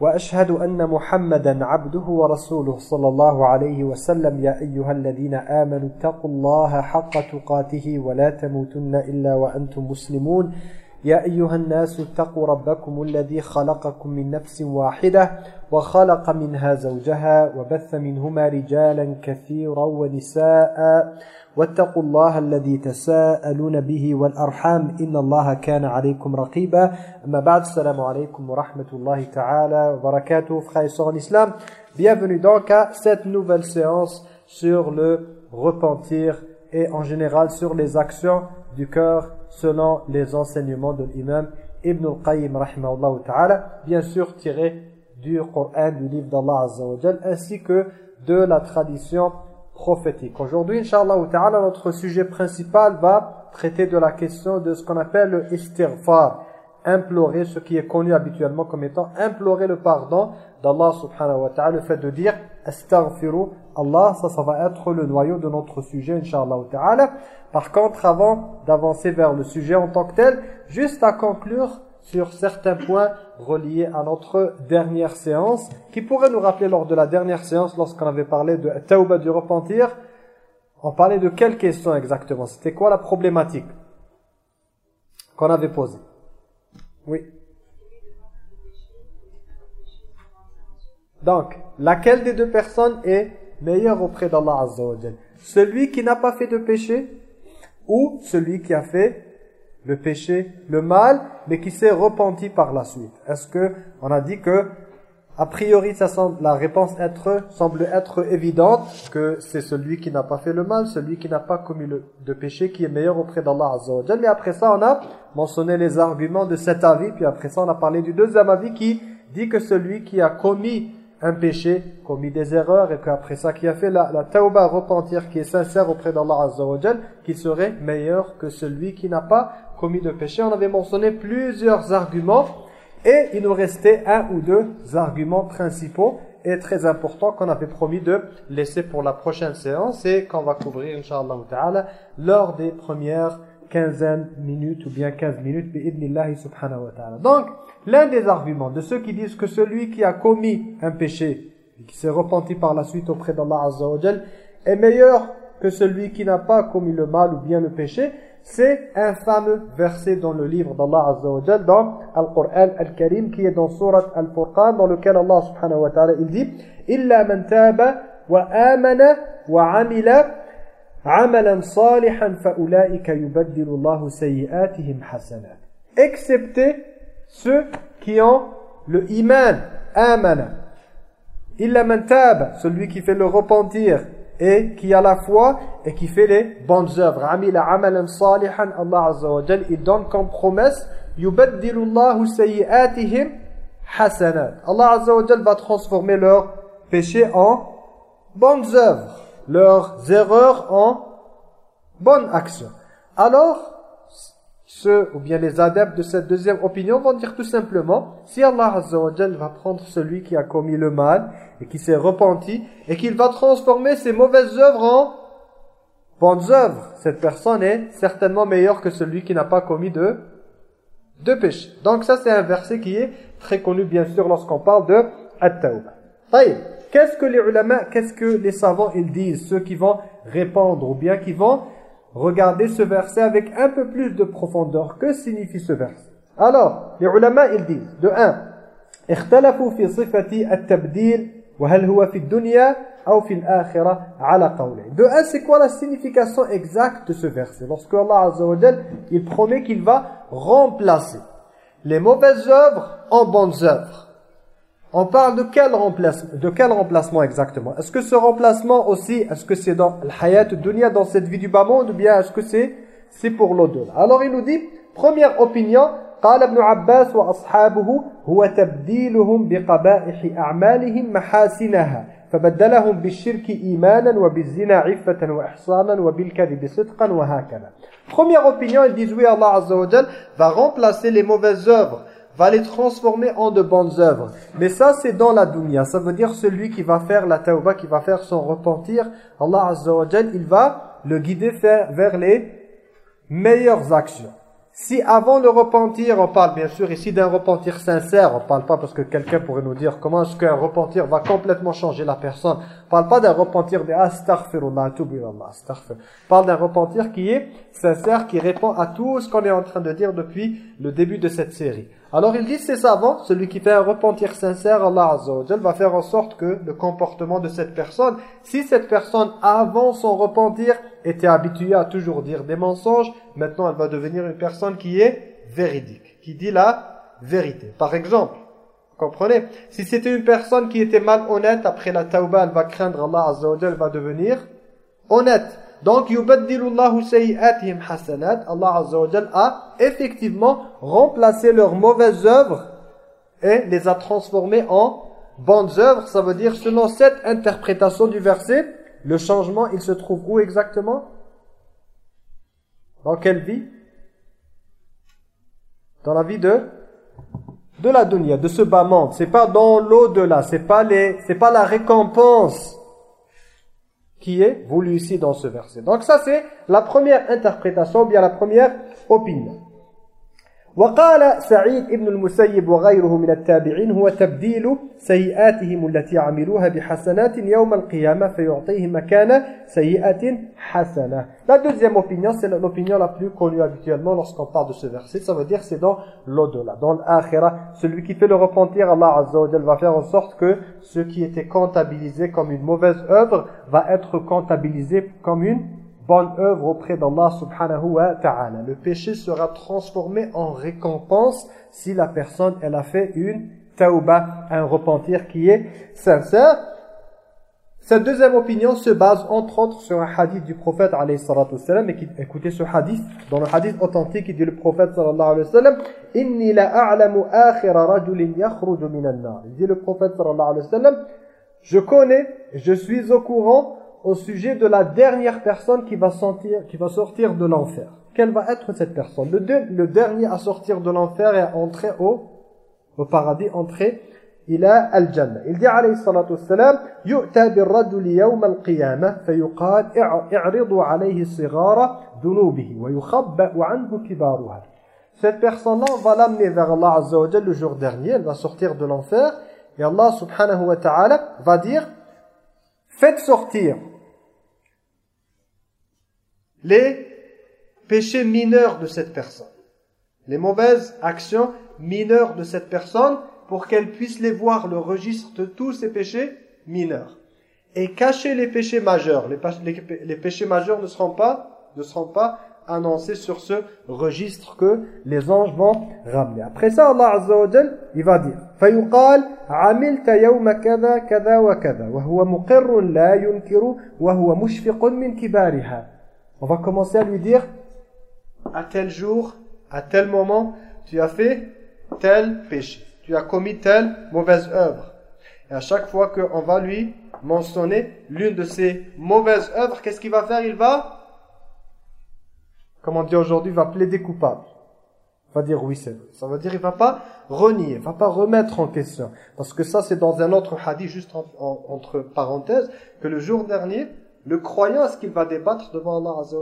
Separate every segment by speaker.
Speaker 1: وأشهد أن محمدا عبده ورسوله صلى الله عليه وسلم. يا أيها الذين آمنوا اتقوا الله حق تقاته ولا تموتن إلا وأنتم مسلمون. يا أيها الناس اتقوا ربكم الذي خلقكم من نفس واحدة وخلق منها زوجها وبث منهما رجالا كثيرا ونساء واتقوا الله الذي تساءلون به والأرحام إن الله كان عليكم رقيبا أما بعد. السلام عليكم ورحمة الله تعالى وبركاته frères et sœurs en islam. Bienvenue donc à cette nouvelle séance sur le repentir et en général sur les actions du cœur selon les enseignements de l'imam Ibn al-Qayyim rahimahullah ta'ala bien sûr tiré du Coran du livre d'Allah Azza wa ainsi que de la tradition prophétique. Aujourd'hui, Inch'Allah Ta'ala, notre sujet principal va traiter de la question de ce qu'on appelle le istighfar. Implorer, ce qui est connu habituellement comme étant implorer le pardon d'Allah subhanahu wa ta'ala. Le fait de dire astaghfiru Allah, ça, ça va être le noyau de notre sujet, Inch'Allah Ta'ala. Par contre, avant d'avancer vers le sujet en tant que tel, juste à conclure sur certains points reliés à notre dernière séance, qui pourrait nous rappeler lors de la dernière séance, lorsqu'on avait parlé de Tauba du repentir, on parlait de quelle question exactement? C'était quoi la problématique qu'on avait posée? Oui. Donc, laquelle des deux personnes est meilleure auprès d'Allah Azza Celui qui n'a pas fait de péché ou celui qui a fait le péché, le mal, mais qui s'est repenti par la suite. Est-ce que on a dit que a priori ça semble la réponse être semble être évidente que c'est celui qui n'a pas fait le mal, celui qui n'a pas commis le de péché qui est meilleur auprès d'Allah Azza wa Mais après ça, on a mentionné les arguments de cet avis, puis après ça on a parlé du deuxième avis qui dit que celui qui a commis un péché, commis des erreurs, et qu'après ça, qui a fait la, la tauba repentir, qui est sincère auprès d'Allah Azza wa qui serait meilleur que celui qui n'a pas commis de péché. On avait mentionné plusieurs arguments, et il nous restait un ou deux arguments principaux, et très importants, qu'on avait promis de laisser pour la prochaine séance, et qu'on va couvrir, Inch'Allah lors des premières quinzaine minutes ou bien 15 minutes subhanahu wa ta'ala. Donc, l'un des arguments de ceux qui disent que celui qui a commis un péché et qui s'est repenti par la suite auprès d'Allah Azza est meilleur que celui qui n'a pas commis le mal ou bien le péché, c'est un fameux verset dans le livre d'Allah Azza dans Al-Qur'an Al-Karim qui est dans Surat Al-Furqan dans lequel Allah subhanahu wa ta'ala il dit « Illa man taba wa amana wa amila excepté ceux qui ont le iman amana. Illa man celui qui fait le repentir et qui a la foi et qui fait les bonnes œuvres. Amila amalan salihan Allah azza wa jalla il donne comme promesse yubaddilullahu hasanat. Allah azza wa jalla va transformer leurs péchés en bonnes œuvres leurs erreurs en bonnes actions. Alors, ceux ou bien les adeptes de cette deuxième opinion vont dire tout simplement, si Allah Azza wa va prendre celui qui a commis le mal et qui s'est repenti et qu'il va transformer ses mauvaises œuvres en bonnes œuvres, cette personne est certainement meilleure que celui qui n'a pas commis de, de péché. Donc ça c'est un verset qui est très connu bien sûr lorsqu'on parle de At-Tawbah. Qu'est-ce que les ulama, qu'est-ce que les savants ils disent, ceux qui vont répondre ou bien qui vont regarder ce verset avec un peu plus de profondeur. Que signifie ce verset Alors, les ulama ils disent, de 1, اختلفوا في صفة التبديل وهل هو في الدنيا أو في الآخرة على قولين. De 1, c'est quoi la signification exacte de ce verset Lorsque Allah Azza wa il promet qu'il va remplacer les mauvaises œuvres en bonnes œuvres. On parle de quel remplacement, de quel remplacement exactement Est-ce que ce remplacement aussi, est-ce que c'est dans l'hayat dunya, dans cette vie du bas monde, ou bien est-ce que c'est c'est pour l'au-delà Alors il nous dit, première opinion, قال ابن عباس وأصحابه هو تبديلهم بقبائح أعمالهم محاسنها فبدلهم بالشرك إيمانا وبالزنا عفة وإحصانا وبالكذب صدقا وهكذا Première opinion, ils disent oui, Allah Azza wa va remplacer les mauvaises œuvres va les transformer en de bonnes œuvres. Mais ça, c'est dans la dunya. Ça veut dire celui qui va faire la tawbah, qui va faire son repentir, Allah Azza wa il va le guider vers les meilleures actions. Si avant le repentir, on parle bien sûr ici d'un repentir sincère, on parle pas parce que quelqu'un pourrait nous dire comment est-ce qu'un repentir va complètement changer la personne. On parle pas d'un repentir de astaghfirullah, astaghfir. On parle d'un repentir qui est sincère, qui répond à tout ce qu'on est en train de dire depuis le début de cette série. Alors il dit c'est savant, celui qui fait un repentir sincère, Allah Azza va faire en sorte que le comportement de cette personne, si cette personne avant son repentir était habituée à toujours dire des mensonges, maintenant elle va devenir une personne qui est véridique, qui dit la vérité. Par exemple, comprenez Si c'était une personne qui était malhonnête, après la tauba, elle va craindre Allah Azza elle va devenir honnête. Donc, yubaddilullahu sayyatihim hasanat. Allah Azza a effectivement remplacé leurs mauvaises œuvres et les a transformées en bonnes œuvres. Ça veut dire, selon cette interprétation du verset, le changement, il se trouve où exactement? Dans quelle vie? Dans la vie de de la dunya, de ce bas monde. C'est pas dans l'au-delà, c'est pas les c'est pas la récompense qui est voulu ici dans ce verset. Donc ça c'est la première interprétation, bien la première opinion. وقال سعيد ابن المسيب وغيره من التابعين هو تبديل سيئاتهم التي عملوها بحسنات يوم القيامة فيعطيهم مكان سيئة حسنة La deuxième opinion, c'est l'opinion la plus connue habituellement lorsqu'on parle de ce verset. Ça veut dire c'est dans l'au-delà, dans l'akhira. Celui qui fait le repentir, Allah Azza wa va faire en sorte que ce qui était comptabilisé comme une mauvaise œuvre va être comptabilisé comme une bonne œuvre auprès d'Allah subhanahu wa ta'ala. Le péché sera transformé en récompense si la personne elle a fait une tauba, un repentir qui est sincère. Cette deuxième opinion se base entre autres sur un hadith du prophète alayhi salatu wasalam et qui, écoutez ce hadith dans le hadith authentique il dit le prophète sallallahu alayhi inni la a'lamu akhira rajulin yakhruju nar il dit le prophète sallallahu alayhi je connais je suis au courant au sujet de la dernière personne qui va, sortir, de l'enfer. Quelle va être cette personne? Le, dernier à sortir de l'enfer et à entrer au, paradis, entrer il a al-jannah. Il dit alayhi salatu wassalam yu'ta al-qiyamah i'ridu alayhi wa yukhabba'u. Cette personne-là, on va l'amener vers Allah wa le jour dernier, elle va sortir de l'enfer et Allah subhanahu wa ta'ala va dire faites sortir les péchés mineurs de cette personne. Les mauvaises actions mineures de cette personne pour qu'elle puisse les voir, le registre de tous ces péchés mineurs. Et cacher les péchés majeurs. Les, péchés majeurs ne seront pas, ne seront pas annoncés sur ce registre que les anges vont ramener. Après ça, Allah Azza wa il va dire فيقال عملت يوم كذا كذا وكذا وهو مقر لا ينكر وهو مشفق من كبارها on va commencer à lui dire à tel jour, à tel moment, tu as fait tel péché, tu as commis telle mauvaise œuvre. Et à chaque fois qu'on va lui mentionner l'une de ces mauvaises œuvres, qu'est-ce qu'il va faire? Il va, comme on dit aujourd'hui, va plaider coupable. Il va dire oui, c'est vrai. Ça veut dire il va pas renier, il va pas remettre en question. Parce que ça, c'est dans un autre hadith, juste entre parenthèses, que le jour dernier, le croyant, est-ce qu'il va débattre devant Allah Azza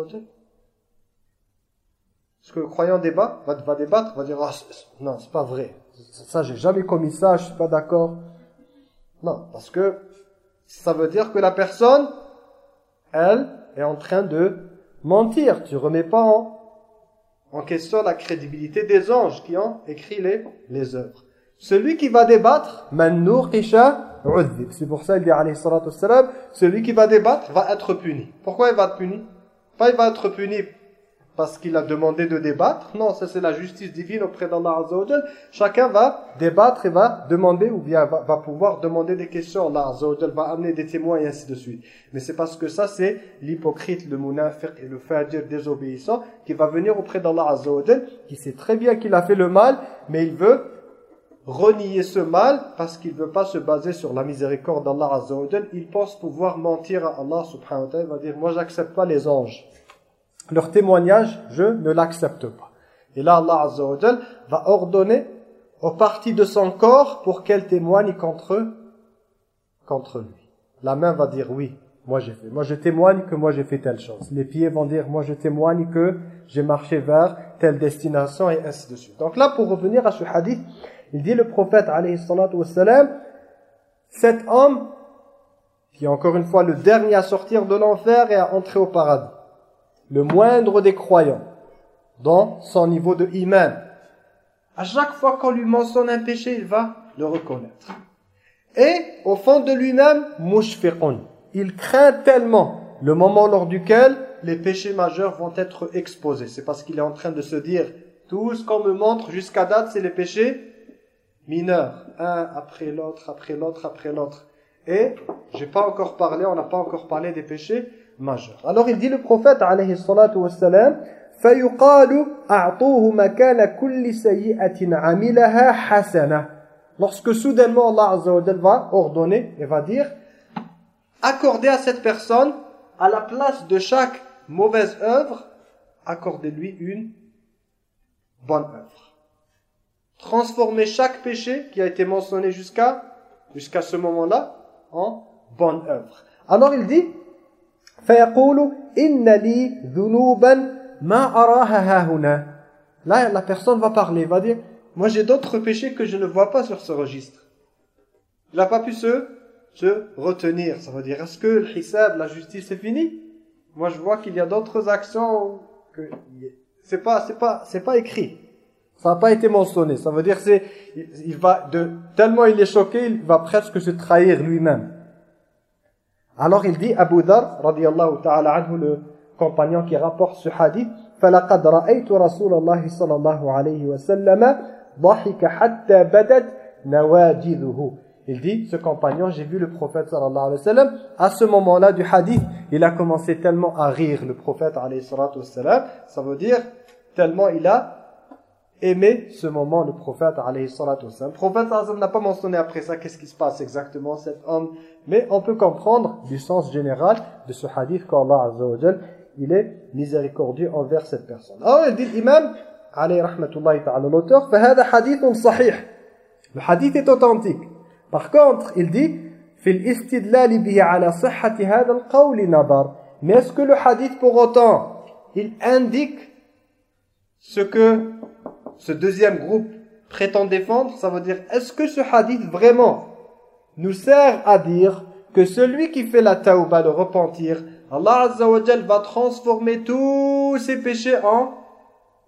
Speaker 1: Est-ce que le croyant débat, va, va débattre, va dire ah, non, c'est pas vrai. Ça, j'ai jamais commis ça, je suis pas d'accord. Non, parce que ça veut dire que la personne, elle, est en train de mentir. Tu remets pas en, question la crédibilité des anges qui ont écrit les, les œuvres. Celui qui va débattre, c'est pour ça qu'il dit alayhi celui qui va débattre va être puni. Pourquoi il va être puni? Pas il va être puni parce qu'il a demandé de débattre. Non, ça c'est la justice divine auprès d'Allah Azza wa Jal. Chacun va débattre et va demander ou bien va, pouvoir demander des questions. Allah Azza wa Jal va amener des témoins et ainsi de suite. Mais c'est parce que ça c'est l'hypocrite, le munafiq et le fajir désobéissant qui va venir auprès d'Allah Azza wa Jal, qui sait très bien qu'il a fait le mal, mais il veut renier ce mal parce qu'il ne veut pas se baser sur la miséricorde d'Allah Azza. Il pense pouvoir mentir à Allah subhanahu wa ta'ala. Il va dire, moi j'accepte pas les anges leur témoignage, je ne l'accepte pas. Et là, Allah Azza va ordonner aux parties de son corps pour qu'elles témoignent contre, contre lui. La main va dire oui, moi j'ai fait. Moi je témoigne que moi j'ai fait telle chose. Les pieds vont dire moi je témoigne que j'ai marché vers telle destination et ainsi de suite. Donc là, pour revenir à ce hadith, il dit le prophète alayhi cet homme, qui est encore une fois le dernier à sortir de l'enfer et à entrer au paradis, le moindre des croyants, dans son niveau de iman. À chaque fois qu'on lui mentionne un péché, il va le reconnaître. Et au fond de lui-même, mushfiqun. Il craint tellement le moment lors duquel les péchés majeurs vont être exposés. C'est parce qu'il est en train de se dire, tout ce qu'on me montre jusqu'à date, c'est les péchés mineurs. Un après l'autre, après l'autre, après l'autre. Et, j'ai pas encore parlé, on n'a pas encore parlé des péchés majeur. Alors il dit le prophète alayhi salatu wassalam فَيُقَالُ أَعْطُوهُ مَكَانَ كُلِّ سَيِّئَةٍ عَمِلَهَا حَسَنَةً Lorsque soudainement Allah Azza wa va ordonner et va dire accordez à cette personne à la place de chaque mauvaise œuvre accordez-lui une bonne œuvre. transformer chaque péché qui a été mentionné jusqu'à jusqu'à ce moment-là en bonne œuvre. Alors il dit Là, la personne va parler, va dire Moi, j'ai d'autres péchés que je ne vois pas sur ce registre. Il n'a pas pu se, se retenir. Ça veut dire Est-ce que le hisab, la justice, est finie? Moi, je vois qu'il y a d'autres actions. que c'est pas, c'est pas, c'est pas écrit. Ça n'a pas été mentionné. Ça veut dire, c'est, il va de, tellement il est choqué, il va presque se trahir lui-même. Alors il dit Abu Dhar radiyallahu ta'ala anhu le compagnon qui rapporte ce hadith فلقد رأيت رسول الله صلى الله عليه وسلم ضحك حتى بدت نواجذه Il dit, ce compagnon, j'ai vu le prophète sallallahu alayhi wa sallam, à ce moment-là du hadith, il a commencé tellement à rire, le prophète alayhi wa sallam, ça veut dire, tellement il a aimer ce moment le prophète alayhi salatu Le prophète n'a pas mentionné après ça qu'est-ce qui se passe exactement cet homme mais on peut comprendre du sens général de ce hadith qu'Allah azza wa il est miséricordieux envers cette personne. Alors il dit l'imam alayhi rahmatullahi ta'ala l'auteur فهذا حديث صحيح le hadith est authentique par contre il dit في الاستدلال به على صحة هذا القول نظر mais est-ce que le hadith pour autant il indique ce que ce deuxième groupe prétend défendre, ça veut dire, est-ce que ce hadith vraiment nous sert à dire que celui qui fait la tauba, de repentir, Allah Azza va transformer tous ses péchés en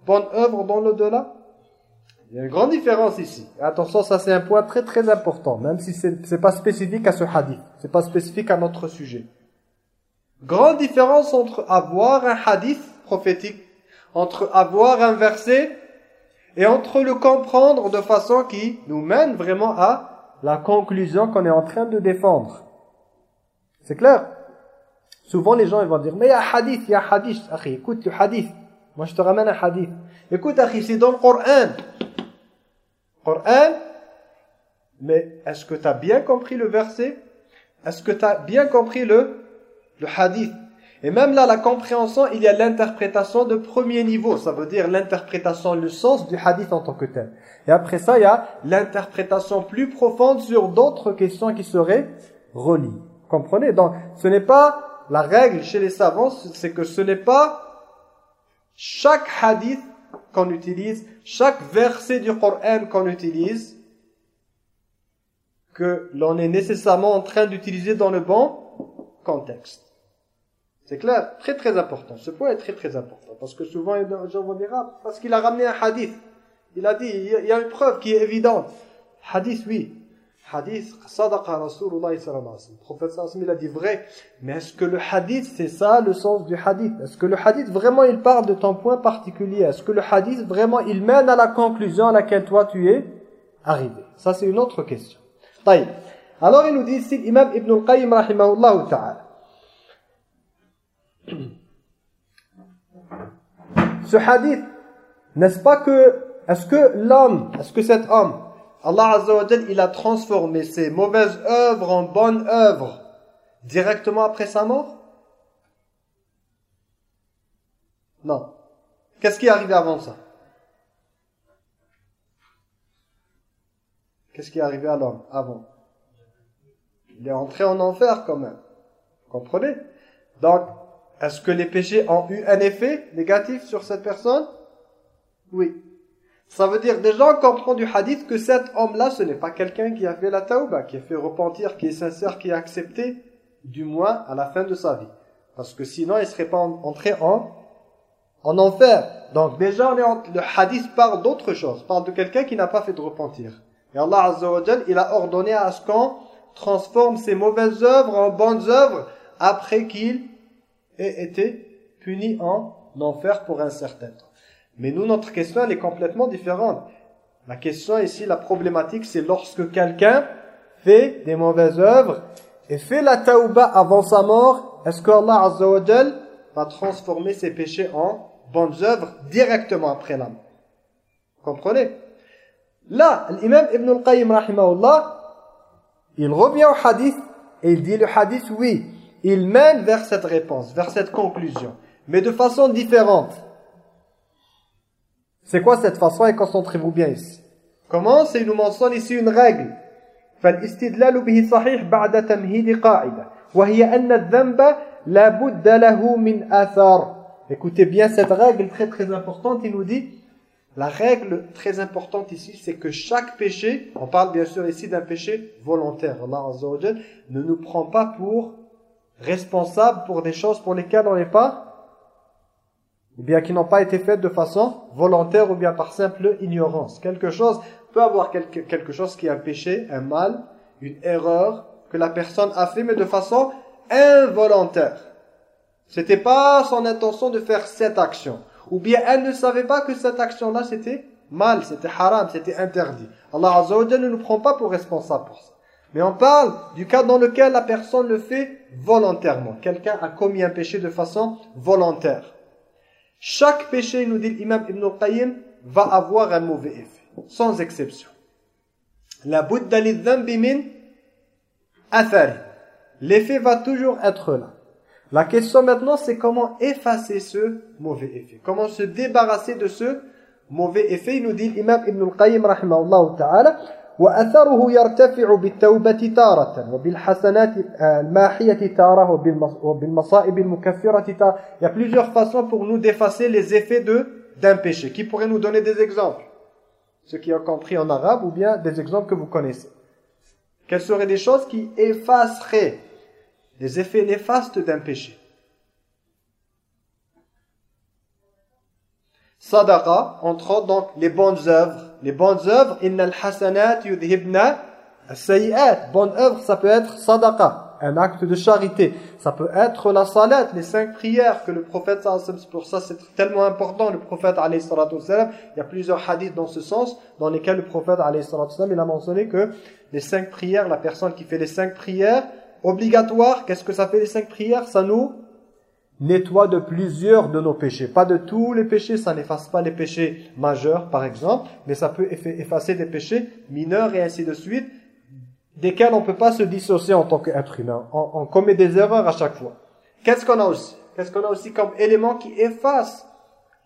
Speaker 1: bonne œuvre dans l'au-delà? Il y a une grande différence ici. Attention, ça c'est un point très très important, même si ce n'est pas spécifique à ce hadith, c'est pas spécifique à notre sujet. Grande différence entre avoir un hadith prophétique, entre avoir un verset et entre le comprendre de façon qui nous mène vraiment à la conclusion qu'on est en train de défendre. C'est clair? Souvent les gens ils vont dire mais il y a hadith, il y a hadith. Akhi, écoute le hadith. Moi je te ramène un hadith. Écoute akhi, c'est dans le Coran. Coran mais est-ce que tu as bien compris le verset? Est-ce que tu as bien compris le, le hadith? Et même là, la compréhension, il y a l'interprétation de premier niveau. Ça veut dire l'interprétation, le sens du hadith en tant que tel. Et après ça, il y a l'interprétation plus profonde sur d'autres questions qui seraient reliées. Comprenez? Donc, ce n'est pas la règle chez les savants, c'est que ce n'est pas chaque hadith qu'on utilise, chaque verset du Coran qu'on utilise, que l'on est nécessairement en train d'utiliser dans le bon contexte. C'est clair Très très important. Ce point est très très important. Parce que souvent, j'en vois des ah, parce qu'il a ramené un hadith. Il a dit, il y a une preuve qui est évidente. Hadith, oui. Hadith, sadaqa Rasulullah sallallahu alayhi Le prophète sallallahu alayhi a dit vrai. Mais est-ce que le hadith, c'est ça le sens du hadith? Est-ce que le hadith, vraiment, il parle de ton point particulier? Est-ce que le hadith, vraiment, il mène à la conclusion à laquelle toi tu es arrivé? Ça, c'est une autre question. Alors, il nous dit ici, l'imam Ibn al-Qayyim, rahimahullah ta'ala. Ce hadith, n'est-ce pas que, est-ce que l'homme, est-ce que cet homme, Allah Azza il a transformé ses mauvaises œuvres en bonnes œuvres directement après sa mort? Non. Qu'est-ce qui est arrivé avant ça? Qu'est-ce qui est arrivé à l'homme avant? Il est entré en enfer quand même. Vous comprenez? Donc, est-ce que les péchés ont eu un effet négatif sur cette personne? Oui. Ça veut dire déjà on comprend du hadith que cet homme-là, ce n'est pas quelqu'un qui a fait la tauba, qui a fait repentir, qui est sincère, qui a accepté, du moins à la fin de sa vie. Parce que sinon, il ne serait pas entré en, en enfer. Donc déjà, le hadith parle d'autre chose, parle de quelqu'un qui n'a pas fait de repentir. Et Allah Azza wa il a ordonné à ce qu'on transforme ses mauvaises œuvres en bonnes œuvres après qu'il ait été puni en enfer pour un certain temps. Mais nous, notre question, elle est complètement différente. La question ici, la problématique, c'est lorsque quelqu'un fait des mauvaises œuvres et fait la tauba avant sa mort, est-ce que Allah Azza va transformer ses péchés en bonnes œuvres directement après la mort? Comprenez? Là, l'imam Ibn al-Qayyim, il revient au hadith et il dit le hadith, oui, il mène vers cette réponse, vers cette conclusion, mais de façon différente. C'est quoi cette façon Et concentrez-vous bien ici. Comment C'est nous mentionne ici une règle. فالاستدلال به صحيح بعد تمهيد قاعدة وهي أن الذنب لا بد له من آثار Écoutez bien cette règle très très importante, il nous dit la règle très importante ici, c'est que chaque péché, on parle bien sûr ici d'un péché volontaire, Allah Azza wa ne nous prend pas pour responsable pour des choses pour lesquelles on n'est pas ou bien qui n'ont pas été faites de façon volontaire ou bien par simple ignorance. Quelque chose peut avoir quelque, quelque chose qui est un péché, un mal, une erreur que la personne a fait mais de façon involontaire. C'était pas son intention de faire cette action. Ou bien elle ne savait pas que cette action-là c'était mal, c'était haram, c'était interdit. Allah Azza ne nous prend pas pour responsable pour ça. Mais on parle du cas dans lequel la personne le fait volontairement. Quelqu'un a commis un péché de façon volontaire. Chaque péché, nous dit l'imam Ibn al-Qayyim, va avoir un mauvais effet, sans exception. La min L'effet va toujours être là. La question maintenant, c'est comment effacer ce mauvais effet. Comment se débarrasser de ce mauvais effet. Il nous dit l'imam Ibn al-Qayyim, rahimahullah ta'ala, وأثره يرتفع بالتوبة تارة وبالحسنات الماحية تارة وبالمصائب المكفرة تارة Il y a plusieurs façons pour nous d'effacer les effets de d'un péché. Qui pourrait nous donner des exemples Ceux qui ont compris en arabe ou bien des exemples que vous connaissez. Quelles seraient des choses qui effaceraient les effets néfastes d'un péché Sadaqa, entre autres, donc les bonnes œuvres. les bonnes œuvres, innal hasanat yudhibna as Bonne œuvre, ça peut être sadaqa, un acte de charité. Ça peut être la salat, les cinq prières que le prophète, c'est pour ça c'est tellement important, le prophète, alayhi il y a plusieurs hadiths dans ce sens, dans lesquels le prophète, alayhi il a mentionné que les cinq prières, la personne qui fait les cinq prières, obligatoires, qu'est-ce que ça fait les cinq prières? Ça nous nettoie de plusieurs de nos péchés. Pas de tous les péchés, ça n'efface pas les péchés majeurs par exemple, mais ça peut effacer des péchés mineurs et ainsi de suite, desquels on ne peut pas se dissocier en tant qu'être humain. On, commet des erreurs à chaque fois. Qu'est-ce qu'on a aussi? Qu'est-ce qu'on a aussi comme élément qui efface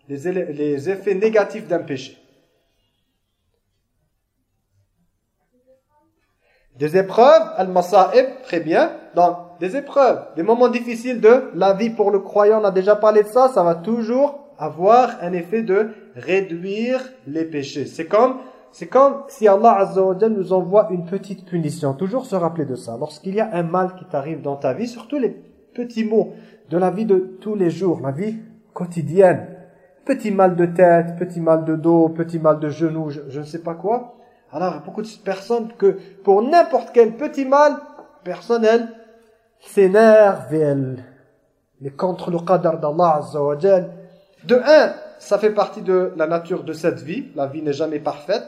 Speaker 1: les, les effets négatifs d'un péché? Des épreuves, al-masa'ib, très bien. Donc, des épreuves, des moments difficiles de la vie pour le croyant, on a déjà parlé de ça, ça va toujours avoir un effet de réduire les péchés. C'est comme, c'est comme si Allah Azza wa nous envoie une petite punition. Toujours se rappeler de ça. Lorsqu'il y a un mal qui t'arrive dans ta vie, surtout les petits mots de la vie de tous les jours, la vie quotidienne. Petit mal de tête, petit mal de dos, petit mal de genou, je, ne sais pas quoi. Alors, beaucoup de personnes que pour n'importe quel petit mal, personne, elle, s'énerve et elle est contre le qadar d'Allah Azza De un, ça fait partie de la nature de cette vie. La vie n'est jamais parfaite.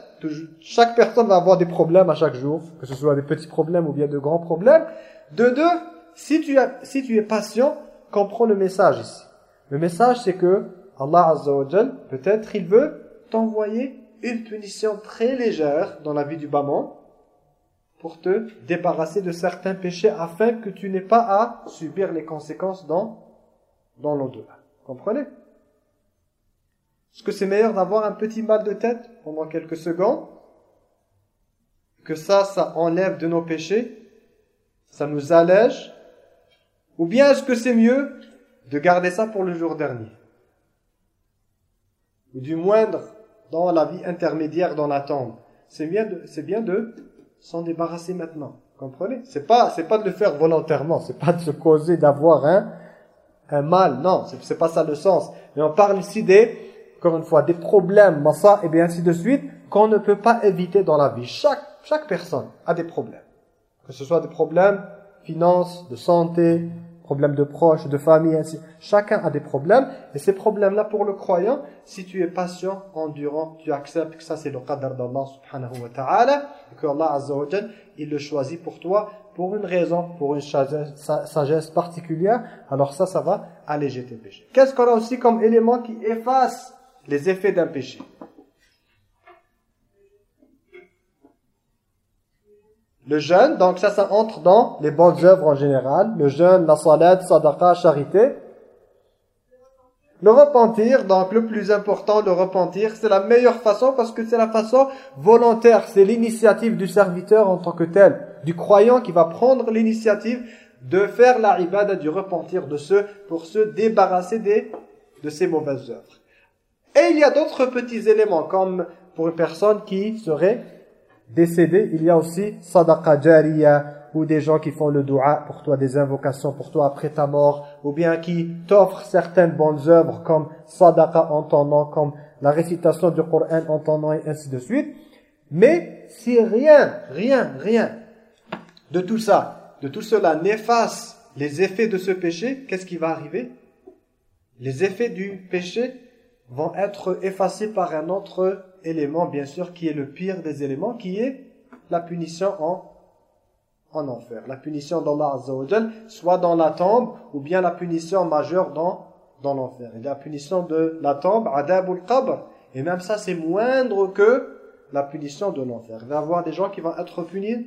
Speaker 1: Chaque personne va avoir des problèmes à chaque jour, que ce soit des petits problèmes ou bien de grands problèmes. De deux, si tu, es patient, comprends le message ici. Le message, c'est que Allah Azza peut-être, il veut t'envoyer une punition très légère dans la vie du bas pour te débarrasser de certains péchés afin que tu n'aies pas à subir les conséquences dans, dans l'au-delà. Comprenez? Est-ce que c'est meilleur d'avoir un petit mal de tête pendant quelques secondes Que ça, ça enlève de nos péchés Ça nous allège Ou bien est-ce que c'est mieux de garder ça pour le jour dernier? Ou du moindre dans la vie intermédiaire dans la tombe. C'est bien de, c'est bien de s'en débarrasser maintenant. Comprenez? C'est pas, c'est pas de le faire volontairement. C'est pas de se causer d'avoir un, un mal. Non, c'est, pas ça le sens. Mais on parle ici des, encore une fois, des problèmes, massa et bien ainsi de suite, qu'on ne peut pas éviter dans la vie. Chaque, chaque personne a des problèmes. Que ce soit des problèmes, finances, de santé, problèmes de proches, de famille, ainsi. Chacun a des problèmes. Et ces problèmes-là, pour le croyant, si tu es patient, endurant, tu acceptes que ça c'est le qadar d'Allah subhanahu wa ta'ala, que Allah azza wa il le choisit pour toi, pour une raison, pour une sagesse particulière, alors ça, ça va alléger tes péchés. Qu'est-ce qu'on a aussi comme élément qui efface les effets d'un péché? Le jeûne, donc ça, ça entre dans les bonnes œuvres en général. Le jeûne, la salat, sadaqa, charité. Le repentir, donc le plus important, le repentir, c'est la meilleure façon parce que c'est la façon volontaire. C'est l'initiative du serviteur en tant que tel, du croyant qui va prendre l'initiative de faire la ibada du repentir de ceux pour se débarrasser des, de ces mauvaises œuvres. Et il y a d'autres petits éléments comme pour une personne qui serait décédé, il y a aussi sadaqa jariya ou des gens qui font le dua pour toi, des invocations pour toi après ta mort, ou bien qui t'offrent certaines bonnes œuvres comme sadaqa en ton comme la récitation du Coran en ton et ainsi de suite. Mais si rien, rien, rien de tout ça, de tout cela n'efface les effets de ce péché, qu'est-ce qui va arriver? Les effets du péché vont être effacés par un autre élément, bien sûr, qui est le pire des éléments, qui est la punition en, en enfer. La punition d'Allah Azza soit dans la tombe, ou bien la punition majeure dans, dans l'enfer. Et la punition de la tombe, adabul qabr, et même ça, c'est moindre que la punition de l'enfer. Il va y avoir des gens qui vont être punis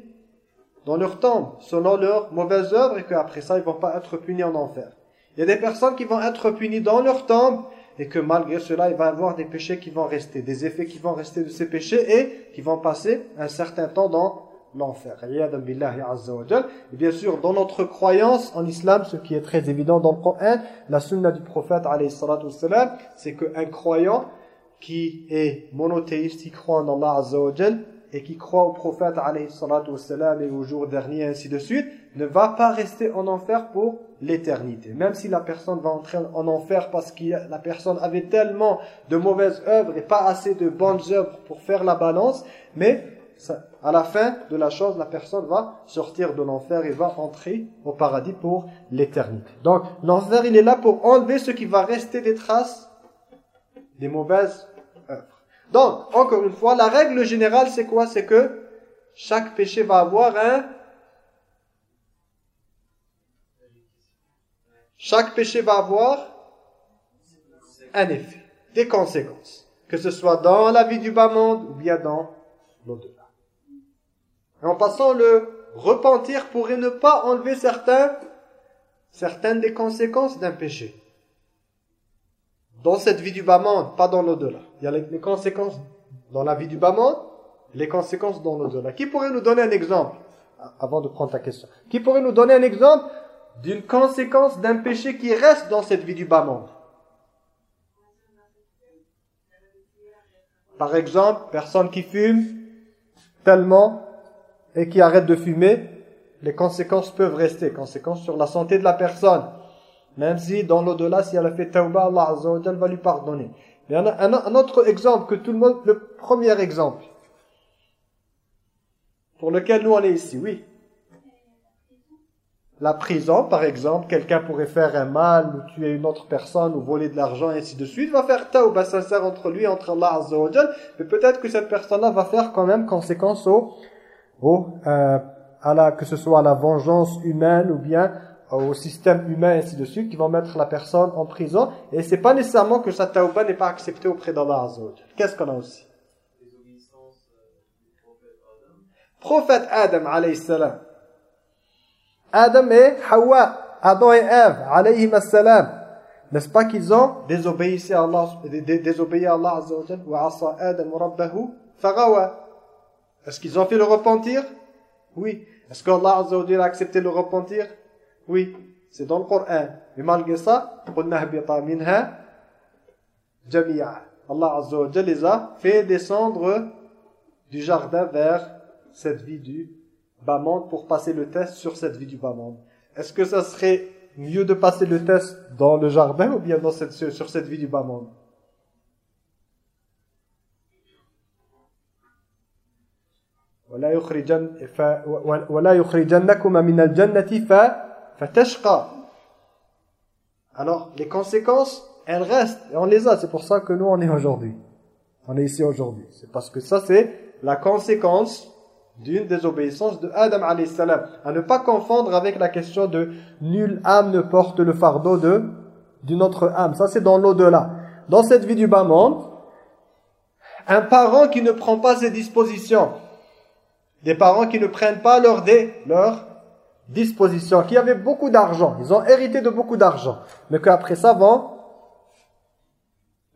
Speaker 1: dans leur tombe, selon leurs mauvaises œuvres, et qu'après ça, ils vont pas être punis en enfer. Il y a des personnes qui vont être punies dans leur tombe, et que malgré cela, il va avoir des péchés qui vont rester, des effets qui vont rester de ces péchés et qui vont passer un certain temps dans l'enfer. Et bien sûr, dans notre croyance en islam, ce qui est très évident dans le Coran, la sunna du prophète, c'est qu'un croyant qui est monothéiste, qui croit en Allah Azza et qui croit au prophète et au jour dernier, ainsi de suite, ne va pas rester en enfer pour l'éternité. Même si la personne va entrer en enfer parce que la personne avait tellement de mauvaises œuvres et pas assez de bonnes œuvres pour faire la balance, mais à la fin de la chose, la personne va sortir de l'enfer et va entrer au paradis pour l'éternité. Donc l'enfer, il est là pour enlever ce qui va rester des traces des mauvaises. Donc, encore une fois, la règle générale, c'est quoi? C'est que chaque péché va avoir un Chaque péché va avoir un effet, des conséquences. Que ce soit dans la vie du bas monde ou bien dans l'au-delà. En passant, le repentir pourrait ne pas enlever certains, certaines des conséquences d'un péché. Dans cette vie du bas monde, pas dans l'au-delà. Il y a les conséquences dans la vie du bas monde, les conséquences dans l'au-delà. Qui pourrait nous donner un exemple Avant de prendre ta question. Qui pourrait nous donner un exemple d'une conséquence d'un péché qui reste dans cette vie du bas monde? Par exemple, personne qui fume tellement et qui arrête de fumer, les conséquences peuvent rester, conséquences sur la santé de la personne. Même si dans l'au-delà, si elle a fait tawbah, Allah Azza va lui pardonner. Mais un, un, autre exemple que tout le monde, le premier exemple. pour lequel nous on est ici, oui. La prison, par exemple, quelqu'un pourrait faire un mal, ou tuer une autre personne, ou voler de l'argent, et ainsi de suite, va faire tawbah sincère entre lui et entre Allah Azza mais peut-être que cette personne-là va faire quand même conséquence au, au euh, à la, que ce soit la vengeance humaine, ou bien au système humain, ainsi de suite, qui vont mettre la personne en prison, et c'est pas nécessairement que sa tawbah n'est pas acceptée auprès d'Allah Qu'est-ce qu'on a aussi? Prophète Adam, alayhi salam. Adam et Hawa, Adam et Ève, alayhim salam. N'est-ce pas qu'ils ont désobéi à Allah, désobéi à Allah Azza wa asa Adam rabbahu. Est-ce qu'ils ont fait le repentir? Oui. Est-ce qu'Allah Azza a accepté le repentir? Oui. C'est dans le Coran. Mais malgré ça. Allah Azza wa les a fait descendre du jardin vers cette vie du bas pour passer le test sur cette vie du bas Est-ce que ça serait mieux de passer le test dans le jardin ou bien dans cette, sur cette vie du bas monde? Alors les conséquences elles restent et on les a. C'est pour ça que nous on est aujourd'hui. On est ici aujourd'hui. C'est parce que ça c'est la conséquence d'une désobéissance de Adam salam. À ne pas confondre avec la question de nulle âme ne porte le fardeau de d'une autre âme. Ça c'est dans l'au-delà. Dans cette vie du bas monde un parent qui ne prend pas ses dispositions des parents qui ne prennent pas leur dé, leur dispositions qui avaient beaucoup d'argent ils ont hérité de beaucoup d'argent mais qu'après ça vont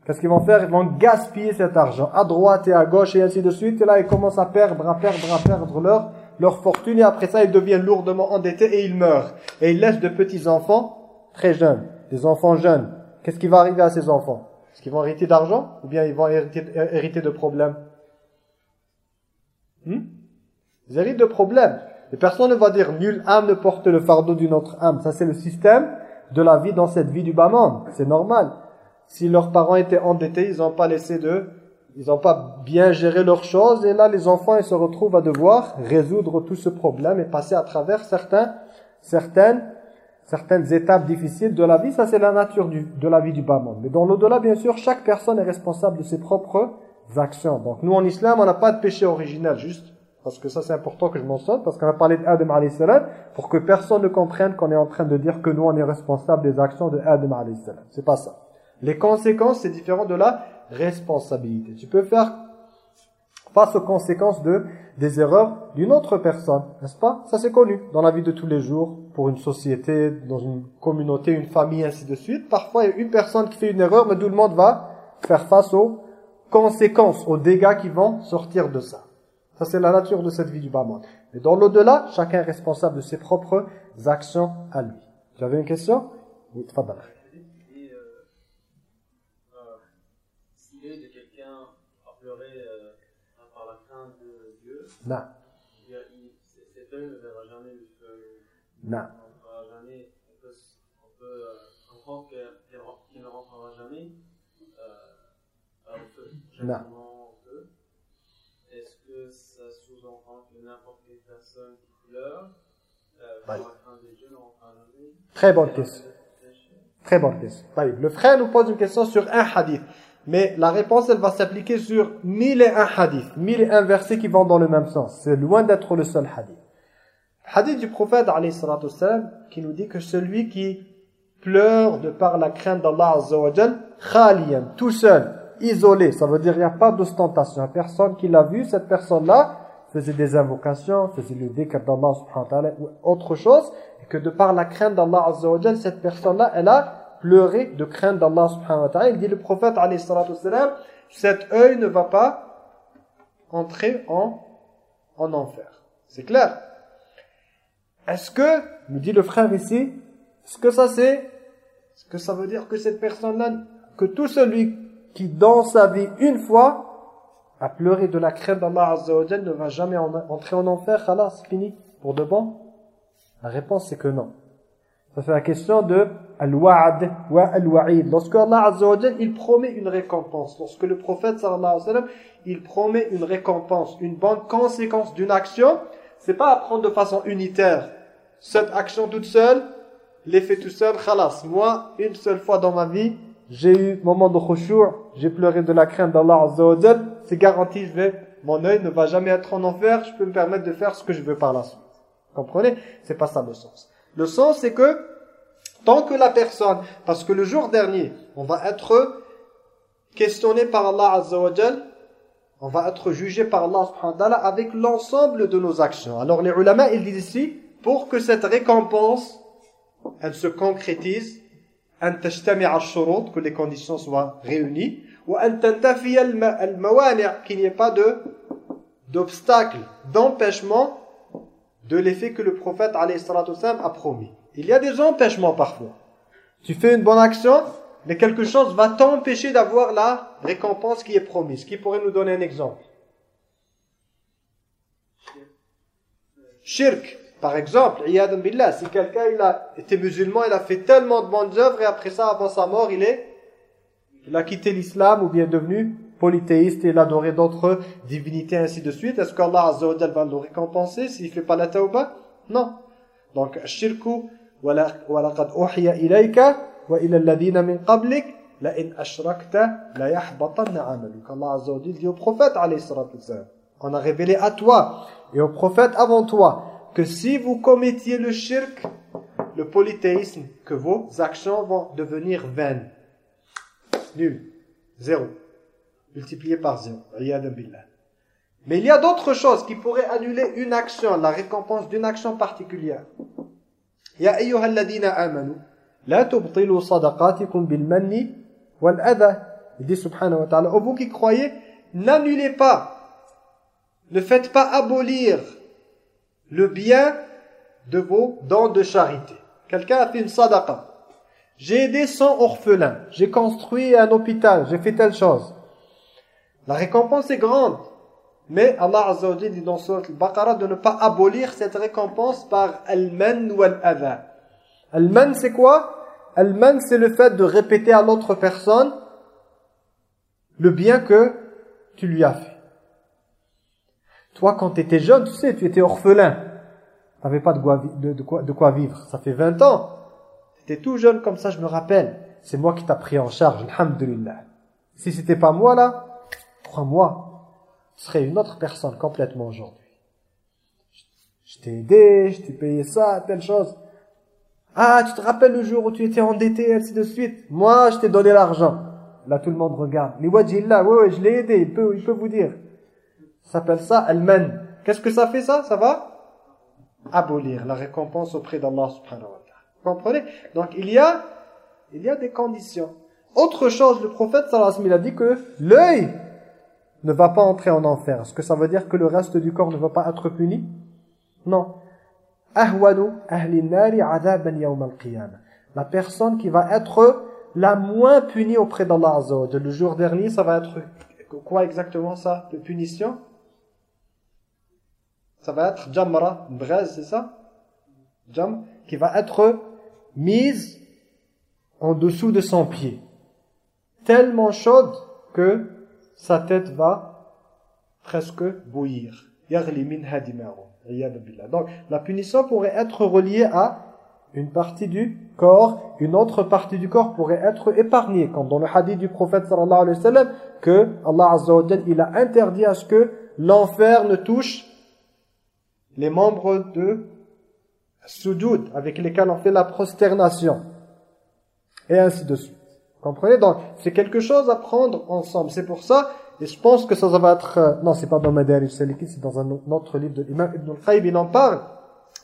Speaker 1: Qu'est-ce qu'ils vont faire? Ils vont gaspiller cet argent à droite et à gauche et ainsi de suite. Et là, ils commencent à perdre, à perdre, à perdre leur, leur fortune. Et après ça, ils deviennent lourdement endettés et ils meurent. Et ils laissent de petits-enfants très jeunes, des enfants jeunes. Qu'est-ce qui va arriver à ces enfants? Est-ce qu'ils vont hériter d'argent ou bien ils vont hériter, hériter de problèmes? Hmm? Ils héritent de problèmes. Personne ne va dire « nulle âme ne porte le fardeau d'une autre âme ». Ça, c'est le système de la vie dans cette vie du bas monde. C'est normal si leurs parents étaient endettés, ils n'ont pas laissé de... Ils n'ont pas bien géré leurs choses et là les enfants ils se retrouvent à devoir résoudre tout ce problème et passer à travers certains, certaines, certaines étapes difficiles de la vie. Ça c'est la nature de la vie du bas monde. Mais dans l'au-delà bien sûr chaque personne est responsable de ses propres actions. Donc nous en islam on n'a pas de péché originel juste parce que ça c'est important que je mentionne parce qu'on a parlé d'Adam salam pour que personne ne comprenne qu'on est en train de dire que nous on est responsable des actions de Adam salam. C'est pas ça. Les conséquences, c'est différent de la responsabilité. Tu peux faire face aux conséquences de des erreurs d'une autre personne, n'est-ce pas? Ça c'est connu dans la vie de tous les jours, pour une société, dans une communauté, une famille, ainsi de suite. Parfois, il y a une personne qui fait une erreur, mais tout le monde va faire face aux conséquences, aux dégâts qui vont sortir de ça. Ça c'est la nature de cette vie du bas monde. Mais dans l'au-delà, chacun est responsable de ses propres actions à lui. Tu avais une question? Oui, Non.
Speaker 2: Cet œil ne verra jamais le feu.
Speaker 1: Non.
Speaker 2: jamais. On peut, on peut euh, comprendre qu'il ne rentrera jamais euh, au feu.
Speaker 1: Non.
Speaker 2: Rentrera jamais
Speaker 1: Très bonne question. Très bonne question. Le frère nous pose une question sur un hadith. Mais la réponse, elle va s'appliquer sur mille et un hadiths, mille et un versets qui vont dans le même sens. C'est loin d'être le seul hadith. Hadith du prophète, salam, qui nous dit que celui qui pleure de par la crainte d'Allah khaliyan, tout seul, isolé, ça veut dire il n'y a pas d'ostentation. Personne qui l'a vu, cette personne-là faisait des invocations, faisait le dhikr d'Allah subhanahu wa ta'ala ou autre chose, et que de par la crainte d'Allah Azza wa cette personne-là, elle a pleurer de crainte d'Allah subhanahu wa ta'ala. Il dit le prophète alayhi salam, cet œil ne va pas entrer en, en enfer. C'est clair Est-ce que, me dit le frère ici, est-ce que ça c'est, est-ce que ça veut dire que cette personne-là, que tout celui qui dans sa vie une fois a pleuré de la crainte d'Allah Azza ne va jamais entrer en enfer, c'est fini, pour de bon? La réponse c'est que non. Ça c'est la question de al-wa'd wa al-wa'id. Lorsque Allah Azza wa Jal, il promet une récompense. Lorsque le prophète sallallahu alayhi wa sallam, il promet une récompense, une bonne conséquence d'une action, c'est pas à prendre de façon unitaire. Cette action toute seule, l'effet tout seul, khalas. Moi, une seule fois dans ma vie, j'ai eu moment de khushu', j'ai pleuré de la crainte d'Allah Azza wa Jal, c'est garanti, je vais, mon œil ne va jamais être en enfer, je peux me permettre de faire ce que je veux par la suite. Comprenez? C'est pas ça le sens. Le sens, c'est que tant que la personne, parce que le jour dernier, on va être questionné par Allah Azza wa on va être jugé par Allah avec l'ensemble de nos actions. Alors les ulama, ils disent ici, pour que cette récompense, elle se concrétise, que les conditions soient réunies, qu'il n'y ait pas de d'obstacle, d'empêchement de l'effet que le prophète a promis. Il y a des empêchements parfois. Tu fais une bonne action, mais quelque chose va t'empêcher d'avoir la récompense qui est promise. Qui pourrait nous donner un exemple Shirk, par exemple, billah, si quelqu'un il a été musulman, il a fait tellement de bonnes œuvres et après ça, avant sa mort, il est il a quitté l'islam ou bien devenu polythéiste et il adorait d'autres divinités ainsi de suite. Est-ce qu'Allah Azza wa va le récompenser s'il fait pas la tauba Non. Donc, shirku وَلَقَدْ أُوحِيَ إِلَيْكَ وَإِلَى الَّذِينَ مِنْ قَبْلِكَ لَإِنْ أَشْرَكْتَ لَيَحْبَطَنَّ عَمَلُكَ Allah Azza wa dit au prophète alayhi salatu On a révélé à toi et au prophète avant toi que si vous commettiez le shirk, le polythéisme, que vos actions vont devenir vaines. Nul. Zéro. Multiplié par zéro. Mais il y a d'autres choses qui pourraient annuler une action, la récompense d'une action particulière. يا أيها الذين آمنوا لا تبطلوا صدقاتكم بالمن والأذى Il dit subhanahu wa ta'ala, oh vous qui croyez, n'annulez pas, ne faites pas abolir le bien de vos dons de charité. Quelqu'un a fait une sadaqa. j'ai aidé 100 orphelins, j'ai construit un hôpital, j'ai fait telle chose. La récompense est grande. Mais Allah Azza wa dit dans Surat Al-Baqarah de ne pas abolir cette récompense par al-man ou al-adha. Al-man c'est quoi? Al-man c'est le fait de répéter à l'autre personne le bien que tu lui as fait. Toi quand tu étais jeune, tu sais, tu étais orphelin. Tu n'avais pas de quoi, vivre. Ça fait 20 ans. Tu étais tout jeune comme ça, je me rappelle. C'est moi qui t'ai pris en charge, alhamdulillah. Si c'était pas moi là, crois-moi, serait une autre personne complètement aujourd'hui. Je t'ai aidé, je t'ai payé ça, telle chose. Ah, tu te rappelles le jour où tu étais endetté, ainsi de suite? Moi, je t'ai donné l'argent. Là, tout le monde regarde. Les là, oui, oui, je l'ai aidé, il peut, il peut vous dire. Ça s'appelle ça al-man. Qu'est-ce que ça fait ça? Ça va? Abolir la récompense auprès d'Allah subhanahu wa. Comprenez? Donc, il y a, il y a des conditions. Autre chose, le prophète sallallahu a dit que l'œil ne va pas entrer en enfer. Est-ce que ça veut dire que le reste du corps ne va pas être puni? Non. La personne qui va être la moins punie auprès d'Allah Azza Le jour dernier, ça va être quoi exactement ça? De punition? Ça va être jamra, c'est ça? Jam, qui va être mise en dessous de son pied. Tellement chaude que sa tête va presque bouillir. Donc la punition pourrait être reliée à une partie du corps, une autre partie du corps pourrait être épargnée, comme dans le hadith du prophète sallallahu alayhi wa que Allah il a interdit à ce que l'enfer ne touche les membres de sujoud, avec lesquels on fait la prosternation, et ainsi de suite. Comprenez? Donc, c'est quelque chose à prendre ensemble. C'est pour ça, et je pense que ça, ça va être... Euh, non, c'est pas dans Madarij Saliki, c'est dans un autre livre de l'imam Ibn al-Qayyim, il en parle.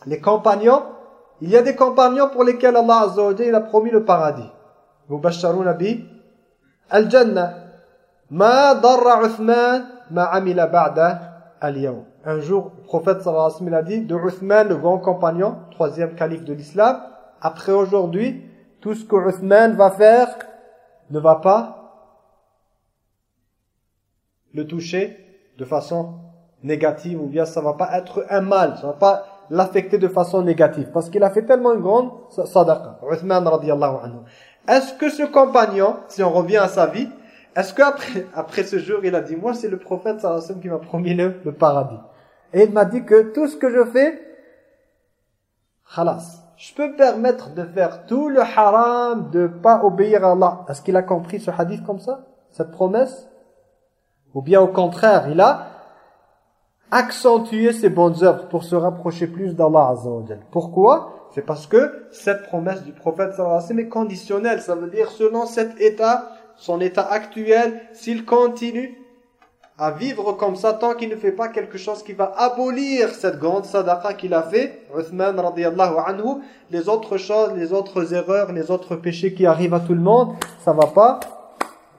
Speaker 1: Les compagnons, il y a des compagnons pour lesquels Allah Azza il a promis le paradis. Bi al-Jannah. Ma darra ma amila ba'da al-yawm. Un jour, le prophète sallallahu alayhi wa a dit de Uthman, le grand compagnon, troisième calife de l'islam, après aujourd'hui, tout ce que Uthman va faire ne va pas le toucher de façon négative ou bien ça va pas être un mal, ça va pas l'affecter de façon négative Parce qu'il a fait tellement une grande sadaqa. Uthman radiallahu anhu. Est-ce que ce compagnon, si on revient à sa vie, est-ce qu'après après ce jour, il a dit, moi c'est le prophète sallallahu qui m'a promis le, le paradis? Et il m'a dit que tout ce que je fais, khalas, je peux permettre de faire tout le haram, de pas obéir à Allah. Est-ce qu'il a compris ce hadith comme ça? Cette promesse? Ou bien au contraire, il a accentué ses bonnes œuvres pour se rapprocher plus d'Allah Pourquoi? C'est parce que cette promesse du prophète sallallahu alayhi wa sallam conditionnelle. Ça veut dire selon cet état, son état actuel, s'il continue à vivre comme ça tant qu'il ne fait pas quelque chose qui va abolir cette grande sadaqa qu'il a fait, Uthman radiallahu anhu, les autres choses, les autres erreurs, les autres péchés qui arrivent à tout le monde, ça va pas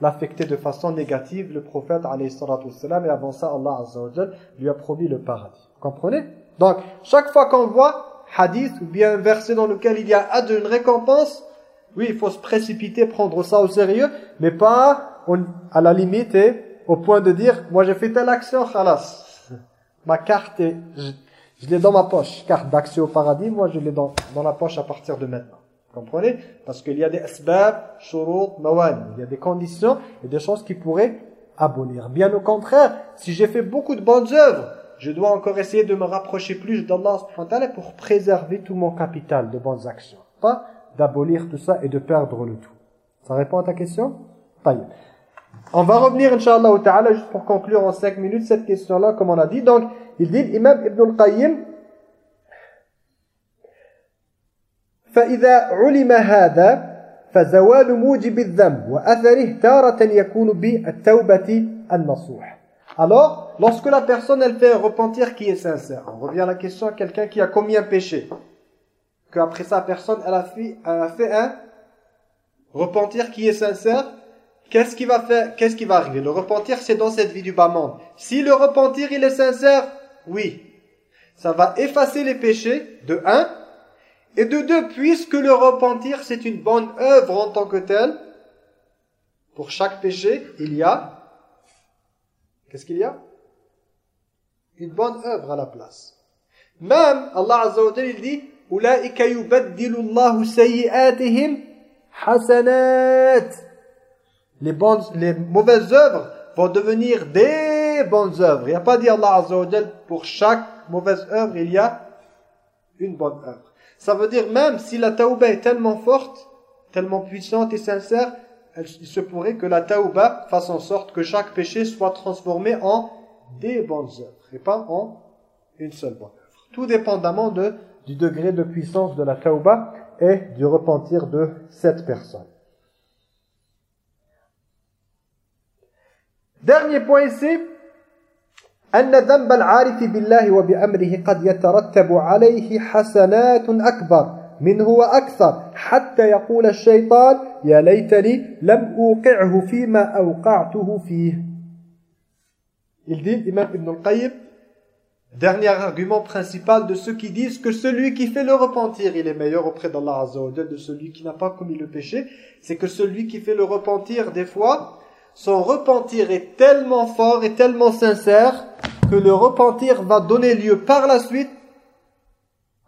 Speaker 1: l'affecter de façon négative. Le prophète alayhi et avant ça Allah azza wa lui a promis le paradis. Vous comprenez? Donc, chaque fois qu'on voit hadith ou bien un verset dans lequel il y a une récompense, oui, il faut se précipiter, prendre ça au sérieux, mais pas à la limite et au point de dire, moi j'ai fait telle action, khalas. Ma carte, est, je, l'ai dans ma poche. Carte d'accès au paradis, moi je l'ai dans, dans la poche à partir de maintenant. Comprenez? Parce qu'il y a des asbab, shurut, mawani. Il y a des conditions et des choses qui pourraient abolir. Bien au contraire, si j'ai fait beaucoup de bonnes œuvres, je dois encore essayer de me rapprocher plus d'Allah pour préserver tout mon capital de bonnes actions. Pas d'abolir tout ça et de perdre le tout. Ça répond à ta question? Pas on va revenir, Inch'Allah ta'ala, juste pour conclure en cinq minutes cette question-là, comme on a dit. Donc, il dit, l'imam Ibn al-Qayyim, فإذا علم هذا فزوال موجب الذنب وأثره تارة يكون بالتوبة النصوح Alors, lorsque la personne, elle fait un repentir qui est sincère, on revient à la question à quelqu'un qui a commis un péché, qu'après ça, personne, elle a, fait, elle a fait un repentir qui est sincère, qu'est-ce qui va faire Qu'est-ce qui va arriver? Le repentir, c'est dans cette vie du bas monde. Si le repentir, il est sincère, oui. Ça va effacer les péchés, de un. Et de deux, puisque le repentir, c'est une bonne œuvre en tant que telle, pour chaque péché, il y a... Qu'est-ce qu'il y a? Une bonne œuvre à la place. Même, Allah Azza wa il dit, « Ulaika yubaddilu Allahu sayyi'atihim hasanat » les, bonnes, les mauvaises œuvres vont devenir des bonnes œuvres. Il n'y a pas dit Allah pour chaque mauvaise œuvre, il y a une bonne œuvre. Ça veut dire même si la taouba est tellement forte, tellement puissante et sincère, il se pourrait que la taouba fasse en sorte que chaque péché soit transformé en des bonnes œuvres et pas en une seule bonne œuvre. Tout dépendamment de, du degré de puissance de la taouba et du repentir de cette personne. Dernier point ici, أن ذنب العارف بالله وبأمره قد يترتب عليه حسنات أكبر منه وأكثر حتى يقول الشيطان يا ليتني لم أوقعه فيما أوقعته فيه Il dit, Imam Ibn al-Qayyim, dernier argument principal de ceux qui disent que celui qui fait le repentir, il est meilleur auprès d'Allah Azza wa de celui qui n'a pas commis le péché, c'est que celui qui fait le repentir, des fois, son repentir est tellement fort et tellement sincère que le repentir va donner lieu par la suite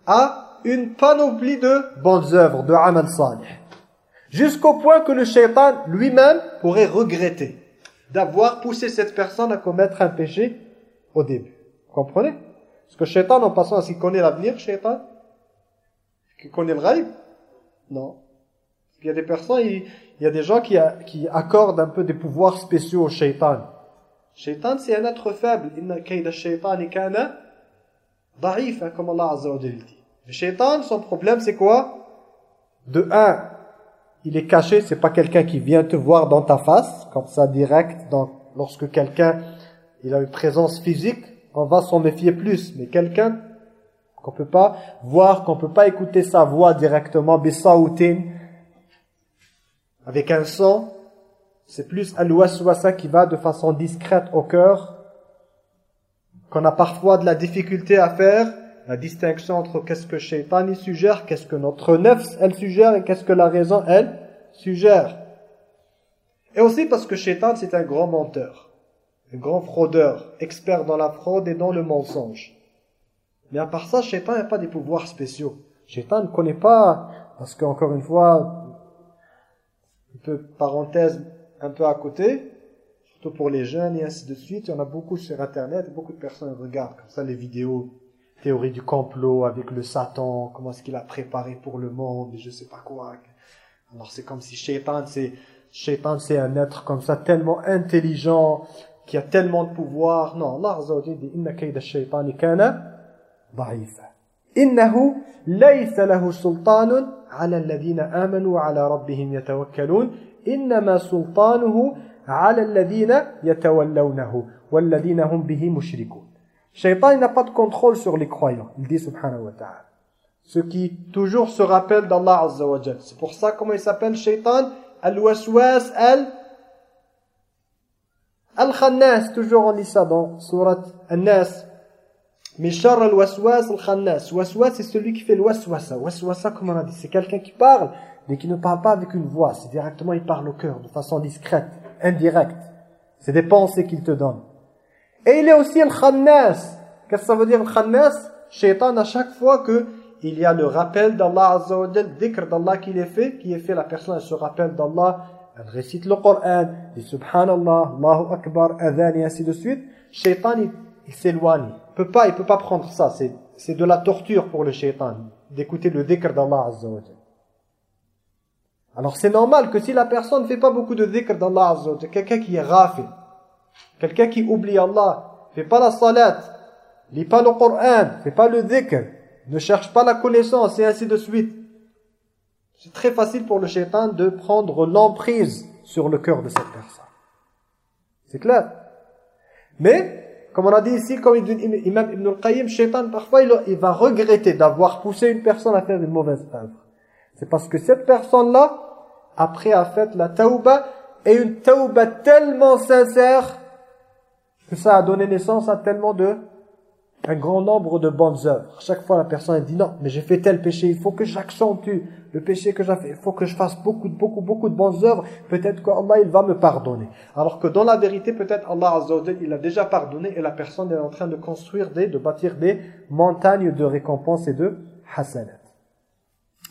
Speaker 1: à une panoplie de bonnes œuvres, de amal salih. Jusqu'au point que le shaitan lui-même pourrait regretter d'avoir poussé cette personne à commettre un péché au début. Vous comprenez? Parce que shaitan, en passant à ce qu'il connaît l'avenir, shaitan, qu'il connaît le rêve? Non. Il y a des personnes, il, y a des gens qui, qui accordent un peu des pouvoirs spéciaux au shaitan. Shaitan, c'est un être faible. Inna kayda shaitani kana da'if, hein, comme Allah Azza wa dit. Le shaitan, son problème, c'est quoi? De un, il est caché, c'est pas quelqu'un qui vient te voir dans ta face, comme ça, direct. Donc, lorsque quelqu'un, il a une présence physique, on va s'en méfier plus. Mais quelqu'un qu'on peut pas voir, qu'on peut pas écouter sa voix directement, bisawutin, avec un son, c'est plus al-waswasa qui va de façon discrète au cœur, qu'on a parfois de la difficulté à faire, la distinction entre qu'est-ce que shaitan il suggère, qu'est-ce que notre nefs elle suggère et qu'est-ce que la raison elle suggère. Et aussi parce que shaitan c'est un grand menteur, un grand fraudeur, expert dans la fraude et dans le mensonge. Mais à part ça, Shaitan n'a pas des pouvoirs spéciaux. Shaitan ne connaît pas, parce qu'encore une fois, peu parenthèse un peu à côté, surtout pour les jeunes et ainsi de suite. Il y en a beaucoup sur Internet, beaucoup de personnes regardent comme ça les vidéos théorie du complot avec le Satan, comment est-ce qu'il a préparé pour le monde, et je sais pas quoi. Alors c'est comme si Shaitan, c'est Shaitan, c'est un être comme ça tellement intelligent qui a tellement de pouvoir. Non, Allah Azza wa dit inna kayda shaytani kana dha'ifa. Innahu laysa lahu sultanun على الذين آمنوا وعلى ربهم يتوكلون إنما سلطانه على الذين يتولونه والذين هم به مشركون Shaitan n'a pas de contrôle sur les croyants. Il dit subhanahu wa ta'ala. Ceux qui toujours se rappellent d'Allah Azza wa Jal. C'est pour ça comment il s'appelle Shaitan Al-Waswas Al Al-Khannas. Toujours on dit ça dans Surat Al-Nas. Mais Shar al-Waswas al-Khannas. Waswas c'est celui qui fait le waswasa. Comme on a dit, c'est quelqu'un qui parle mais qui ne parle pas avec une voix. C'est directement il parle au cœur de façon discrète, indirecte. C'est des pensées qu'il te donne. Et il est aussi al-Khannas. Qu'est-ce que ça veut dire al-Khannas? Shaitan à chaque fois que il y a le rappel d'Allah Azza dhikr d'Allah qui est fait, qui est fait, la personne se rappelle d'Allah, elle récite le Coran, dit Subhanallah, Allahu Akbar, adhan et ainsi de suite. Shaitan il, il s'éloigne. Peut pas, il peut pas prendre ça. C'est de la torture pour le shaitan d'écouter le dhikr d'Allah Azza. Alors c'est normal que si la personne ne fait pas beaucoup de dhikr d'Allah Azza wa quelqu'un qui est rafil, quelqu'un qui oublie Allah, fait pas la salat, lit pas le Coran, fait pas le dhikr, ne cherche pas la connaissance et ainsi de suite. C'est très facile pour le shaitan de prendre l'emprise sur le cœur de cette personne. C'est clair? Mais, comme on a dit ici, comme il dit Imam Ibn al-Qayyim, shaitan parfois il, va regretter d'avoir poussé une personne à faire une mauvaise œuvre. C'est parce que cette personne-là, après a fait la tauba, et une tauba tellement sincère que ça a donné naissance à tellement de un grand nombre de bonnes œuvres. Chaque fois la personne dit non, mais j'ai fait tel péché, il faut que j'accentue le péché que j'ai fait, il faut que je fasse beaucoup, beaucoup, beaucoup de bonnes œuvres, peut-être qu'Allah il va me pardonner. Alors que dans la vérité, peut-être Allah Azza il a déjà pardonné et la personne est en train de construire des, de bâtir des montagnes de récompenses et de hasanat.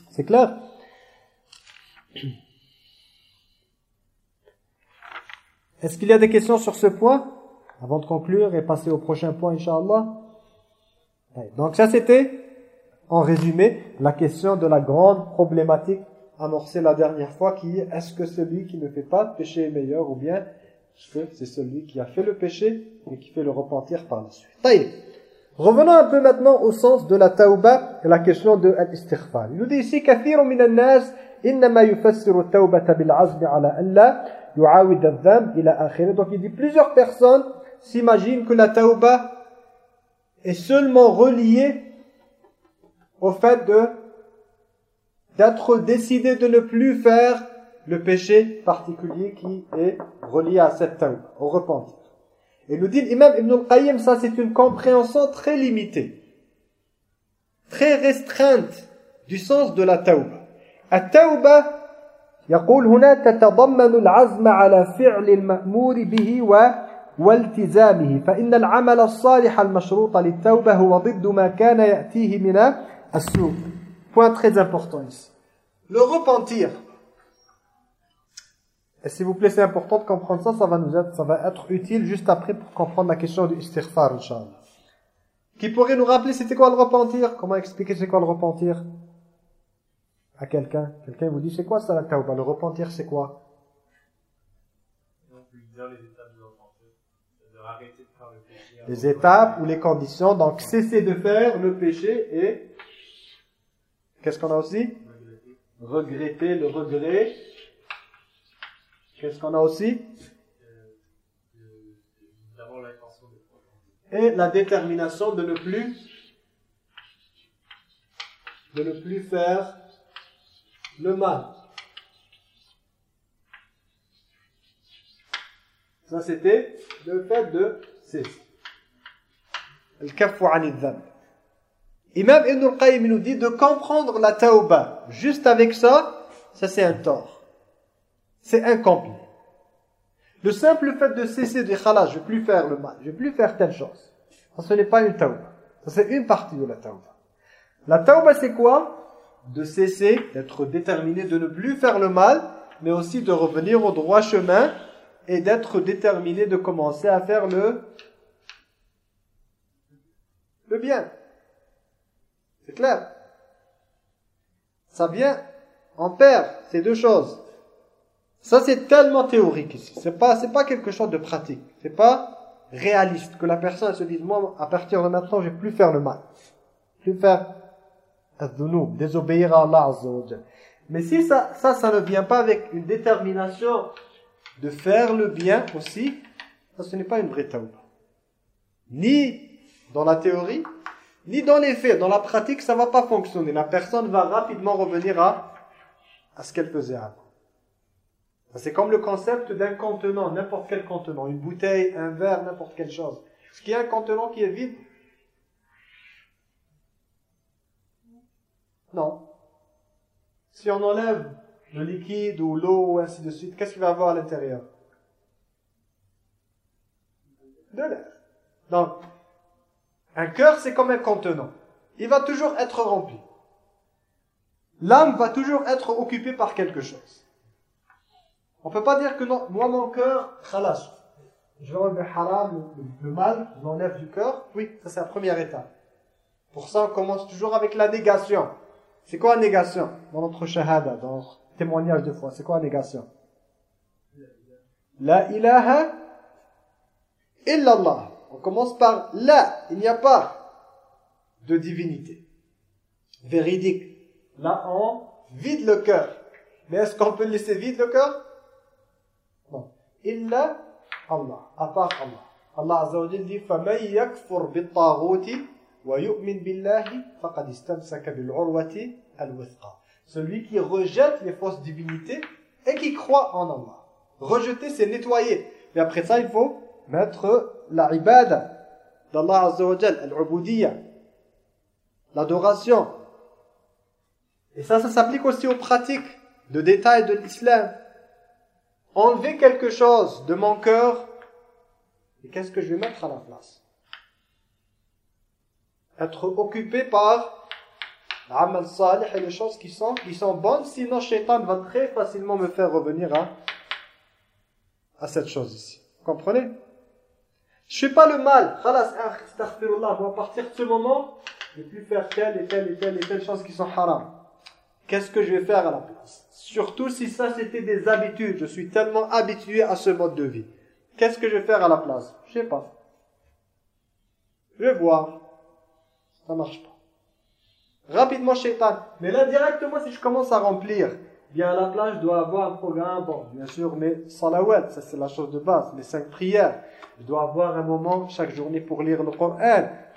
Speaker 1: C'est clair? Est-ce qu'il y a des questions sur ce point? Avant de conclure et passer au prochain point, Inch'Allah. Donc ça c'était, en résumé, la question de la grande problématique amorcée la dernière fois qui est est-ce que celui qui ne fait pas de péché est meilleur ou bien est-ce que c'est celui qui a fait le péché et qui fait le repentir par la suite. Taïb. Revenons un peu maintenant au sens de la tauba et la question de l'istighfar. Il nous dit ici كثير من الناس إنما يفسر التوبة بالعزم على ألا يعاود الذنب إلى آخره. Donc il dit plusieurs personnes s'imaginent que la tauba est seulement reliée au fait de d'être décidé de ne plus faire le péché particulier qui est relié à cette tauba, au repentir. Et nous dit l'imam Ibn al-Qayyim, ça c'est une compréhension très limitée, très restreinte du sens de la tauba. التوبة يقول هنا تتضمن العزم على فعل المأمور به و والتزامه فإن العمل الصالح المشروط للتوبة هو ضد ما كان يأتيه من السوء Point très important ici. Le repentir. Et s'il vous plaît, c'est important de comprendre ça, ça va nous être, ça va être utile juste après pour comprendre la question du istighfar, Inch'Allah. Qui pourrait nous rappeler c'était quoi le repentir Comment expliquer c'est quoi le repentir À quelqu'un. Quelqu'un vous dit c'est quoi ça la tauba Le repentir c'est quoi les étapes ou les conditions. Donc, cesser de faire le péché et qu'est-ce qu'on a aussi? Regretter le regret. Qu'est-ce qu'on a aussi? Et la détermination de ne plus de ne plus faire le mal. Ça, c'était le fait de cesser. Imam Ibn al-Qayyim nous dit de comprendre la tauba juste avec ça, ça c'est un tort. C'est incomplet. Le simple fait de cesser de dire khalas, je ne vais plus faire le mal, je ne vais plus faire telle chose. Ça, ce n'est pas une tauba. Ça, c'est une partie de la tauba. La tauba, c'est quoi? De cesser, d'être déterminé de ne plus faire le mal, mais aussi de revenir au droit chemin et d'être déterminé de commencer à faire le, le bien. C'est clair Ça vient en paire, ces deux choses. Ça, c'est tellement théorique ici. C'est pas, c'est pas quelque chose de pratique. C'est pas réaliste que la personne se dise, moi, à partir de maintenant, je vais plus faire le mal. Plus faire désobéir à Allah Mais si ça, ça, ça ne vient pas avec une détermination de faire le bien aussi, ça, ce n'est pas une vraie. Ni dans la théorie, ni dans les faits. Dans la pratique, ça va pas fonctionner. La personne va rapidement revenir à, à ce qu'elle faisait avant. C'est comme le concept d'un contenant, n'importe quel contenant, une bouteille, un verre, n'importe quelle chose. Est-ce qu'il y a un contenant qui est vide? Non. Si on enlève le liquide ou l'eau ou ainsi de suite, qu'est-ce qu'il va avoir à l'intérieur? De l'air. Donc, un cœur, c'est comme un contenant. Il va toujours être rempli. L'âme va toujours être occupée par quelque chose. On peut pas dire que non, moi mon cœur, khalas. Je le haram, le, mal, je l'enlève du cœur. Oui, ça c'est la première étape. Pour ça, on commence toujours avec la négation. C'est quoi la négation? Dans notre shahada, dans témoignage de foi, c'est quoi la négation La ilaha illallah. On commence par la, il n'y a pas de divinité. Véridique. Là, on vide le cœur. Mais est-ce qu'on peut laisser vide le cœur illa Allah, à part Allah. Allah Azza wa Jalla dit فَمَنْ يَكْفُرْ بِالطَّاغُوتِ وَيُؤْمِنْ بِاللَّهِ فَقَدْ اسْتَمْسَكَ بِالْعُرْوَةِ الْوِثْقَى celui qui rejette les fausses divinités et qui croit en Allah. Rejeter, c'est nettoyer. Et après ça, il faut mettre la ibada d'Allah Azza wa l'adoration. Et ça, ça s'applique aussi aux pratiques de détail de l'islam enlever quelque chose de mon cœur, et qu'est-ce que je vais mettre à la place? Être occupé par amal salih et les choses qui sont, qui sont bonnes, sinon shaitan va très facilement me faire revenir à, à cette chose ici. Vous comprenez? Je fais pas le mal. Khalas, moi à partir de ce moment, je ne vais plus faire telle et telle et telle et telle chose qui sont haram. Qu'est-ce que je vais faire à la place? Surtout si ça c'était des habitudes. Je suis tellement habitué à ce mode de vie. Qu'est-ce que je vais faire à la place? Je sais pas. Je vais voir. Ça marche pas. Rapidement, shaitan. Mais là, directement, si je commence à remplir, bien à la place, je dois avoir un programme. Bon, bien sûr, mais salawat, ça c'est la chose de base. Mes cinq prières. Je dois avoir un moment chaque journée pour lire le Coran.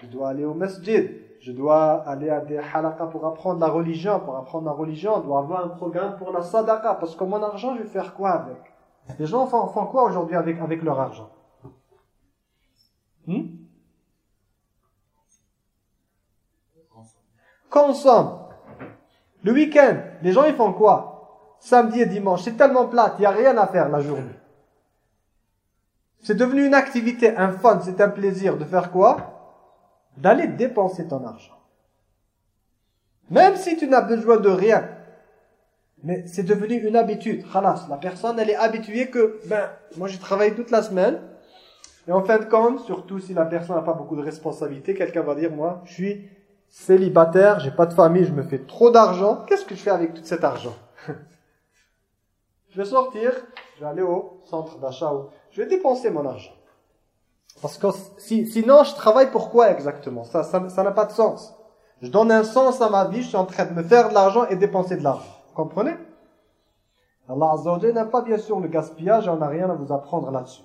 Speaker 1: Je dois aller au masjid je dois aller à des halakas pour apprendre la religion. Pour apprendre la religion, je dois avoir un programme pour la sadaqa. Parce que mon argent, je vais faire quoi avec? Les gens font, font quoi aujourd'hui avec, avec leur argent hmm? Consomme. Le week-end, les gens ils font quoi? Samedi et dimanche, c'est tellement plat, il n'y a rien à faire la journée. C'est devenu une activité, un fun, c'est un plaisir de faire quoi? D'aller dépenser ton argent. Même si tu n'as besoin de rien. Mais c'est devenu une habitude. Khalas, la personne, elle est habituée que, ben, moi j'ai travaillé toute la semaine. Et en fin de compte, surtout si la personne n'a pas beaucoup de responsabilités, quelqu'un va dire, moi, je suis célibataire, j'ai pas de famille, je me fais trop d'argent. Qu'est-ce que je fais avec tout cet argent? Je vais sortir, je vais aller au centre d'achat, je vais dépenser mon argent. Parce que si, sinon, je travaille pour quoi exactement? Ça ça n'a pas de sens. Je donne un sens à ma vie, je suis en train de me faire de l'argent et dépenser de l'argent. Vous comprenez? Allah Azza n'a pas bien sûr le gaspillage, on n'a rien à vous apprendre là-dessus.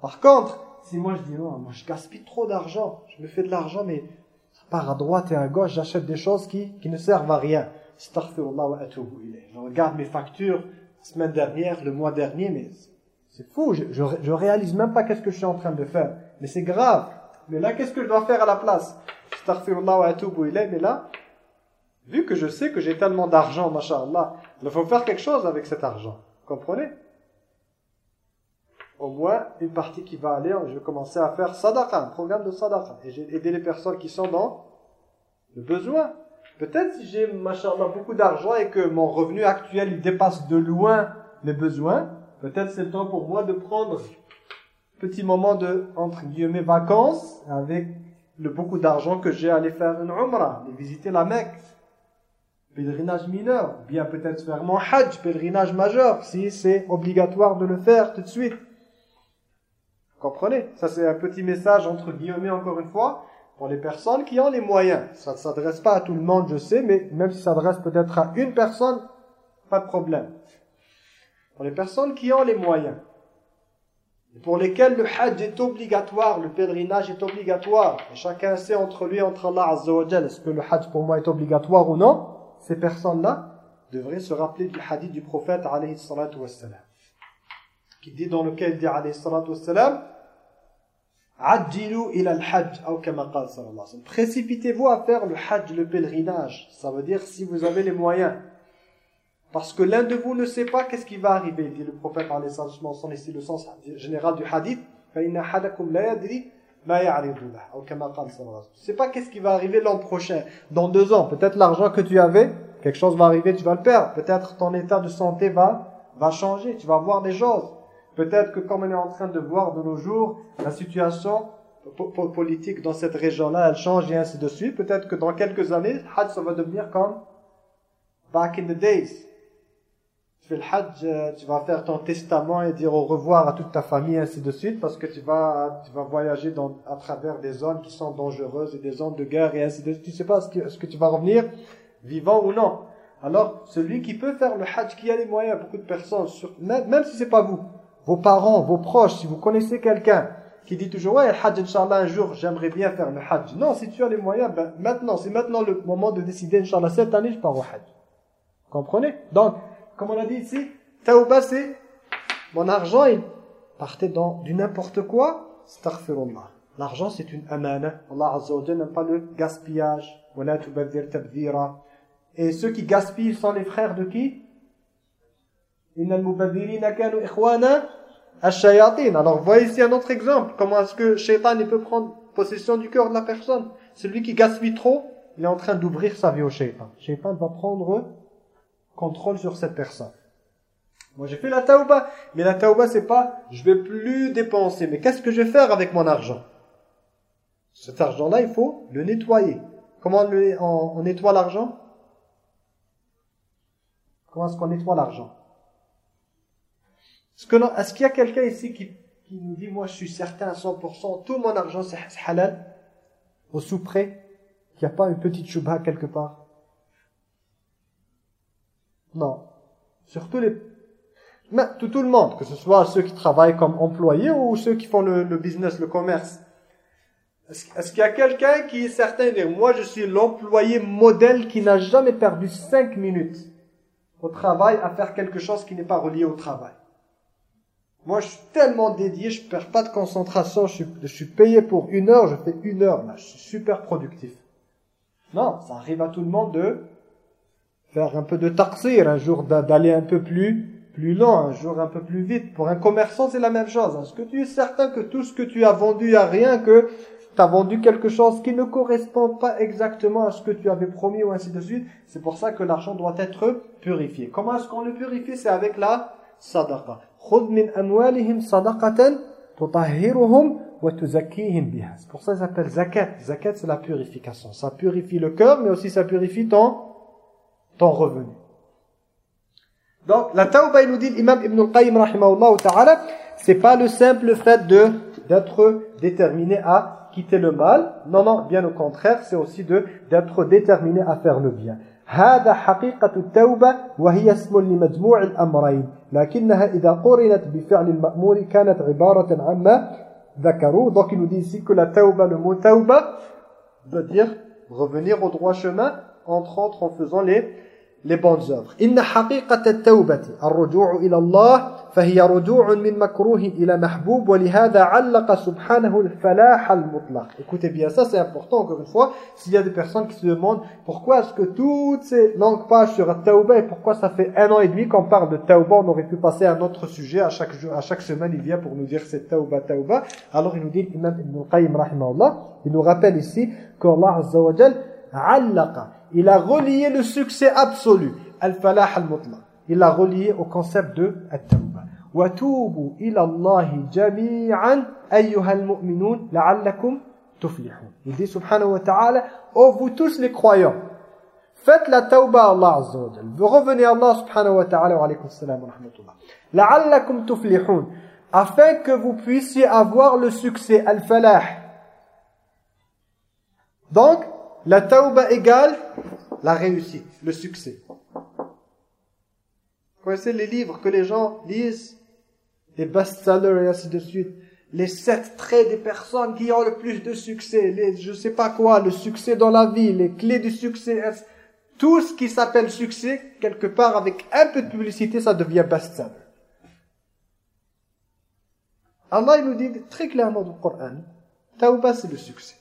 Speaker 1: Par contre, si moi je dis non, moi je gaspille trop d'argent, je me fais de l'argent mais ça part à droite et à gauche, j'achète des choses qui, qui ne servent à rien. Je regarde mes factures la semaine dernière, le mois dernier, mais c'est fou, je, je, réalise même pas qu'est-ce que je suis en train de faire. Mais c'est grave. Mais là, qu'est-ce que je dois faire à la place? Mais là, vu que je sais que j'ai tellement d'argent, machallah, il faut faire quelque chose avec cet argent. Comprenez? Au moins une partie qui va aller, je vais commencer à faire sadaqa, un programme de sadaqa. Et j'ai aidé les personnes qui sont dans le besoin. Peut-être si j'ai, machallah, beaucoup d'argent et que mon revenu actuel, dépasse de loin mes besoins, peut-être c'est le temps pour moi de prendre un petit moment de, entre guillemets, vacances avec le beaucoup d'argent que j'ai à aller faire une umrah, visiter la Mecque, pèlerinage mineur, bien peut-être faire mon hajj, pèlerinage majeur, si c'est obligatoire de le faire tout de suite. Comprenez? Ça c'est un petit message entre guillemets encore une fois pour les personnes qui ont les moyens. Ça ne s'adresse pas à tout le monde, je sais, mais même si ça s'adresse peut-être à une personne, pas de problème. Pour les personnes qui ont les moyens, pour lesquelles le hajj est obligatoire, le pèlerinage est obligatoire, et chacun sait entre lui et entre Allah Azza wa est-ce que le hajj pour moi est obligatoire ou non, ces personnes-là devraient se rappeler du hadith du prophète alayhi salatu wassalam qui dit dans lequel dit alayhi ila précipitez-vous à faire le hajj le pèlerinage. Ça veut dire si vous avez les moyens. Parce que l'un de vous ne sait pas qu'est-ce qui va arriver dit le prophète alayhi salatu wassalam ici le sens général du hadith. Sallallahu alayhi sais pas qu'est-ce qui va arriver l'an prochain. Dans deux ans peut-être l'argent que tu avais quelque chose va arriver tu vas le perdre. Peut-être ton état de santé va va changer tu vas voir des choses Peut-être que comme on est en train de voir de nos jours, la situation politique dans cette région-là, elle change et ainsi de suite. Peut-être que dans quelques années, Hajj, ça va devenir comme back in the days. Tu fais le Hajj, euh, tu vas faire ton testament et dire au revoir à toute ta famille et ainsi de suite parce que tu vas, tu vas voyager à travers des zones qui sont dangereuses et des zones de guerre et ainsi de suite. Tu sais pas ce que, tu vas revenir vivant ou non. Alors, celui qui peut faire le Hajj, qui a les moyens, beaucoup de personnes, même, même si c'est pas vous, vos parents, vos proches, si vous connaissez quelqu'un qui dit toujours, ouais, le hajj, Inch'Allah, un jour, j'aimerais bien faire le hajj. Non, si tu as les moyens, ben, maintenant, c'est maintenant le moment de décider, Inch'Allah, cette année, je pars au hajj. Comprenez? Donc, comme on a dit ici, tauba, c'est mon argent, il partait dans du n'importe quoi, astaghfirullah. L'argent, c'est une amana. Allah Azza wa pas le gaspillage. Et ceux qui gaspillent sont les frères de qui? Alors, voyez ici un autre exemple. Comment est-ce que Shaitan peut prendre possession du cœur de la personne? Celui qui gaspille trop, il est en train d'ouvrir sa vie au Shaitan. Shaitan va prendre contrôle sur cette personne. Moi, j'ai fait la tauba, mais la tauba, c'est pas je vais plus dépenser. Mais qu'est-ce que je vais faire avec mon argent? Cet argent-là, il faut le nettoyer. Comment on nettoie l'argent? Comment est-ce qu'on nettoie l'argent? Est-ce qu'il y a quelqu'un ici qui, nous dit, moi je suis certain à 100%, tout mon argent c'est halal, au sous-près, qu'il n'y a pas une petite chouba quelque part? Non. Surtout les... Mais tout, tout le monde, que ce soit ceux qui travaillent comme employés ou ceux qui font le, business, le commerce. Est-ce qu'il y a quelqu'un qui est certain de dire, moi je suis l'employé modèle qui n'a jamais perdu 5 minutes au travail à faire quelque chose qui n'est pas relié au travail? Moi, je suis tellement dédié, je perds pas de concentration, je suis, payé pour une heure, je fais une heure, je suis super productif. Non, ça arrive à tout le monde de faire un peu de taxir, un jour d'aller un peu plus, plus lent, un jour un peu plus vite. Pour un commerçant, c'est la même chose. Est-ce que tu es certain que tout ce que tu as vendu, il a rien que tu as vendu quelque chose qui ne correspond pas exactement à ce que tu avais promis ou ainsi de suite? C'est pour ça que l'argent doit être purifié. Comment est-ce qu'on le purifie? C'est avec la sadaqa. C'est pour ça qu'ils appellent zakat. Zakat, c'est la purification. Ça purifie le cœur, mais aussi ça purifie ton, ton revenu. Donc, la tawba, il nous dit l'imam Ibn al-Qayyim, ta'ala, c'est pas le simple fait d'être déterminé à quitter le mal. Non, non, bien au contraire, c'est aussi d'être déterminé à faire le bien. هذا حقيقة التوبة وهي اسم لمجموع الأمرين لكنها إذا قرنت بفعل المأمور كانت عبارة عما ذكروا donc il nous dit ici que la tauba le mot tauba veut dire revenir au droit chemin entre autres en faisant les les bonnes œuvres. Inna haqiqata at-tawbati ar-ruju'u ila Allah فهي رجوع من مكروه إلى محبوب ولهذا علق سبحانه الفلاح المطلق Écoutez bien, ça c'est important encore une fois. S'il y a des personnes qui se demandent pourquoi est-ce que toutes ces longues pages sur Tauba et pourquoi ça fait un an et demi qu'on parle de Tauba, on aurait pu passer à un autre sujet à chaque jour, à chaque semaine il vient pour nous dire c'est Tauba, Tauba. Alors il nous dit l'imam Ibn Qayyim rahimahullah, il nous rappelle ici qu'Allah Azza wa Jal il a relié le succès absolu, al-falah al-mutlaq. Il l'a relié au concept de at-tawba. وَتُوبُوا إِلَى اللَّهِ جَمِيعًا أَيُّهَا الْمُؤْمِنُونَ لَعَلَّكُمْ تُفْلِحُونَ Il dit subhanahu wa ta'ala, oh vous tous les croyants, faites la tawba à Allah azza wa jalla. Vous revenez à Allah subhanahu wa ta'ala wa alaykum salam wa rahmatullah. لَعَلَّكُمْ تُفْلِحُونَ Afin que vous puissiez avoir le succès, al-falah. Donc, la tawba égale la réussite, le succès. Vous connaissez les livres que les gens lisent? Les best-sellers et ainsi de suite, les sept traits des personnes qui ont le plus de succès, les je sais pas quoi, le succès dans la vie, les clés du succès, tout ce qui s'appelle succès, quelque part avec un peu de publicité, ça devient best-seller. Allah il nous dit très clairement dans le Coran, Tawbah c'est le succès.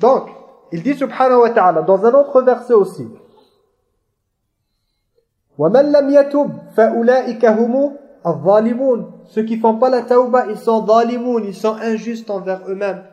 Speaker 1: Donc, il dit subhanahu wa ta'ala dans un autre verset aussi, وَمَنْ لَمْ يَتُبْ فَأُولَٰئِكَ هُمُ الظَّالِمُونَ Ceux qui font pas la tauba, ils sont ظالمون, ils sont injustes envers eux-mêmes.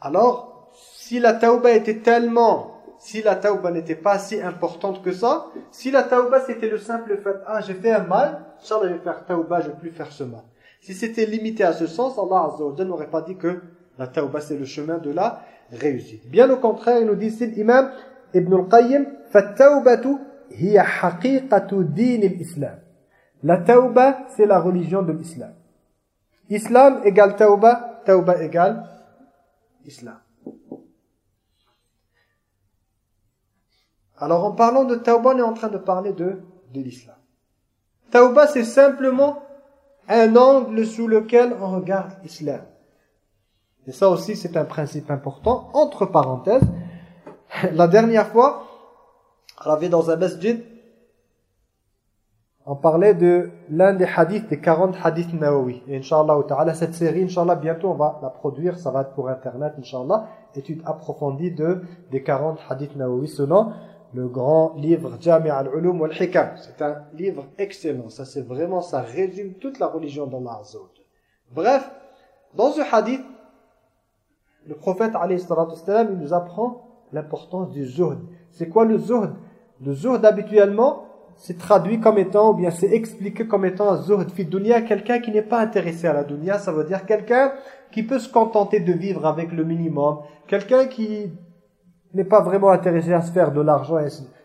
Speaker 1: Alors, si la tauba était tellement, si la tauba n'était pas si importante que ça, si la tauba c'était le simple fait, ah j'ai fait un mal, Inch'Allah je vais faire tauba, je vais plus faire ce mal. Si c'était limité à ce sens, Allah Azza wa n'aurait pas dit que la tauba c'est le chemin de la réussite. Bien au contraire, il nous dit, c'est l'imam Ibn al-Qayyim, فَالتَّوْبَةُ هِيَ حَقِيقَةُ دِينِ الْإِسْلَامِ La tauba, c'est la religion de l'islam. Islam égale tauba, tauba égale islam. Alors en parlant de tauba, on est en train de parler de, de l'islam. Tauba, c'est simplement un angle sous lequel on regarde l'islam. Et ça aussi, c'est un principe important. Entre parenthèses, la dernière fois, on avait dans un masjid, on parlait de l'un des hadiths, des 40 hadiths Nawawi. Et Inch'Allah cette série, Inch'Allah, bientôt on va la produire, ça va être pour Internet, Inch'Allah, étude approfondie de, des 40 hadiths Nawawi selon le grand livre Jami' al-Ulum wal-Hikam. C'est un livre excellent, ça c'est vraiment, ça résume toute la religion d'Allah Azza Bref, dans ce hadith, le prophète, il nous apprend l'importance du zuhd. C'est quoi le zuhd? Le zuhd habituellement, c'est traduit comme étant, ou bien c'est expliqué comme étant un zuhd fi dunya, quelqu'un qui n'est pas intéressé à la dunya, ça veut dire quelqu'un qui peut se contenter de vivre avec le minimum, quelqu'un qui n'est pas vraiment intéressé à se faire de l'argent.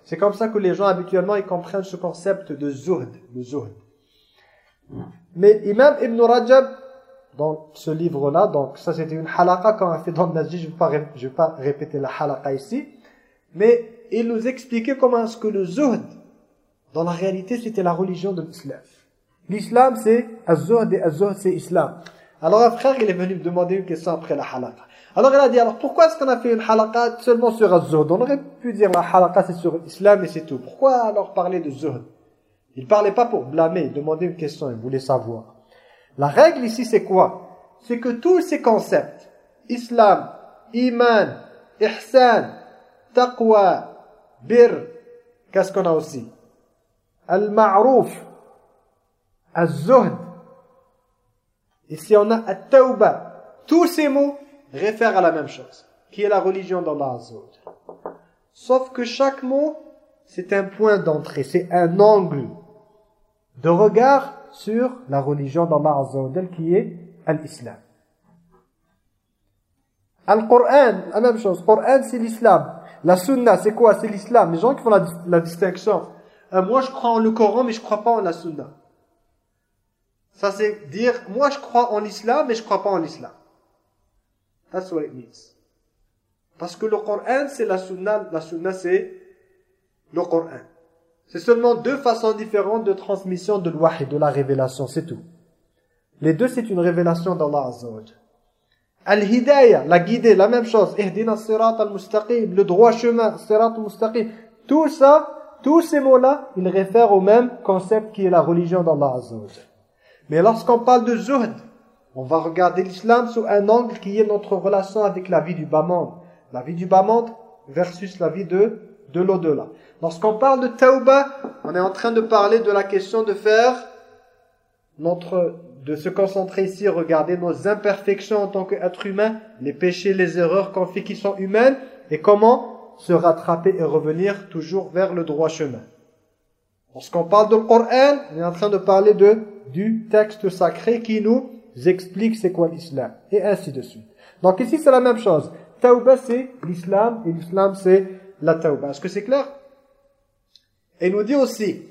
Speaker 1: C'est comme ça que les gens habituellement ils comprennent ce concept de zuhd, le zuhd. Mais Imam Ibn Rajab, dans ce livre-là. Donc ça c'était une halaqa qu'on a fait dans le Najdi, je ne vais, pas, répéter la halaqa ici. Mais il nous expliquait comment est-ce que le zuhd, dans la réalité c'était la religion de l'islam. L'islam c'est az-zuhd et az-zuhd c'est islam. Alors un frère il est venu me demander une question après la halaqa. Alors il a dit alors pourquoi est-ce qu'on a fait une halaqa seulement sur az-zuhd? On aurait pu dire la halaqa c'est sur l'islam et c'est tout. Pourquoi alors parler de zuhd? Il parlait pas pour blâmer, il demandait une question, il voulait savoir. La règle ici, c'est quoi? C'est que tous ces concepts, islam, iman, ihsan, taqwa, bir, qu'est-ce qu'on a aussi? Al-ma'rouf, al-zuhd. Ici, on a al-tawba. Tous ces mots réfèrent à la même chose, qui est la religion d'Allah Azza Sauf que chaque mot, c'est un point d'entrée, c'est un angle de regard sur la religion d'Allah Azza qui est l'islam. Al-Qur'an, la même chose. Qur'an, c'est l'islam. La sunna, c'est quoi? C'est l'islam. Les gens qui font la, distinction. Euh, moi, je crois en le Coran, mais je crois pas en la sunna. Ça, c'est dire, moi, je crois en l'islam, mais je crois pas en l'islam. That's what it means. Parce que le Coran, c'est la sunna. La sunna, c'est le Coran. C'est seulement deux façons différentes de transmission de l'wahi, de la révélation, c'est tout. Les deux, c'est une révélation d'Allah Azza Al-hidayah, la guider, la même chose. Ihdina sirat al-mustaqim, le droit chemin, sirat al-mustaqim. Tout ça, tous ces mots-là, ils réfèrent au même concept qui est la religion d'Allah Azza wa. Mais lorsqu'on parle de zuhd, on va regarder l'islam sous un angle qui est notre relation avec la vie du bas monde. La vie du bas monde versus la vie de, de l'au-delà. Lorsqu'on parle de tauba, on est en train de parler de la question de faire notre, de se concentrer ici, regarder nos imperfections en tant qu'être humain, les péchés, les erreurs qu'on fait qui sont humaines, et comment se rattraper et revenir toujours vers le droit chemin. Lorsqu'on parle de Coran, on est en train de parler de, du texte sacré qui nous explique c'est quoi l'islam, et ainsi de suite. Donc ici c'est la même chose. Tauba c'est l'islam, et l'islam c'est la tauba. Est-ce que c'est clair? Et il nous dit aussi,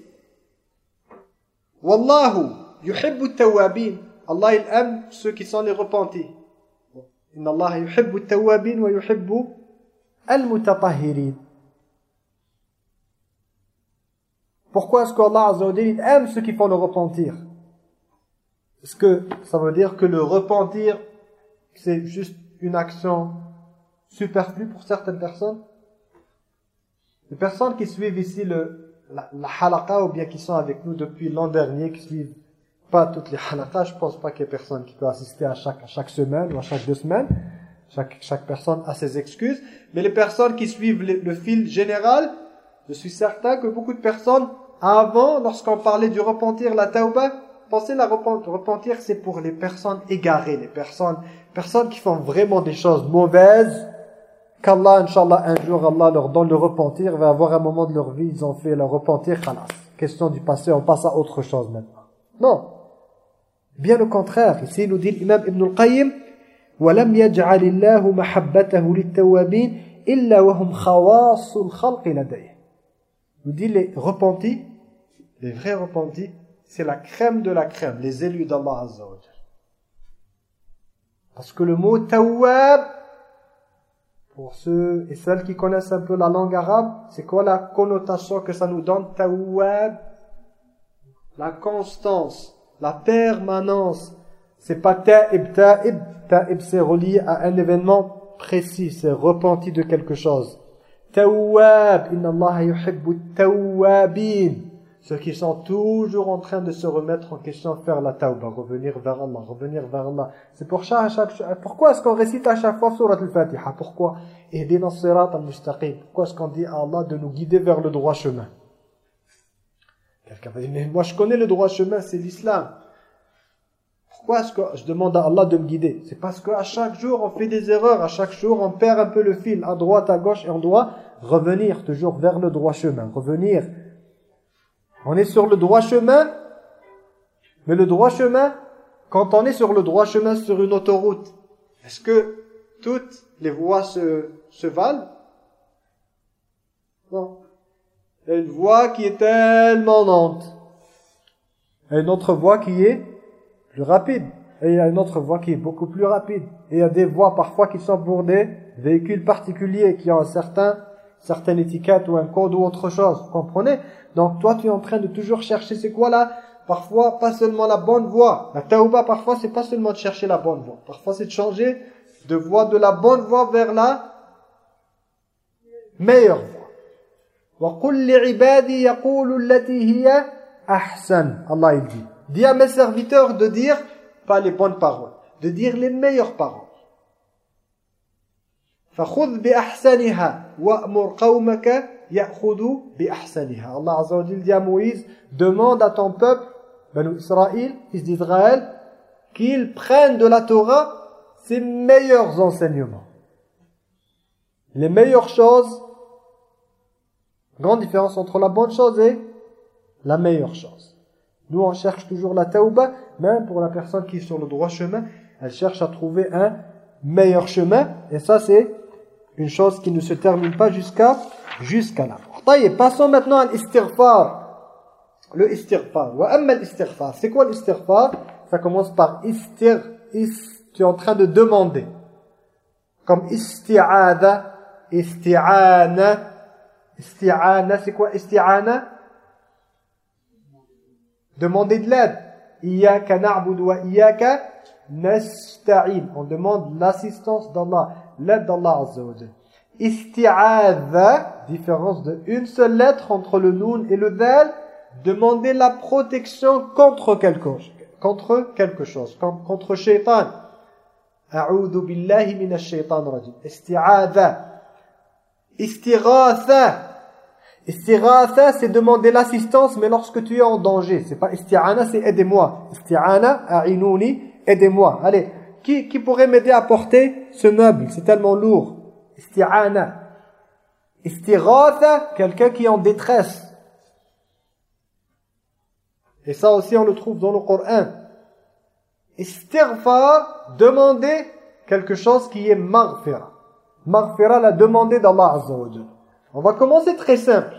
Speaker 1: Wallahu yuhibbu tawabin. Allah il aime ceux qui sont les repentis. Inna wa yuhibbu al-mutatahhirin. Pourquoi est-ce qu'Allah aime ceux qui font le repentir? Est-ce que ça veut dire que le repentir, c'est juste une action superflue pour certaines personnes? Les personnes qui suivent ici le, la, la ou bien qui sont avec nous depuis l'an dernier, qui suivent pas toutes les halaqas, je pense pas qu'il y ait personne qui peut assister à chaque, à chaque semaine ou à chaque deux semaines. Chaque, chaque personne a ses excuses. Mais les personnes qui suivent le, le fil général, je suis certain que beaucoup de personnes, avant, lorsqu'on parlait du repentir, la tauba, pensaient la repentir, c'est pour les personnes égarées, les personnes, personnes qui font vraiment des choses mauvaises, qu'Allah, Inch'Allah, un jour, Allah leur donne le repentir, va avoir un moment de leur vie, ils ont fait le repentir, khalas. Question du passé, on passe à autre chose maintenant. Non. Bien au contraire, ici nous dit l'imam Ibn al-Qayyim, وَلَمْ يَجْعَلِ اللَّهُ مَحَبَّتَهُ لِلتَّوَّابِينَ إِلَّا وَهُمْ خَوَاصُ الْخَلْقِ لَدَيْهِ nous dit les repentis, les vrais repentis, c'est la crème de la crème, les élus d'Allah Azza wa Jal. Parce que le mot tawwab, pour ceux et celles qui connaissent un peu la langue arabe, c'est quoi la connotation que ça nous donne Tawwab? La constance, la permanence. C'est pas ta'ib, ta'ib. Ta'ib c'est relié à un événement précis, c'est repenti de quelque chose. Tawwab, inna Allah yuhibbu tawwabin. Ceux qui sont toujours en train de se remettre en question, faire la tawba, revenir vers Allah, revenir vers Allah. C'est pour ça, à chaque, pourquoi est-ce qu'on récite à chaque fois surat al-Fatiha? Pourquoi? Sirat al-mustaqim. Pourquoi est-ce qu'on dit à Allah de nous guider vers le droit chemin? Quelqu'un va dire, mais moi je connais le droit chemin, c'est l'islam. Pourquoi est-ce que je demande à Allah de me guider? C'est parce qu'à chaque jour on fait des erreurs, à chaque jour on perd un peu le fil, à droite, à gauche, et on doit revenir toujours vers le droit chemin, revenir. On est sur le droit chemin, mais le droit chemin, quand on est sur le droit chemin sur une autoroute, est-ce que toutes les voies se, se valent? Non. Il y a une voie qui est tellement lente. Et une autre voie qui est plus rapide. Et il y a une autre voie qui est beaucoup plus rapide. Et il y a des voies parfois qui sont pour des véhicules particuliers qui ont un certain, certaine étiquette ou un code ou autre chose. Vous comprenez Donc toi tu es en train de toujours chercher c'est quoi là Parfois pas seulement la bonne voie. La tauba parfois c'est pas seulement de chercher la bonne voie. Parfois c'est de changer de voie de la bonne voie vers la meilleure voie. وَقُلْ لِعِبَادِي يَقُولُ الَّتِي هِيَ أَحْسَنُ Allah il dit Dis à mes serviteurs de dire, pas les bonnes paroles, de dire les meilleures paroles. فَخُذْ بِأَحْسَنِهَا wa'mur. Allah Azza dit à Moïse demande à ton peuple Banu Israël, fils d'Israël, qu'ils prennent de la Torah ses meilleurs enseignements. Les meilleures choses. Grande différence entre la bonne chose et la meilleure chose. Nous, on cherche toujours la taouba, même pour la personne qui est sur le droit chemin, elle cherche à trouver un meilleur chemin, et ça, c'est une chose qui ne se termine pas jusqu'à jusqu'à là. Et passons maintenant à l'istighfar. Le istighfar. C'est quoi l'istighfar? Ça commence par istir, is, tu es en train de demander. Comme isti'ada, isti'ana. Isti'ana, c'est quoi isti'ana? Demander de l'aide. Iyaka na'budu wa iyaka nasta'in. On demande l'assistance d'Allah, l'aide d'Allah Azza wa. Isti'adha, différence de une seule lettre entre le noun et le dal, demander la protection contre quelque chose, contre quelque chose, contre, shaitan. A'udhu billahi minash shaitan rajim. Isti'adha. Istighatha. Istighatha, c'est demander l'assistance, mais lorsque tu es en danger. C'est pas isti'ana, c'est aidez-moi. Isti'ana, a'inouni, aidez-moi. Allez, qui, qui pourrait m'aider à porter ce meuble C'est tellement lourd. Isti'ana. Istighatha, quelqu'un qui est en détresse. Et ça aussi, on le trouve dans le Coran. Istighfar, demander quelque chose qui est maghfira. Maghfira, la demander d'Allah Azza. On va commencer très simple.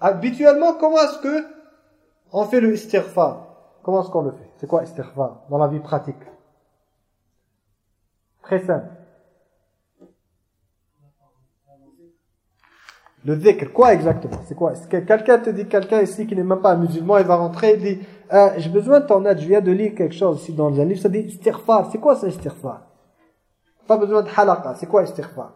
Speaker 1: Habituellement, comment est-ce que on fait le istighfar? Comment est-ce qu'on le fait? C'est quoi istighfar dans la vie pratique? Très simple. Le dhikr, quoi exactement? C'est quoi? Quelqu'un te dit, quelqu'un ici qui n'est même pas musulman, il va rentrer, il dit euh, J'ai besoin de ton aide, je viens de lire quelque chose ici dans un livre, ça dit istighfar. C'est quoi ça istighfar? Pas besoin de halaqa, c'est quoi istighfar?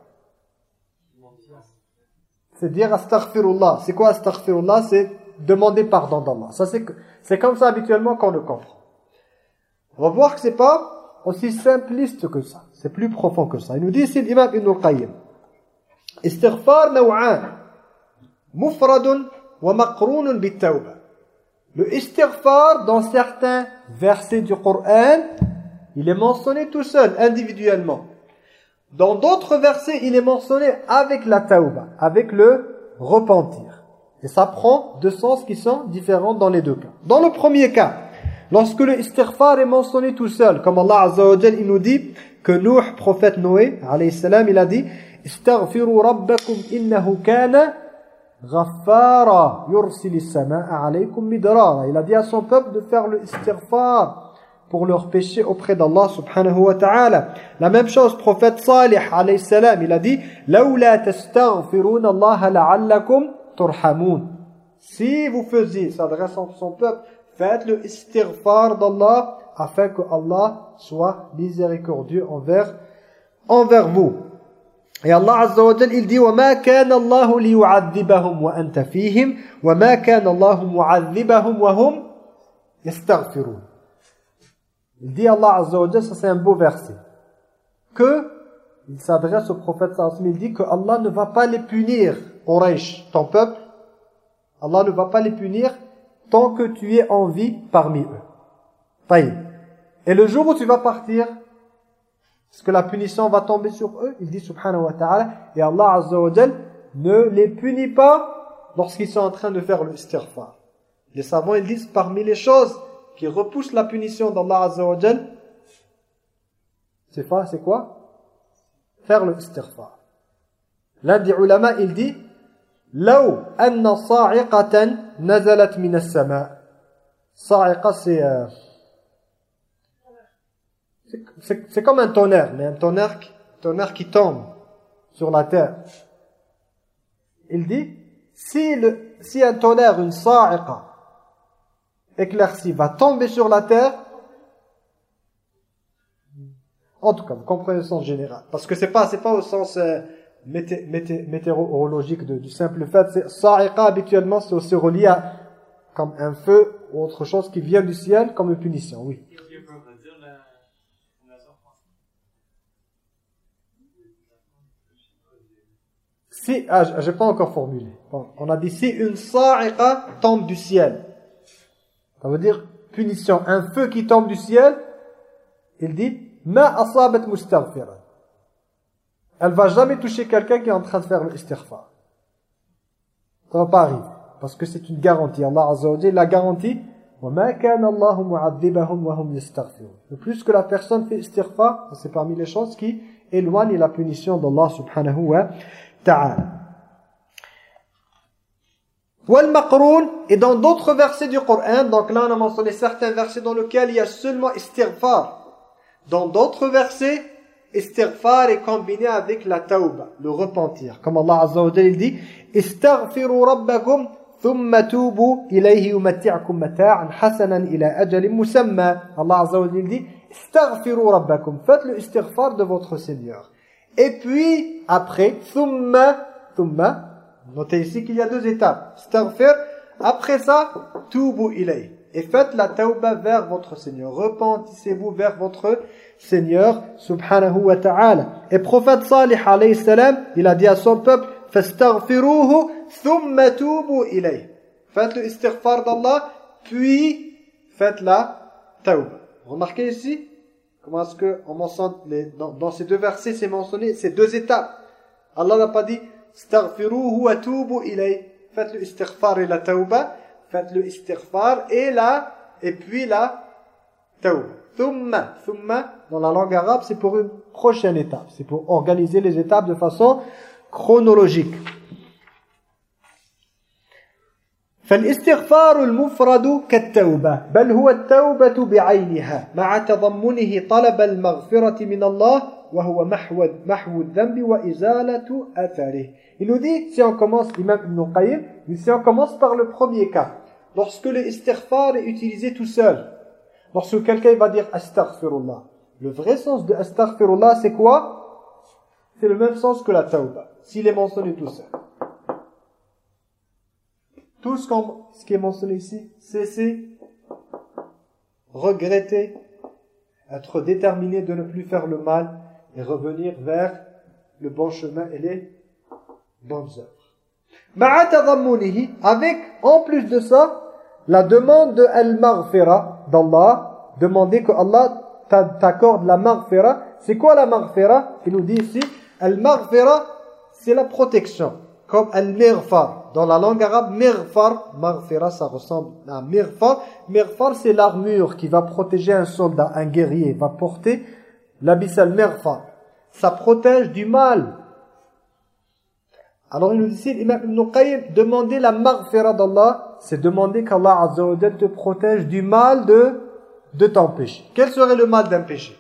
Speaker 1: C'est dire astaghfirullah. C'est quoi astaghfirullah? C'est demander pardon d'Allah. Ça c'est comme ça habituellement qu'on le comprend. On va voir que c'est pas aussi simpliste que ça. C'est plus profond que ça. Il nous dit ici l'imam Ibn al-Qayyim. Istighfar naw'an. Mufradun wa maqrounun bit-tawbah. Le istighfar dans certains versets du Coran, il est mentionné tout seul, individuellement. Dans d'autres versets, il est mentionné avec la tauba, avec le repentir. Et ça prend deux sens qui sont différents dans les deux cas. Dans le premier cas, lorsque le istighfar est mentionné tout seul, comme Allah Azza wa Jal, il nous dit que Nuh, prophète Noé, alayhi salam, il a dit « Istaghfiru rabbakum innahu kana ghaffara yursilis sama'a alaykum midrara » Il a dit à son peuple de faire le istighfar pour leurs péchés auprès d'Allah subhanahu wa ta'ala. La même chose, prophète Salih alayhi salam, il a dit "Laula tastaghfirun Allah la'allakum turhamun." Si vous faisiez, s'adressant à son peuple, faites le istighfar d'Allah afin que Allah soit miséricordieux envers envers vous. Et Allah Azza wa Jalla il dit وما كان الله ليعذبهم وأنت فيهم وما كان الله معذبهم وهم يستغفرون il dit Allah Azza wa ça c'est un beau verset. Que, il s'adresse au prophète sallallahu il dit que Allah ne va pas les punir, Quraysh, ton peuple. Allah ne va pas les punir tant que tu es en vie parmi eux. Et le jour où tu vas partir, est-ce que la punition va tomber sur eux? Il dit subhanahu wa ta'ala, et Allah Azza wa ne les punit pas lorsqu'ils sont en train de faire le istighfar. Les savants ils disent parmi les choses qui repousse la punition d'Allah Azza wa Jal, c'est quoi, c'est quoi? Faire le istighfar. L'un des ulama, il dit Law anna sa'iqatan nazalat min c'est c'est comme un tonnerre, mais un tonnerre, tonnerre qui tombe sur la terre. Il dit si le si un tonnerre une sa'iqa éclaircie va tomber sur la terre en tout cas, vous comprenez le sens général. Parce que c'est pas, c'est pas au sens euh, météorologique du simple fait. Sa'iqa, habituellement, c'est aussi relié à comme un feu ou autre chose qui vient du ciel comme une punition, oui. Si, ah, j'ai pas encore formulé. on a dit si une sa'iqa tombe du ciel. Ça veut dire punition. Un feu qui tombe du ciel, il dit Ma asabat mustaghfira. Elle va jamais toucher quelqu'un qui est en train de faire l'istighfar. Ça va pas arriver. Parce que c'est une garantie. Allah Azza wa la garantie le plus que la personne fait istighfar, c'est parmi les choses qui éloignent la punition d'Allah subhanahu wa ta'ala. Et dans d'autres versets du Coran, donc là on a mentionné certains versets dans lesquels il y a seulement istighfar. Dans d'autres versets, Istighfar est combiné avec la tauba, le repentir. Comme Allah Azza wa Jalla dit Istaghfiru rabbakum thumma tubu ilayhi yumatti'akum mata'an hasanan ila ajalin musamma. Allah Azza wa Jalla dit Istaghfiru rabbakum. Faites le istighfar de votre Seigneur. Et puis après thumma thumma Notez ici qu'il y a deux étapes. Istaghfir après ça tubu ilayhi. Et faites la tauba vers votre Seigneur. Repentissez-vous vers votre subhanahu wa ta'ala et prophète Salih alayhi salam il a dit à son peuple فاستغفروه ثم توبوا إليه faites le istighfar d'Allah puis faites la tauba remarquez ici comment est-ce que on mentionne les, dans, dans ces deux versets c'est mentionné ces deux étapes Allah n'a pas dit استغفروه وتوبوا إليه faites le istighfar et la tauba faites le istighfar et la et puis la tauba thumma thumma dans la langue arabe c'est pour une prochaine étape c'est pour organiser les étapes de façon chronologique فالاستغفار المفرد كالتوبة بل هو التوبة بعينها مع تضمنه طلب المغفرة من الله وهو محو محو الذنب وإزالة أثره Il nous dit, si on commence, Imam Ibn Qayyim, si on commence par le premier cas, lorsque le istighfar est utilisé tout seul, Lorsque quelqu'un va dire astaghfirullah, le vrai sens de astaghfirullah, c'est quoi? C'est le même sens que la tauba, s'il est mentionné tout seul. Tout ce, qu ce qui est mentionné ici, cesser, regretter, être déterminé de ne plus faire le mal et revenir vers le bon chemin et les bonnes œuvres. Avec, en plus de ça, la demande de al-maghfirah, d'Allah demander que Allah t'a- t'accorde la maghfira. C'est quoi la maghfira? Il nous dit ici al-maghfira c'est la protection. Comme al-mirfar dans la langue arabe mirfar maghfira ça ressemble à mirfar mirfar c'est l'armure qui va protéger un soldat un guerrier va porter l'habit al-mirfar ça protège du mal alors il nous dit l'imam Ibn Qayyim, demander la maghfira d'Allah, c'est demander qu'Allah Azza wa te protège du mal de, de ton péché. Quel serait le mal d'un péché?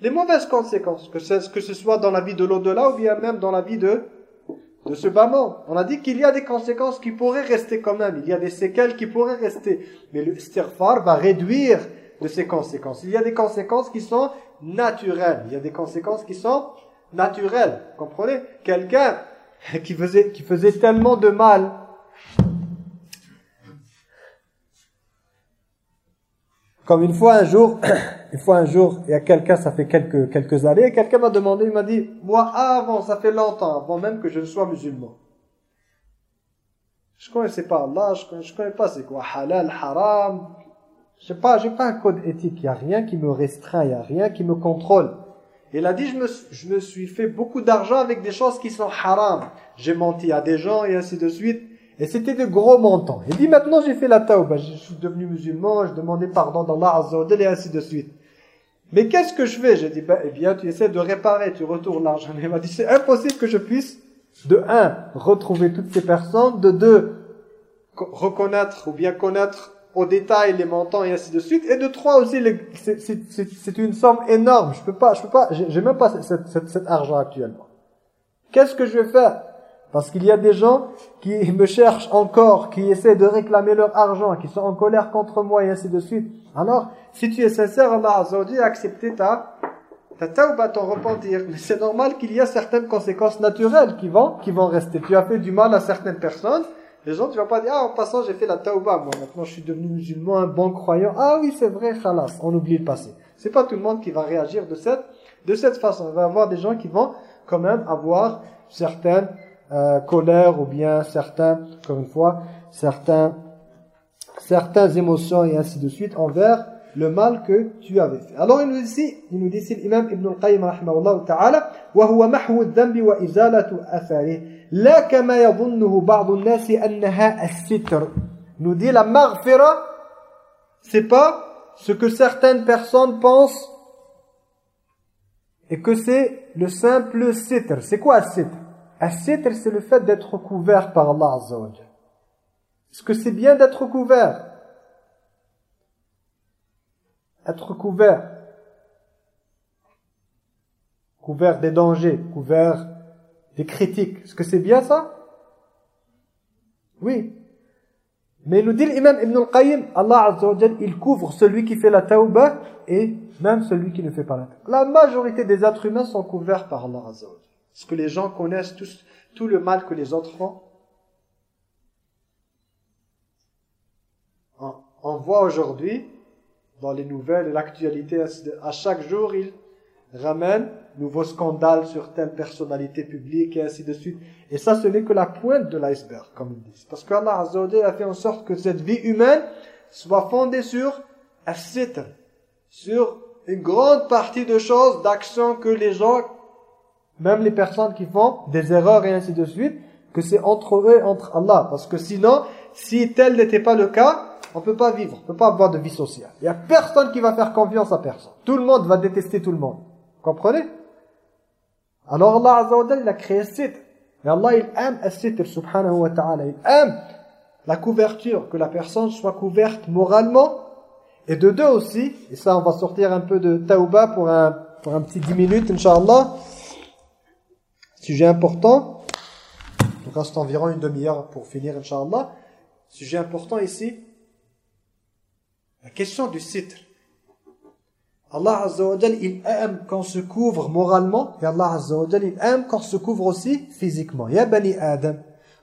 Speaker 1: Les mauvaises conséquences, que ce, que ce soit dans la vie de l'au-delà ou bien même dans la vie de, de ce bas monde. On a dit qu'il y a des conséquences qui pourraient rester quand même, il y a des séquelles qui pourraient rester. Mais le istighfar va réduire de ces conséquences. Il y a des conséquences qui sont naturelles, il y a des conséquences qui sont naturelles. Comprenez? Quelqu'un qui faisait, qui faisait tellement de mal Comme une fois un jour, une fois un jour, il y a quelqu'un, ça fait quelques, quelques années, quelqu'un m'a demandé, il m'a dit, moi avant, ça fait longtemps, avant même que je ne sois musulman. Je connaissais pas Allah, je connais, je connais pas c'est quoi halal, haram. Je sais pas, pas un code éthique, il y a rien qui me restreint, il y a rien qui me contrôle. Il a dit, je me, je me suis fait beaucoup d'argent avec des choses qui sont haram. J'ai menti à des gens et ainsi de suite. Et c'était de gros montants. Il dit, maintenant j'ai fait la tauba, je suis devenu musulman, je demandais pardon d'Allah Azza et ainsi de suite. Mais qu'est-ce que je fais? J'ai dit, ben, eh bien, tu essaies de réparer, tu retournes l'argent. Il m'a dit, c'est impossible que je puisse, de un, retrouver toutes ces personnes, de deux, co- reconnaître ou bien connaître au détail les montants et ainsi de suite, et de trois aussi, c'est- une somme énorme. Je peux pas, je peux pas, j'ai même pas cet, argent actuellement. Qu'est-ce que je vais faire? Parce qu'il y a des gens qui me cherchent encore, qui essaient de réclamer leur argent, qui sont en colère contre moi et ainsi de suite. Alors, si tu es sincère, Allah Azza a accepté ta, ta tauba, ton repentir. Mais c'est normal qu'il y a certaines conséquences naturelles qui vont, qui vont rester. Tu as fait du mal à certaines personnes. Les gens, tu vas pas dire, ah, en passant, j'ai fait la tauba, moi. Maintenant, je suis devenu musulman, un bon croyant. Ah oui, c'est vrai, khalas. On oublie le passé. C'est pas tout le monde qui va réagir de cette, de cette façon. Il va avoir des gens qui vont quand même avoir certaines euh, colères ou bien certains, comme une fois, certains, certaines émotions et ainsi de suite envers le mal que tu avais fait. Alors il nous dit ici, il nous dit ici l'imam Ibn al-Qayyim rahimahullah ta'ala وهو محو الذنب وإزالة أثاره لا كما يظنه بعض الناس أنها الستر nous dit la maghfira c'est pas ce que certaines personnes pensent et que c'est le simple sitr. C'est quoi un sitr Un sitr, c'est le fait d'être couvert par Allah Azza wa Jalla. Est-ce que c'est bien d'être couvert Être couvert. Couvert des dangers, couvert des critiques. Est-ce que c'est bien ça? Oui. Mais nous dit l'imam Ibn al-Qayyim, Allah Azza wa il couvre celui qui fait la tauba et même celui qui ne fait pas la tauba. La majorité des êtres humains sont couverts par Allah Azza wa Est-ce que les gens connaissent tous, tout le mal que les autres font? On voit aujourd'hui, dans les nouvelles et l'actualité, à chaque jour, ils ramènent nouveaux scandales sur telle personnalité publique et ainsi de suite. Et ça, ce n'est que la pointe de l'iceberg, comme ils disent. Parce qu'Allah a fait en sorte que cette vie humaine soit fondée sur sur une grande partie de choses, d'actions que les gens, même les personnes qui font des erreurs et ainsi de suite, que c'est entre eux et entre Allah. Parce que sinon, si tel n'était pas le cas, on ne peut pas vivre, on ne peut pas avoir de vie sociale. Il n'y a personne qui va faire confiance à personne. Tout le monde va détester tout le monde. Comprenez? Alors Allah Azza il a créé sitr. Et Allah, il aime le sitr, subhanahu wa ta'ala. Il aime la couverture, que la personne soit couverte moralement. Et de deux aussi, et ça on va sortir un peu de tauba pour un, pour un petit 10 minutes, Inch'Allah. Sujet important. Il reste environ une demi-heure pour finir, Inch'Allah. Sujet important ici, la question du sitr. Allah Azza wa il aime quand se couvre moralement et Allah Azza wa il aime quand se couvre aussi physiquement. Ya bani Adam,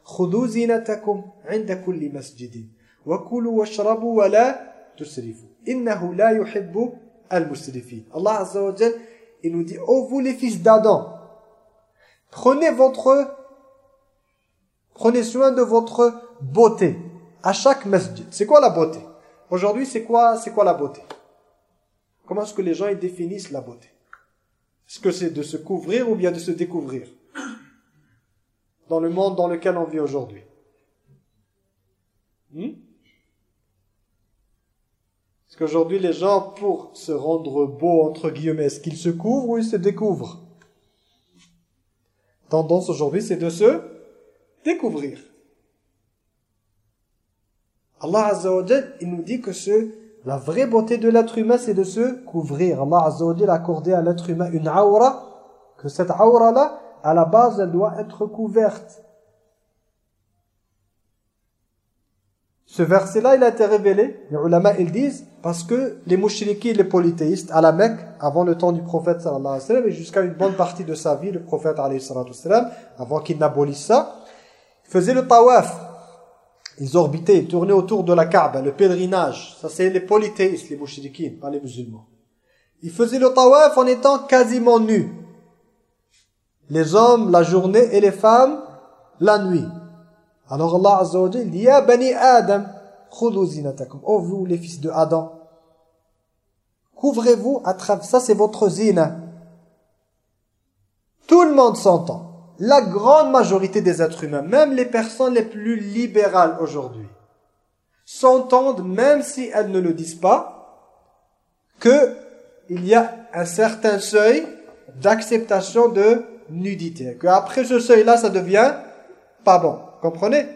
Speaker 1: khudhu zinatakum 'inda kulli masjidin wa kulu washrabu wa la tusrifu. Innahu la yuhibbu al-musrifin. Allah Azza wa il nous dit "Oh vous les fils d'Adam, prenez votre prenez soin de votre beauté à chaque masjid." C'est quoi la beauté? Aujourd'hui, c'est quoi, c'est quoi la beauté? Comment est-ce que les gens définissent la beauté? Est-ce que c'est de se couvrir ou bien de se découvrir? Dans le monde dans lequel on vit aujourd'hui. Hmm? Est-ce qu'aujourd'hui les gens, pour se rendre beaux, entre guillemets, est-ce qu'ils se couvrent ou ils se découvrent? Tendance aujourd'hui, c'est de se découvrir. Allah Azza wa il nous dit que ce, la vraie beauté de l'être humain, c'est de se couvrir. Allah Azza wa a accordé à l'être humain une aura, que cette aura-là, à la base, elle doit être couverte. Ce verset-là, il a été révélé, les ulama, ils disent, parce que les mouchriki, les polythéistes, à la Mecque, avant le temps du prophète sallallahu alayhi et jusqu'à une bonne partie de sa vie, le prophète alayhi wa sallam, avant qu'il n'abolisse ça, faisait le tawaf, ils orbitaient, ils tournaient autour de la Kaaba, le pèlerinage. Ça, c'est les polythéistes, les mouchriquins, pas les musulmans. Ils faisaient le tawaf en étant quasiment nus. Les hommes la journée et les femmes la nuit. Alors Allah Azza wa dit Ya bani Adam, zinatakum. Oh vous les fils de Adam. Couvrez-vous à travers ça, c'est votre zina. Tout le monde s'entend la grande majorité des êtres humains, même les personnes les plus libérales aujourd'hui, s'entendent, même si elles ne le disent pas, qu'il y a un certain seuil d'acceptation de nudité. Qu'après ce seuil-là, ça devient pas bon. Comprenez?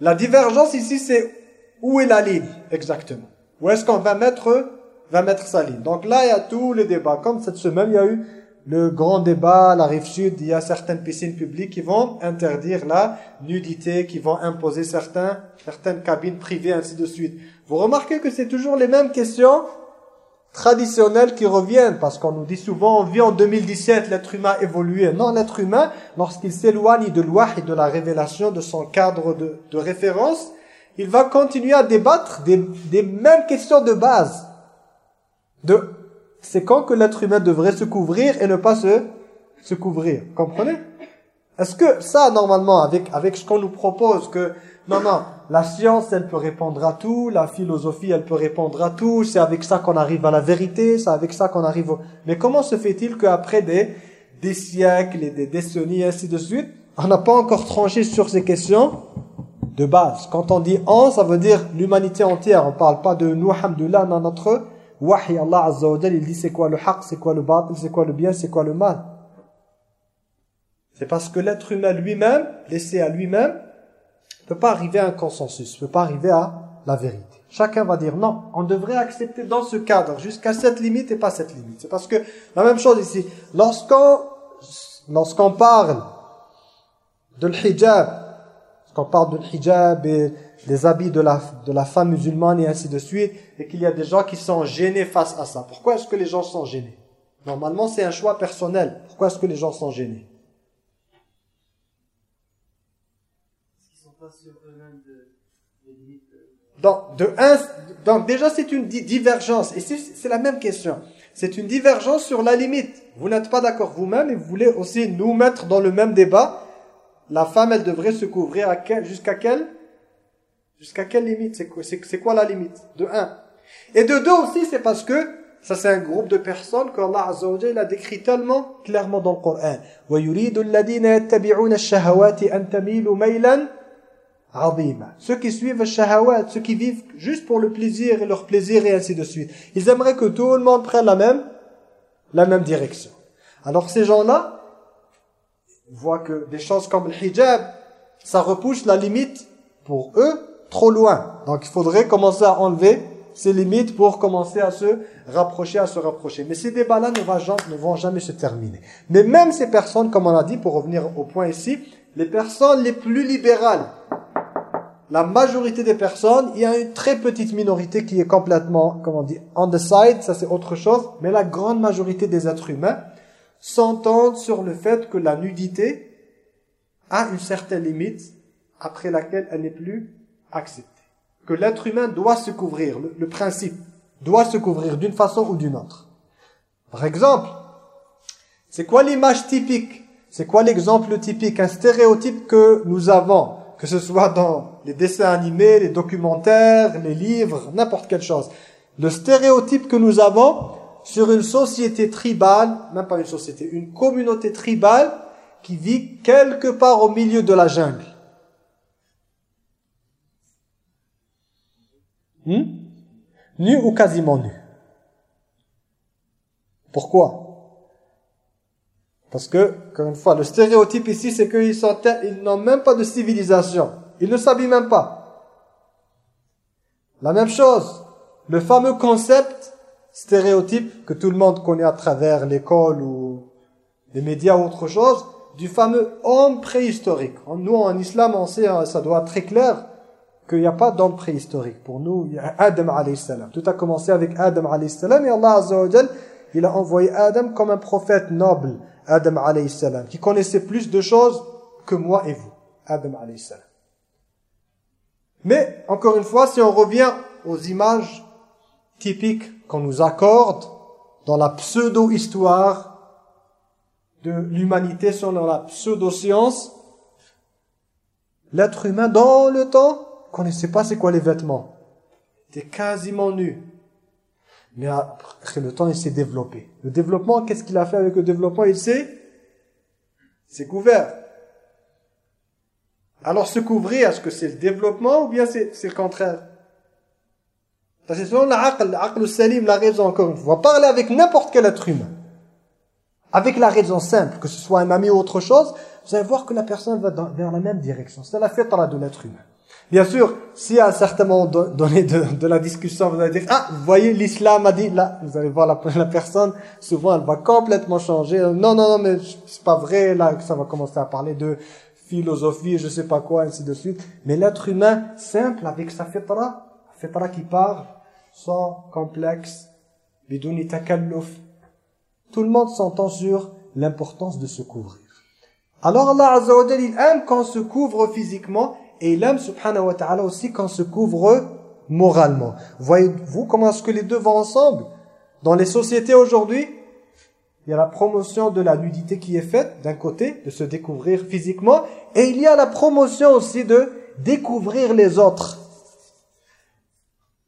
Speaker 1: La divergence ici, c'est où est la ligne exactement? Où est-ce qu'on va mettre, va mettre sa ligne? Donc là, il y a tous les débats. Comme cette semaine, il y a eu le grand débat, la rive sud, il y a certaines piscines publiques qui vont interdire la nudité, qui vont imposer certains, certaines cabines privées, ainsi de suite. Vous remarquez que c'est toujours les mêmes questions traditionnelles qui reviennent, parce qu'on nous dit souvent, on vit en 2017, l'être humain a évolué. Non, l'être humain, lorsqu'il s'éloigne de loi et de la révélation de son cadre de, de référence, il va continuer à débattre des, des mêmes questions de base. De c'est quand que l'être humain devrait se couvrir et ne pas se, se couvrir. Comprenez? Est-ce que ça, normalement, avec, avec ce qu'on nous propose, que non, non, la science, elle peut répondre à tout, la philosophie, elle peut répondre à tout, c'est avec ça qu'on arrive à la vérité, c'est avec ça qu'on arrive au... Mais comment se fait-il qu'après des, des siècles et des décennies, ainsi de suite, on n'a pas encore tranché sur ces questions de base? Quand on dit « on », ça veut dire l'humanité entière, on parle pas de « nous, alhamdoulilah », dans notre Wahi, Allah Azza wa il dit c'est quoi le haq, c'est quoi le batil, c'est quoi le bien, c'est quoi le mal? C'est parce que l'être humain lui-même, laissé à lui-même, ne peut pas arriver à un consensus, ne peut pas arriver à la vérité. Chacun va dire non, on devrait accepter dans ce cadre jusqu'à cette limite et pas cette limite. C'est parce que la même chose ici, lorsqu'on lorsqu'on parle de l'hijab, parce qu'on parle de l'hijab et des habits de la, de la femme musulmane et ainsi de suite, et qu'il y a des gens qui sont gênés face à ça. Pourquoi est-ce que les gens sont gênés? Normalement, c'est un choix personnel. Pourquoi est-ce que les gens sont gênés? Donc, de un, donc déjà, c'est une divergence. Et c'est la même question. C'est une divergence sur la limite. Vous n'êtes pas d'accord vous-même et vous voulez aussi nous mettre dans le même débat. La femme, elle devrait se couvrir jusqu'à quelle Jusqu'à quelle limite C'est quoi, quoi la limite De un. Et de deux aussi, c'est parce que ça c'est un groupe de personnes qu'Allah Azza wa a décrit tellement clairement dans le Coran. وَيُرِيدُ الَّذِينَ يَتَّبِعُونَ الشَّهَوَاتِ أَن تَمِيلُوا مَيْلًا عظيما. Ceux qui suivent le shahawat, ceux qui vivent juste pour le plaisir et leur plaisir et ainsi de suite. Ils aimeraient que tout le monde prenne la même, la même direction. Alors ces gens-là voient que des choses comme le hijab, ça repousse la limite pour eux trop loin. Donc il faudrait commencer à enlever ces limites pour commencer à se rapprocher, à se rapprocher. Mais ces débats-là ne, vont jamais se terminer. Mais même ces personnes, comme on a dit, pour revenir au point ici, les personnes les plus libérales, la majorité des personnes, il y a une très petite minorité qui est complètement, comment on dit, on the side, ça c'est autre chose, mais la grande majorité des êtres humains s'entendent sur le fait que la nudité a une certaine limite après laquelle elle n'est plus acceptée. Que l'être humain doit se couvrir, le, principe, doit se couvrir d'une façon ou d'une autre. Par exemple, c'est quoi l'image typique? C'est quoi l'exemple typique Un stéréotype que nous avons? Que ce soit dans les dessins animés, les documentaires, les livres, n'importe quelle chose. Le stéréotype que nous avons sur une société tribale, même pas une société, une communauté tribale qui vit quelque part au milieu de la jungle. Hmm? Nu ou quasiment nu? Pourquoi? Parce que, encore une fois, le stéréotype ici, c'est qu'ils ils n'ont même pas de civilisation. Ils ne s'habillent même pas. La même chose, le fameux concept stéréotype que tout le monde connaît à travers l'école ou les médias ou autre chose, du fameux homme préhistorique. Nous, en islam, on sait, hein, ça doit être très clair, qu'il n'y a pas d'homme préhistorique. Pour nous, il y a Adam salam. Tout a commencé avec Adam salam et Allah azza il a envoyé Adam comme un prophète noble Adam salam, qui connaissait plus de choses que moi et vous. Adam salam. Mais, encore une fois, si on revient aux images typiques qu'on nous accorde dans la pseudo-histoire de l'humanité selon la pseudo-science, l'être humain, dans le temps, connaissait pas c'est quoi les vêtements. Il était quasiment nu. Mais après le temps, il s'est développé. Le développement, qu'est-ce qu'il a fait avec le développement? Il s'est s'est couvert. Alors se couvrir, est-ce que c'est le développement ou bien c'est le contraire? C'est selon l'aql, salim, la raison encore une fois. Parler avec n'importe quel être humain. Avec la raison simple, que ce soit un ami ou autre chose, vous allez voir que la personne va dans, vers la même direction. C'est la fitra de l'être humain. Bien sûr, si à un certain moment donné de, la discussion, vous allez dire, ah, vous voyez, l'islam a dit, là, vous allez voir la, la, personne, souvent elle va complètement changer. Non, non, non, mais c'est pas vrai, là, ça va commencer à parler de philosophie, je sais pas quoi, ainsi de suite. Mais l'être humain, simple, avec sa fitra, fitra qui part, sans complexe, bidouni takalluf. Tout le monde s'entend sur l'importance de se couvrir. Alors Allah Azza wa il aime quand on se couvre physiquement et il aime, subhanahu wa ta'ala, aussi quand se couvre moralement. Voyez-vous comment est-ce que les deux vont ensemble? Dans les sociétés aujourd'hui, il y a la promotion de la nudité qui est faite, d'un côté, de se découvrir physiquement, et il y a la promotion aussi de découvrir les autres.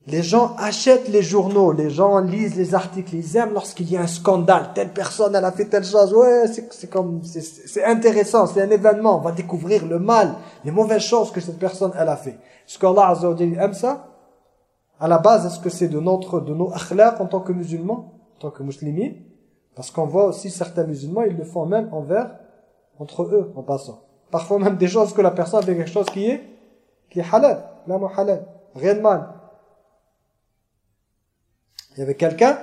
Speaker 1: Les gens achètent les journaux, les gens lisent les articles, ils aiment lorsqu'il y a un scandale, telle personne elle a fait telle chose, ouais c'est comme, c'est intéressant, c'est un événement, on va découvrir le mal, les mauvaises choses que cette personne elle a fait. Est-ce qu'Allah Azza wa aime ça? À la base, est-ce que c'est de notre, de nos akhlaq en tant que musulmans, en tant que musulmans? Parce qu'on voit aussi certains musulmans, ils le font même envers, entre eux, en passant. Parfois même des choses que la personne fait quelque chose qui est, qui est halal, là halal, rien de mal. Il y avait quelqu'un,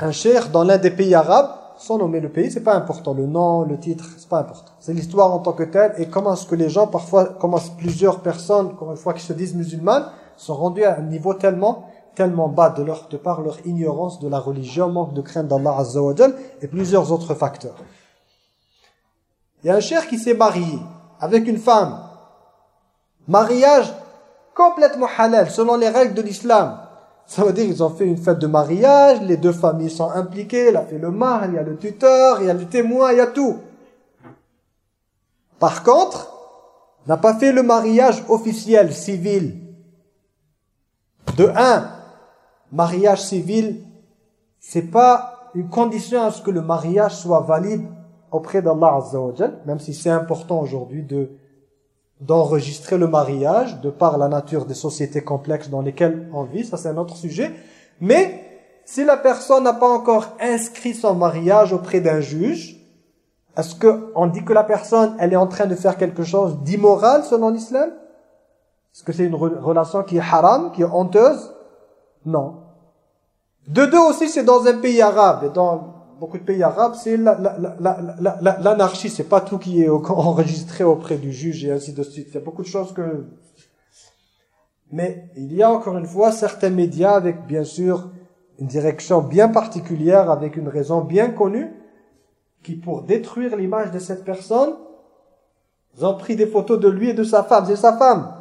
Speaker 1: un cher dans l'un des pays arabes, sans nommer le pays, c'est pas important. Le nom, le titre, c'est pas important. C'est l'histoire en tant que telle et comment est-ce que les gens, parfois, comment plusieurs personnes, une fois qui se disent musulmanes, sont rendus à un niveau tellement tellement bas de, leur, de par leur ignorance de la religion, manque de crainte d'Allah Azza et plusieurs autres facteurs. Il y a un cher qui s'est marié avec une femme. Mariage complètement halal, selon les règles de l'islam. Ça veut dire qu'ils ont fait une fête de mariage, les deux familles sont impliquées, il a fait le mari, il y a le tuteur, il y a le témoin, il y a tout. Par contre, n'a pas fait le mariage officiel, civil. De un, mariage civil, c'est pas une condition à ce que le mariage soit valide auprès d'Allah Azza même si c'est important aujourd'hui de d'enregistrer le mariage de par la nature des sociétés complexes dans lesquelles on vit, ça c'est un autre sujet. Mais si la personne n'a pas encore inscrit son mariage auprès d'un juge, est-ce qu'on dit que la personne elle est en train de faire quelque chose d'immoral selon l'islam? Est-ce que c'est une relation qui est haram, qui est honteuse? Non. De deux aussi, c'est dans un pays arabe. Et dans beaucoup de pays arabes, c'est l'anarchie. C'est pas tout qui est enregistré auprès du juge et ainsi de suite. Il y a beaucoup de choses que... Mais il y a encore une fois certains médias avec bien sûr une direction bien particulière, avec une raison bien connue, qui pour détruire l'image de cette personne, ils ont pris des photos de lui et de sa femme. C'est sa femme.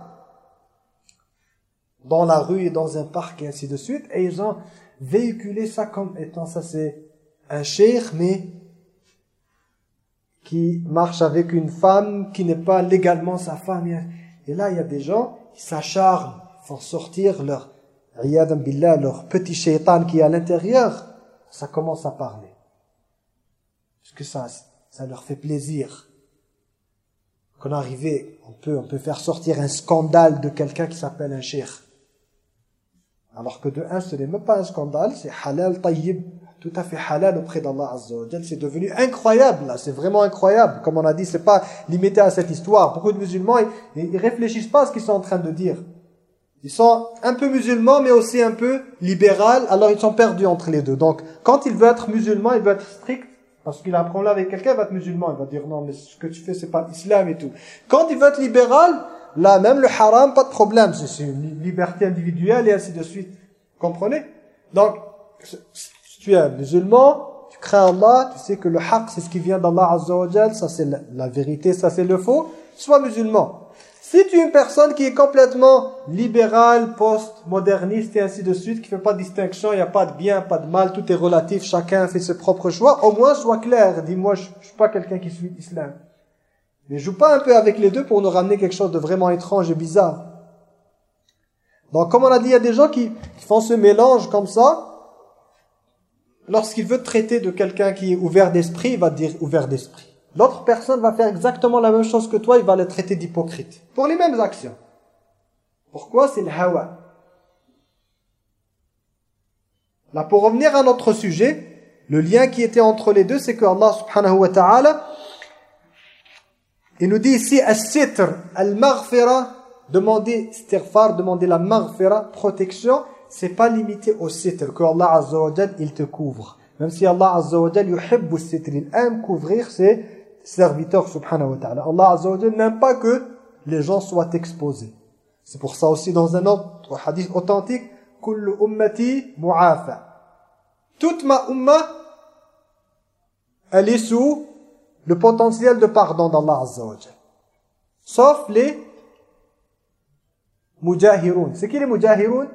Speaker 1: Dans la rue et dans un parc et ainsi de suite. Et ils ont véhiculé ça comme étant ça c'est un cheikh, mais qui marche avec une femme qui n'est pas légalement sa femme. Et là, il y a des gens qui s'acharnent, font sortir leur, billah, leur petit shaitan qui est à l'intérieur. Ça commence à parler. Parce que ça, ça leur fait plaisir. Qu'on arrive, on peut, on peut faire sortir un scandale de quelqu'un qui s'appelle un cheikh. Alors que de un, ce n'est même pas un scandale, c'est halal, tayyib, tout à fait halal auprès d'Allah Azza C'est devenu incroyable, là. C'est vraiment incroyable. Comme on a dit, c'est pas limité à cette histoire. Beaucoup de musulmans, ils, ils réfléchissent pas à ce qu'ils sont en train de dire. Ils sont un peu musulmans, mais aussi un peu libéral. Alors, ils sont perdus entre les deux. Donc, quand il veut être musulman, il veut être strict. Parce qu'il a un problème avec quelqu'un, il va être musulman. Il va dire, non, mais ce que tu fais, c'est pas l'islam et tout. Quand il veut être libéral, là, même le haram, pas de problème. C'est une liberté individuelle et ainsi de suite. Comprenez? Donc, tu es musulman, tu crains Allah, tu sais que le haq, c'est ce qui vient d'Allah Azza ça c'est la, vérité, ça c'est le faux, sois musulman. Si tu es une personne qui est complètement libérale, post-moderniste et ainsi de suite, qui fait pas de distinction, il n'y a pas de bien, pas de mal, tout est relatif, chacun fait ses propres choix, au moins sois clair, dis-moi, je, ne suis pas quelqu'un qui suit l'islam. Mais joue pas un peu avec les deux pour nous ramener quelque chose de vraiment étrange et bizarre. Donc comme on a dit, il y a des gens qui font ce mélange comme ça, lorsqu'il veut traiter de quelqu'un qui est ouvert d'esprit, il va dire ouvert d'esprit. L'autre personne va faire exactement la même chose que toi, il va le traiter d'hypocrite. Pour les mêmes actions. Pourquoi? C'est le hawa. Là, pour revenir à notre sujet, le lien qui était entre les deux, c'est que Allah subhanahu wa ta'ala, il nous dit ici, as-sitr, al-maghfira, demander demander la maghfira, protection, c'est pas limité au sitr, que Allah Azza wa il te couvre. Même si Allah Azza il aime couvrir ses serviteurs subhanahu wa ta'ala. Allah Azza wa n'aime pas que les gens soient exposés. C'est pour ça aussi dans un autre hadith authentique, kullu ummati mu'afa. Toute ma umma, elle est sous le potentiel de pardon d'Allah Azza wa Sauf les mujahiroun. C'est qui les mujahiroun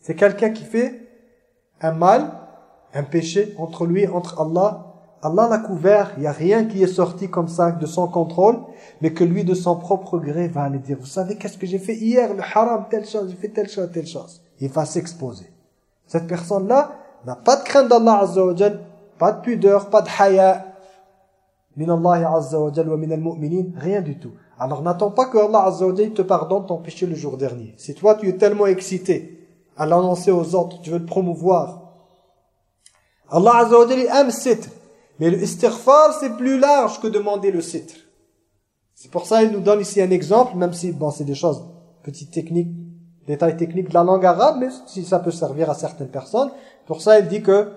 Speaker 1: c'est quelqu'un qui fait un mal, un péché entre lui entre Allah. Allah l'a couvert, il n'y a rien qui est sorti comme ça de son contrôle, mais que lui de son propre gré va aller dire, vous savez qu'est-ce que j'ai fait hier, le haram, telle chose, j'ai fait telle chose, telle chose. Il va s'exposer. Cette personne-là n'a pas de crainte d'Allah Azza pas de pudeur, pas de haya, rien du tout. Alors n'attends pas que Allah Azza te pardonne ton péché le jour dernier. Si toi tu es tellement excité, à l'annoncer aux autres, tu veux le promouvoir. Allah Azza wa aime sitr. Mais le istighfar, c'est plus large que demander le sitr. C'est pour ça qu'il nous donne ici un exemple, même si bon, c'est des choses, petites techniques, détails techniques de la langue arabe, mais si ça peut servir à certaines personnes. Pour ça, il dit que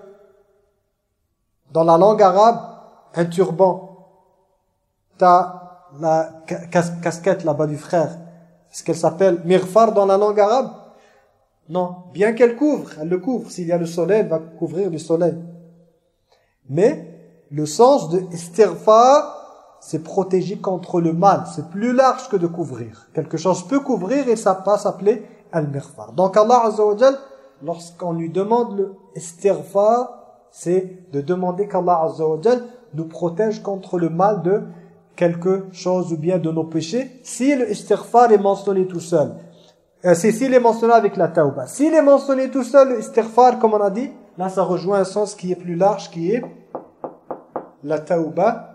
Speaker 1: Dans la langue arabe, un turban. T'as la casquette là-bas du frère. Est-ce qu'elle s'appelle mirfar dans la langue arabe? Non. Bien qu'elle couvre, elle le couvre. S'il y a le soleil, elle va couvrir le soleil. Mais le sens de istirfar, c'est protéger contre le mal. C'est plus large que de couvrir. Quelque chose peut couvrir et ça pas s'appeler al-mirfar. Donc Allah Azza lorsqu'on lui demande le c'est de demander qu'Allah Azza nous protège contre le mal de quelque chose ou bien de nos péchés. Si le istighfar est mentionné tout seul, c'est s'il est mentionné avec la tauba. S'il est mentionné tout seul, le comme on a dit, là ça rejoint un sens qui est plus large, qui est la tauba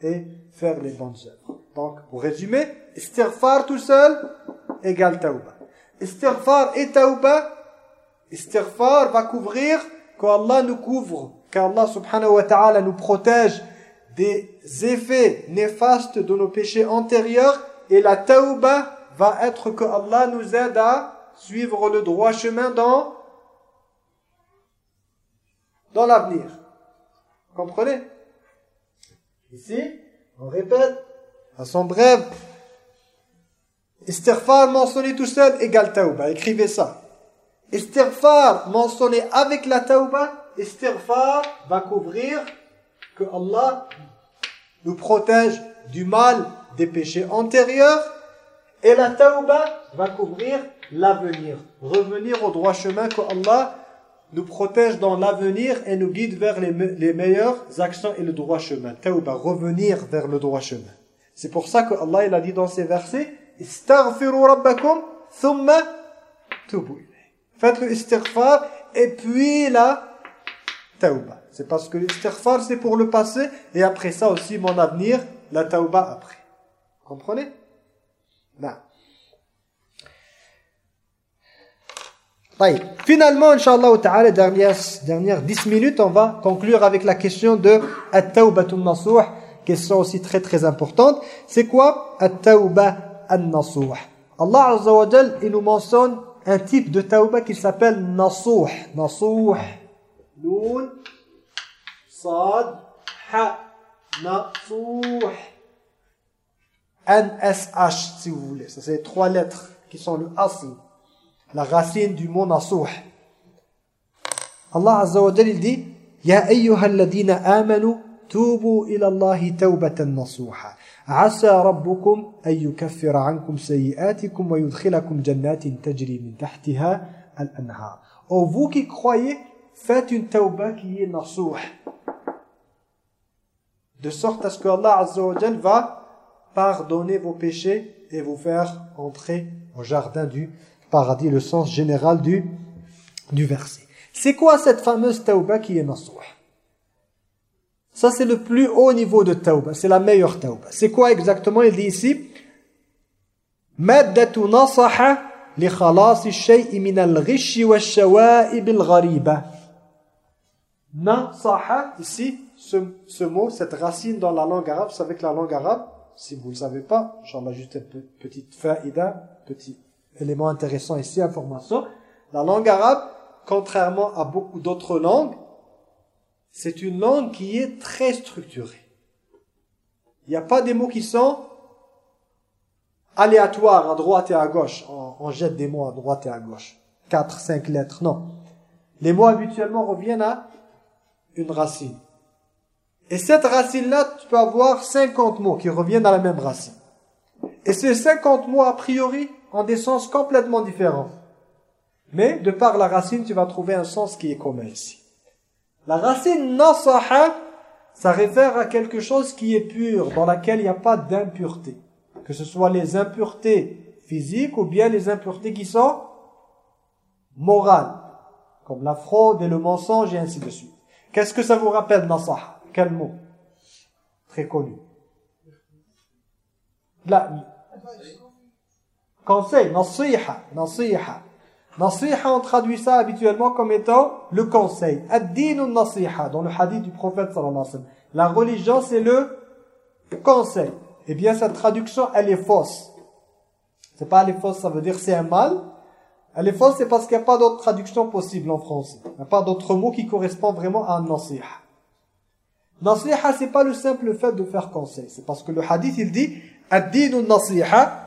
Speaker 1: et faire les bonnes œuvres. Donc, pour résumer, istighfar tout seul égale tauba. Istighfar et tauba, istighfar va couvrir qu'Allah nous couvre, qu'Allah subhanahu wa ta'ala nous protège des effets néfastes de nos péchés antérieurs et la tauba va être que Allah nous aide à suivre le droit chemin dans dans l'avenir. Comprenez? Ici, on répète, à son bref, Istighfar mentionné tout seul égale tauba. Écrivez ça. Istighfar mentionné avec la tauba, istighfar va couvrir que Allah nous protège du mal des péchés antérieurs et la tauba va couvrir l'avenir. Revenir au droit chemin que Allah nous protège dans l'avenir et nous guide vers les, les, meilleures actions et le droit chemin. Tauba, revenir vers le droit chemin. C'est pour ça que Allah il a dit dans ces versets Istaghfiru rabbakum thumma tubu Faites le istighfar et puis la tauba. C'est parce que l'istighfar c'est pour le passé et après ça aussi mon avenir, la tauba après. Comprenez? Non. Finalement, Inch'Allah ta'ala, dernière, dernière 10 minutes, on va conclure avec la question de At-Tawbatun Nasuh, question aussi très très importante. C'est quoi At-Tawba An-Nasuh? Allah Azza nous mentionne un type de tauba qui s'appelle Nasuh. Nasuh. Noun. Sad. Ha. N-S-H si vous voulez. Ça c'est trois lettres qui sont le asl la racine du mot nasuh. Allah Azza wa Jalla dit Ya ayyuhalladhina amanu tubu ila Allahi tawbatan nasuha. Asa rabbukum an yukaffira ankum sayi'atikum wa yudkhilakum jannatin tajri min tahtiha al-anhar. Oh vous qui croyez, faites une tauba qui est nasuh. De sorte à ce que Allah Azza wa Jalla va pardonner vos péchés et vous faire entrer au jardin du paradis, le sens général du, du verset. C'est quoi cette fameuse tauba qui est nasuh Ça c'est le plus haut niveau de tauba, c'est la meilleure tauba. C'est quoi exactement? Il dit ici Maddatu nasaha li khalasi shay'i wa ici ce, ce mot, cette racine dans la langue arabe, vous savez que la langue arabe si vous ne le savez pas, j'en juste une petite faïda, petit élément intéressant ici, information. La langue arabe, contrairement à beaucoup d'autres langues, c'est une langue qui est très structurée. Il n'y a pas des mots qui sont aléatoires à droite et à gauche. On, jette des mots à droite et à gauche. Quatre, cinq lettres, non. Les mots habituellement reviennent à une racine. Et cette racine-là, tu peux avoir 50 mots qui reviennent à la même racine. Et ces 50 mots, a priori, ont des sens complètement différents. Mais de par la racine, tu vas trouver un sens qui est commun ici. La racine nasaha, ça réfère à quelque chose qui est pur, dans laquelle il n'y a pas d'impureté. Que ce soit les impuretés physiques ou bien les impuretés qui sont morales, comme la fraude et le mensonge et ainsi de suite. Qu'est-ce que ça vous rappelle nasaha? Quel mot Très connu? La, Conseil, nasiha, nasiha. Nasiha, on traduit ça habituellement comme étant le conseil. Ad-dinu nasiha, dans le hadith du prophète sallallahu alayhi. La religion, c'est le conseil. Eh bien, cette traduction, elle est fausse. C'est pas elle est fausse, ça veut dire c'est un mal. Elle est fausse, c'est parce qu'il n'y a pas d'autre traduction possible en français. Il n'y a pas d'autre mot qui correspond vraiment à un nasiha. Nasiha, c'est pas le simple fait de faire conseil. C'est parce que le hadith, il dit Ad-dinu nasiha.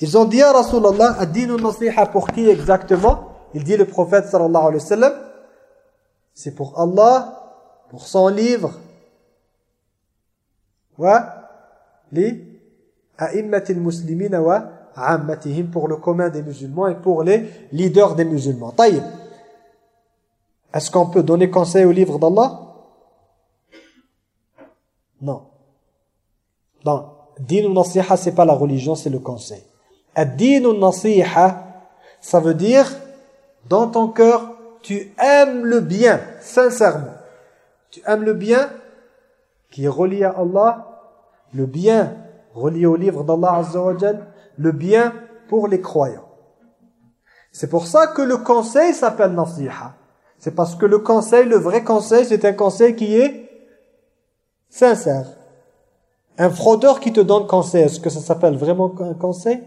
Speaker 1: Ils ont dit à Rasulallah, Ad-dinu nasiha pour qui exactement? Il dit le prophète sallallahu alayhi wa sallam, c'est pour Allah, pour son livre. Wa li a'immatil muslimina wa ammatihim pour le commun des musulmans et pour les leaders des musulmans. Taïb. Est-ce qu'on peut donner conseil au livre d'Allah? Non. Non. Din nasiha, c'est pas la religion, c'est le conseil. Ad-din nasiha, ça veut dire, dans ton cœur, tu aimes le bien, sincèrement. Tu aimes le bien qui est relié à Allah, le bien relié au livre d'Allah Azza le bien pour les croyants. C'est pour ça que le conseil s'appelle nasiha. C'est parce que le conseil, le vrai conseil, c'est un conseil qui est sincère. Un fraudeur qui te donne conseil, est-ce que ça s'appelle vraiment un conseil?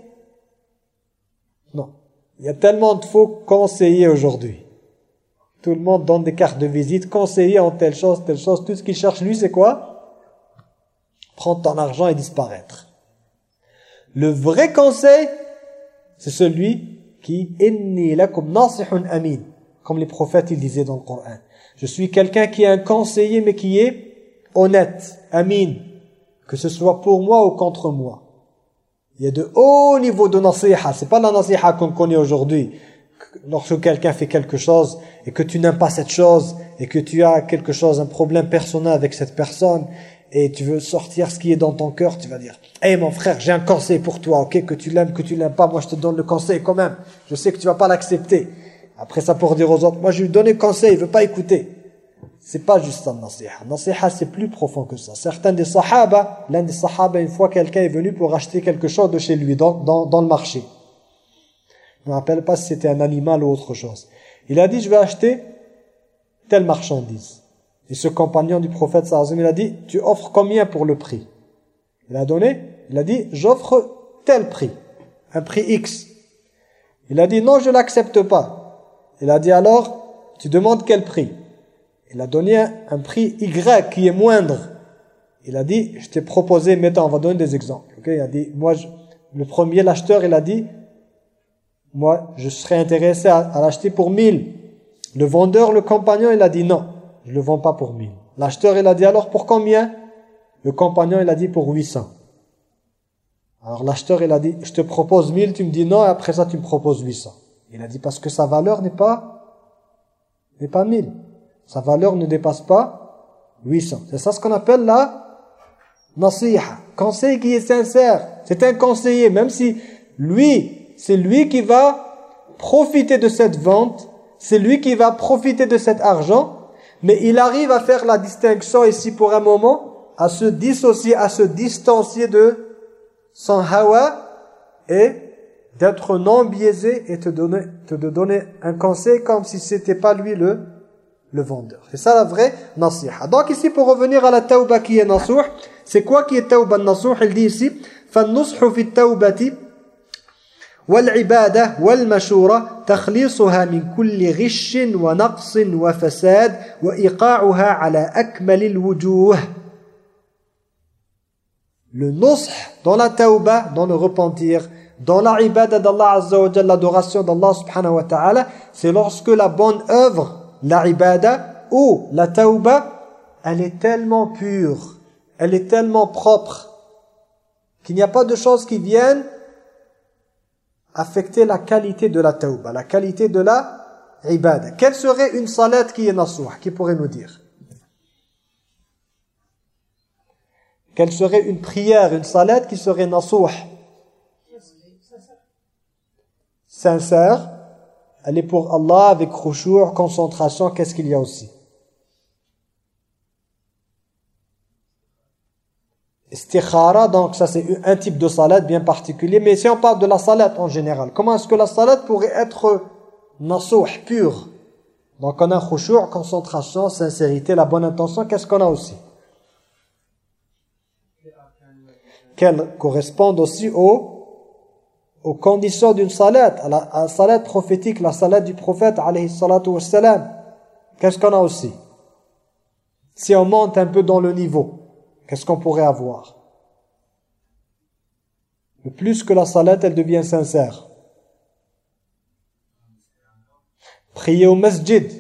Speaker 1: Non. Il y a tellement de faux conseillers aujourd'hui. Tout le monde donne des cartes de visite, conseiller en telle chose, telle chose. Tout ce qu'il cherche, lui, c'est quoi? Prendre ton argent et disparaître. Le vrai conseil, c'est celui qui « Inni lakum nasihun amin » comme les prophètes ils disaient dans le Coran. Je suis quelqu'un qui est un conseiller mais qui est honnête, amin, que ce soit pour moi ou contre moi. Il y a de hauts niveaux de nasiha, c'est pas la nasiha qu'on connaît aujourd'hui. Lorsque quelqu'un fait quelque chose et que tu n'aimes pas cette chose et que tu as quelque chose, un problème personnel avec cette personne et tu veux sortir ce qui est dans ton cœur, tu vas dire « Hey mon frère, j'ai un conseil pour toi, ok Que tu l'aimes, que tu l'aimes pas, moi je te donne le conseil quand même. Je sais que tu vas pas l'accepter. » Après ça pour dire aux autres « Moi je lui donne le conseil, il veut pas écouter. » C'est pas juste un nasiha. Nasiha c'est plus profond que ça. Certains des sahaba, l'un des sahaba, une fois quelqu'un est venu pour acheter quelque chose de chez lui, dans, dans, le marché. Je ne me rappelle pas si c'était un animal ou autre chose. Il a dit « Je vais acheter telle marchandise. » Et ce compagnon du prophète il a dit, tu offres combien pour le prix? Il a donné, il a dit, j'offre tel prix, un prix X. Il a dit, non, je l'accepte pas. Il a dit, alors, tu demandes quel prix? Il a donné un, prix Y qui est moindre. Il a dit, je t'ai proposé, mettons, on va donner des exemples. Il a dit, moi, le premier, l'acheteur, il a dit, moi, je serais intéressé à, l'acheter pour 1000. Le vendeur, le compagnon, il a dit non je le vends pas pour 1000. L'acheteur, il a dit alors pour combien? Le compagnon, il a dit pour 800. Alors l'acheteur, il a dit, je te propose 1000, tu me dis non, et après ça, tu me proposes 800. Il a dit parce que sa valeur n'est pas, n'est pas 1000. Sa valeur ne dépasse pas 800. C'est ça ce qu'on appelle la nasiha. Conseil qui est sincère. C'est un conseiller, même si lui, c'est lui qui va profiter de cette vente, c'est lui qui va profiter de cet argent, mais il arrive à faire la distinction ici pour un moment, à se dissocier, à se distancier de son hawa et d'être non biaisé et te donner, donner un conseil comme si c'était pas lui le, le vendeur. C'est ça la vraie nasiha. Donc ici pour revenir à la tauba qui est nasuh, c'est quoi qui est tauba nasuh Il dit ici فَالنُّصْحُ فِي التَّوْبَةِ والعبادة والمشورة تخليصها من كل غش ونقص وفساد وإيقاعها على أكمل الوجوه Le nush dans la tauba, dans le repentir, dans la ibada d'Allah Azza wa Jalla, l'adoration d'Allah subhanahu wa ta'ala, c'est lorsque la bonne œuvre, la ibada ou la tauba, elle est tellement pure, elle est tellement propre, qu'il n'y a pas de choses qui viennent affecter la qualité de la tauba, la qualité de la ibada. Quelle serait une salat qui est nasouh Qui pourrait nous dire? Quelle serait une prière, une salat qui serait nasouh Sincère. Elle est pour Allah avec khushu', concentration. Qu'est-ce qu'il y a aussi? Istikhara, donc ça c'est un type de salade bien particulier. Mais si on parle de la salade en général, comment est-ce que la salade pourrait être nasouh, pure? Donc on a khushu', concentration, sincérité, la bonne intention. Qu'est-ce qu'on a aussi? Qu'elle correspondent aussi aux, aux conditions d'une salade, à la, salade prophétique, la salade du prophète, alayhi salatu wassalam. Qu'est-ce qu'on a aussi? Si on monte un peu dans le niveau, qu'est-ce qu'on pourrait avoir? Le plus que la salat, elle devient sincère. Prier au masjid,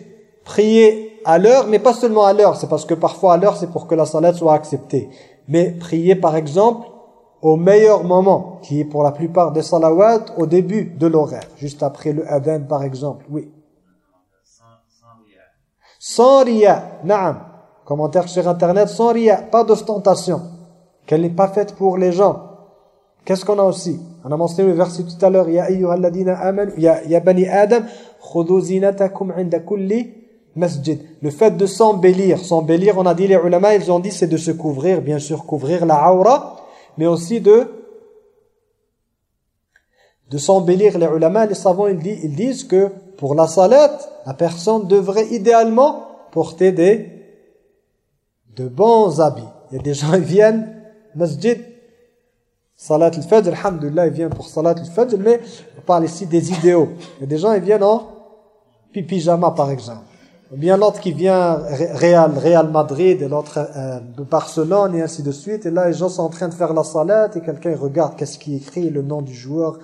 Speaker 1: prier à l'heure, mais pas seulement à l'heure, c'est parce que parfois à l'heure, c'est pour que la salat soit acceptée. Mais prier par exemple au meilleur moment, qui est pour la plupart des salawats au début de l'horaire, juste après le adhan par exemple, oui. Sans ria, naam. Commentaire sur internet, sans ria, pas d'ostentation. Qu'elle n'est pas faite pour les gens. Qu'est-ce qu'on a aussi? On a mentionné le verset tout à l'heure, Ya ayyuhalladina amanu, ya bani adam, khudu zinatakum inda kulli masjid. Le fait de s'embellir, s'embellir, on a dit les ulama, ils ont dit c'est de se couvrir, bien sûr couvrir la aura, mais aussi de de s'embellir les ulama, les savants ils disent, que pour la salat, la personne devrait idéalement porter des de bons habits. Il y a des gens qui viennent masjid salat al-fajr, alhamdulillah, ils viennent pour salat al-fajr, mais on parle ici des idéaux. Il y a des gens qui viennent en pyjama par exemple. Ou bien l'autre qui vient Real, Real Madrid et l'autre euh, de Barcelone et ainsi de suite. Et là, les gens sont en train de faire la salat et quelqu'un regarde qu'est-ce qui écrit, le nom du joueur.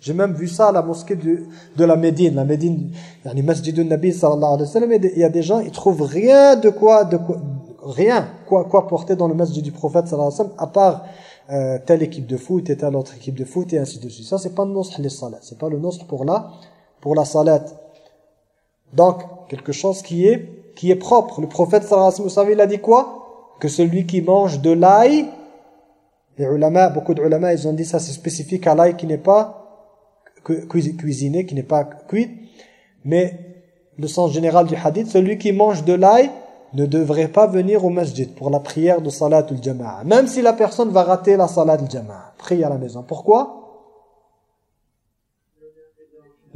Speaker 1: J'ai même vu ça à la mosquée de, de la Médine. La Médine, yani Masjid Nabi sallallahu alayhi wa sallam. Il y a des gens, ils trouvent rien de quoi, de quoi, rien, quoi, quoi porter dans le masjid du prophète sallallahu alayhi wa à part euh, telle équipe de foot et telle autre équipe de foot et ainsi de suite. Ça, c'est pas le nosr les salat. C'est pas le nosr pour la, pour la salat. Donc, quelque chose qui est, qui est propre. Le prophète sallallahu alayhi wa sallam, il a dit quoi? Que celui qui mange de l'ail, les ulama, beaucoup de ulama, ils ont dit ça, c'est spécifique à l'ail qui n'est pas cuisiné, qui n'est pas cuit. Mais le sens général du hadith, celui qui mange de l'ail ne devrait pas venir au masjid pour la prière de salat al-jama'a. Même si la personne va rater la salat al-jama'a. Prie à la maison. Pourquoi?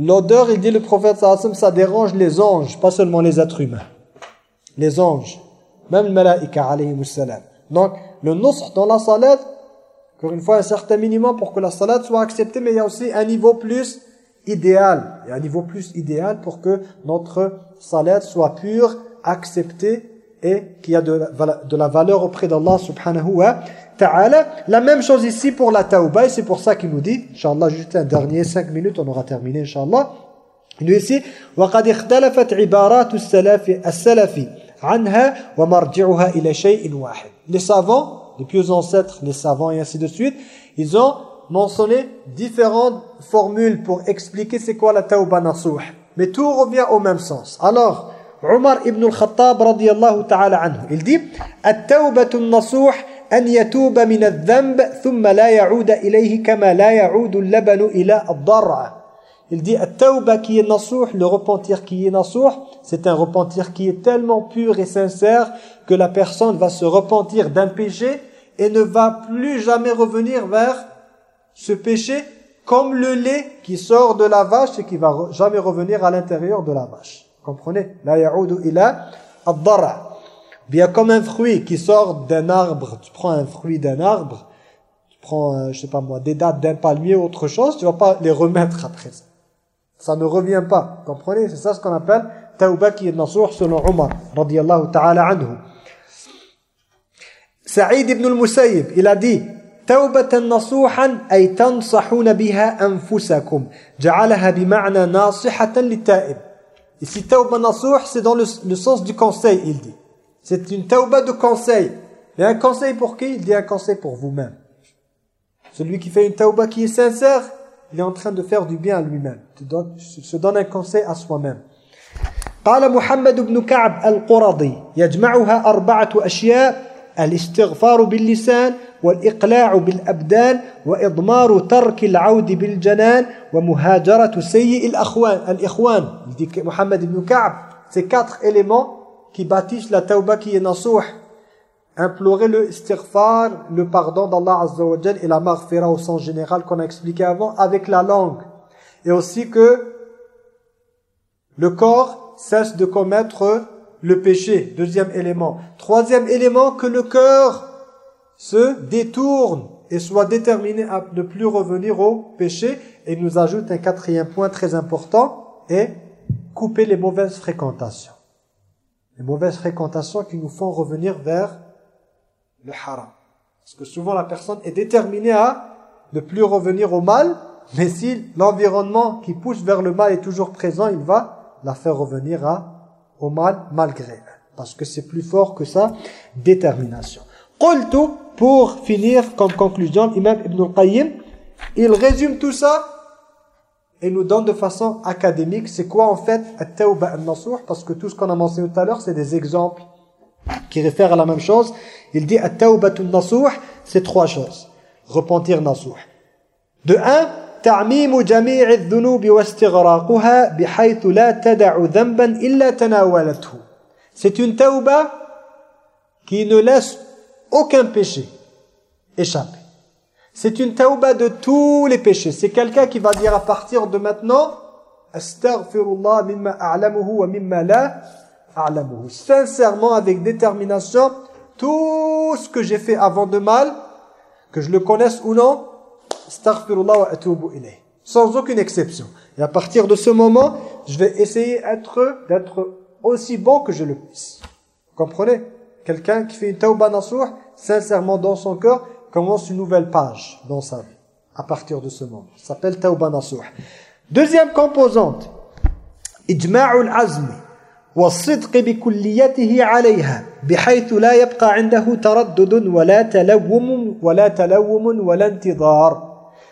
Speaker 1: L'odeur, il dit le prophète sallallahu ça dérange les anges, pas seulement les êtres humains. Les anges. Même le malaïka alayhi salam. Donc, le nusr dans la salat, encore une fois, un certain minimum pour que la salat soit acceptée, mais il y a aussi un niveau plus idéal. Il y a un niveau plus idéal pour que notre salat soit pure, acceptée et qu'il y a de la, de la valeur auprès d'Allah subhanahu wa ta'ala. La même chose ici pour la tauba, et c'est pour ça qu'il nous dit, Inch'Allah, juste un dernier 5 minutes, on aura terminé, Inch'Allah. Il nous dit ici, وَقَدْ اخْتَلَفَتْ عِبَارَاتُ السَّلَفِ السَّلَفِ عَنْهَا وَمَرْجِعُهَا إِلَى شَيْءٍ وَاحِدٍ Les savants, les pieux ancêtres, les savants et ainsi de suite, ils ont mentionné différentes formules pour expliquer c'est quoi la tauba nasuh. Mais tout revient au même sens. Alors, Omar ibn al-Khattab radiyallahu ta'ala anhu. Il dit At-tawbatu nasuh an yatuba min adh-dhanb thumma la ya'uda ilayhi kama la ya'udu al-labanu ila ad-dar'a. Il dit At-tawba qui est nasuh, le repentir qui est nasuh, c'est un repentir qui est tellement pur et sincère que la personne va se repentir d'un péché et ne va plus jamais revenir vers ce péché comme le lait qui sort de la vache et qui va jamais revenir à l'intérieur de la vache. Comprenez La ya'udu ila ad-dara. Bien comme un fruit qui sort d'un arbre, tu prends un fruit d'un arbre, tu prends, euh, je sais pas moi, des dates d'un palmier ou autre chose, tu vas pas les remettre après ça. Ça ne revient pas. Comprenez C'est ça ce qu'on appelle tauba qui est nasuh selon Omar, radiyallahu ta'ala anhu. Saïd ibn al-Musayyib, il a dit توبة نصوحا أي تنصحون بها أنفسكم جعلها بمعنى ناصحة للتائب Ici, tauba nasuh, c'est dans le, le, sens du conseil, il dit. C'est une tauba de conseil. Et un conseil pour qui Il dit un conseil pour vous-même. Celui qui fait une tauba qui est sincère, il est en train de faire du bien à lui-même. Il se donne un conseil à soi-même. قال محمد بن كعب القرضي يجمعها أربعة أشياء الاستغفار باللسان والإقلاع بالأبدان وإضمار ترك العود بالجنان ومهاجرة سيء الأخوان الإخوان dit Mohammed ibn Ka'b ces quatre éléments qui bâtissent la tauba qui est nasuh implorer le istighfar le pardon d'Allah Azza wa Jal et la maghfira au sens général qu'on a expliqué avant avec la langue et aussi que le corps cesse de commettre le péché, deuxième élément. Troisième élément, que le cœur se détourne et soit déterminé à ne plus revenir au péché. Et nous ajoute un quatrième point très important, et couper les mauvaises fréquentations. Les mauvaises fréquentations qui nous font revenir vers le haram. Parce que souvent la personne est déterminée à ne plus revenir au mal, mais si l'environnement qui pousse vers le mal est toujours présent, il va la faire revenir à, au mal malgré. Parce que c'est plus fort que sa détermination. Qultu, pour finir comme conclusion, l'imam Ibn al-Qayyim, il résume tout ça et nous donne de façon académique c'est quoi en fait at-tawba an-nasuh parce que tout ce qu'on a mentionné tout à l'heure c'est des exemples qui réfèrent à la même chose. Il dit at-tawba an-nasuh c'est trois choses. Repentir nasuh. De un, تعميم جميع الذنوب واستغراقها بحيث لا تدع ذنبا إلا تناولته. C'est une tawba qui ne laisse aucun péché échapper. C'est une tauba de tous les péchés. C'est quelqu'un qui va dire à partir de maintenant Astaghfirullah mimma a'lamuhu wa mimma la a'lamuhu. Sincèrement, avec détermination, tout ce que j'ai fait avant de mal, que je le connaisse ou non, Astaghfirullah wa atubu ilayh. Sans aucune exception. Et à partir de ce moment, je vais essayer d'être aussi bon que je le puisse. Vous comprenez Quelqu'un qui fait une tauba nasuh, sincèrement dans son cœur, commence une nouvelle page dans sa vie, à partir de ce moment. Ça s'appelle tauba nasuh. Deuxième composante, ijma'ul azmi. والصدق بكليته عليها بحيث لا يبقى عنده تردد ولا تلوم ولا تلوم ولا انتظار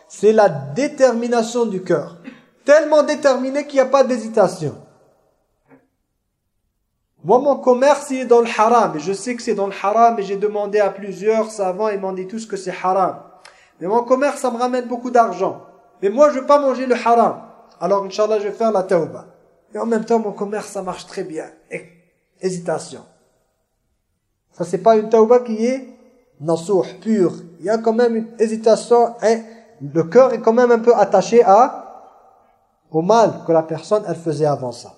Speaker 1: c'est la détermination du cœur tellement déterminé qu'il n'y a pas d'hésitation moi, mon commerce, il est dans le haram. Je sais que c'est dans le haram. Et j'ai demandé à plusieurs savants. Ils m'ont dit tous que c'est haram. Mais mon commerce, ça me ramène beaucoup d'argent. Mais moi, je ne veux pas manger le haram. Alors, Inch'Allah, je vais faire la tauba. Et en même temps, mon commerce, ça marche très bien. Hésitation. Ça, c'est pas une tauba qui est nasuh, pure. Il y a quand même une hésitation le cœur est quand même un peu attaché à au mal que la personne, elle faisait avant ça.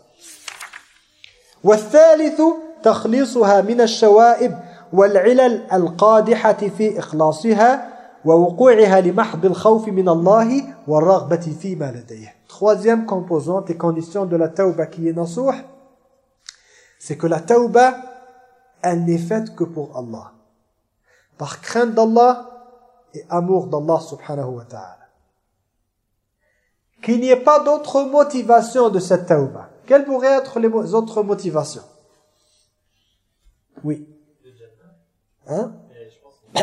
Speaker 1: والثالث تخليصها من الشوائب والعلل القادحة في إخلاصها ووقوعها لمحض الخوف من الله والرغبة فيما لديه Troisième composante et condition de la tauba qui est nasuh, c'est que la tauba, elle n'est faite que pour Allah. Par crainte d'Allah et amour d'Allah subhanahu wa ta'ala. Qu'il n'y ait pas d'autre motivation de cette tauba. Quelles pourraient être les autres motivations? Oui. Hein?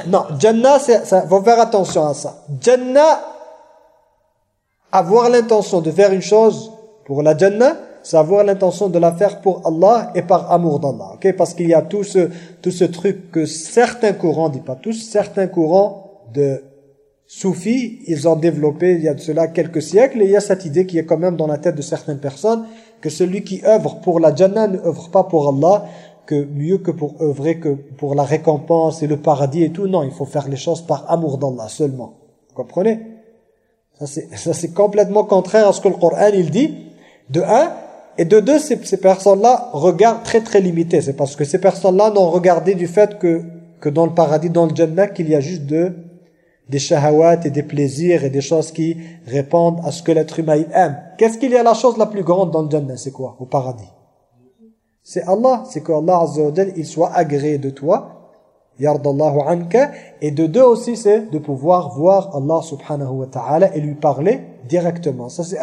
Speaker 1: Non, Jannah, ça, faut faire attention à ça. Jannah, avoir l'intention de faire une chose pour la Jannah, c'est avoir l'intention de la faire pour Allah et par amour d'Allah. ok? Parce qu'il y a tout ce, tout ce truc que certains courants, dit pas tous, certains courants de soufis, ils ont développé il y a de cela quelques siècles, et il y a cette idée qui est quand même dans la tête de certaines personnes, que celui qui œuvre pour la Jannah ne œuvre pas pour Allah, que mieux que pour œuvrer que pour la récompense et le paradis et tout. Non, il faut faire les choses par amour d'Allah seulement. Vous comprenez? Ça c'est complètement contraire à ce que le Coran il dit. De un, et de deux, ces, personnes-là regardent très très limité. C'est parce que ces personnes-là n'ont regardé du fait que, que dans le paradis, dans le Jannah, qu'il y a juste de des shahawat et des plaisirs et des choses qui répondent à ce que l'être humain aime. Qu'est-ce qu'il y a la chose la plus grande dans le Jannah? C'est quoi? Au paradis. C'est Allah. C'est que Allah Azza wa il soit agréé de toi. Yardallahu anka. Et de deux aussi, c'est de pouvoir voir Allah subhanahu wa ta'ala et lui parler directement. Ça c'est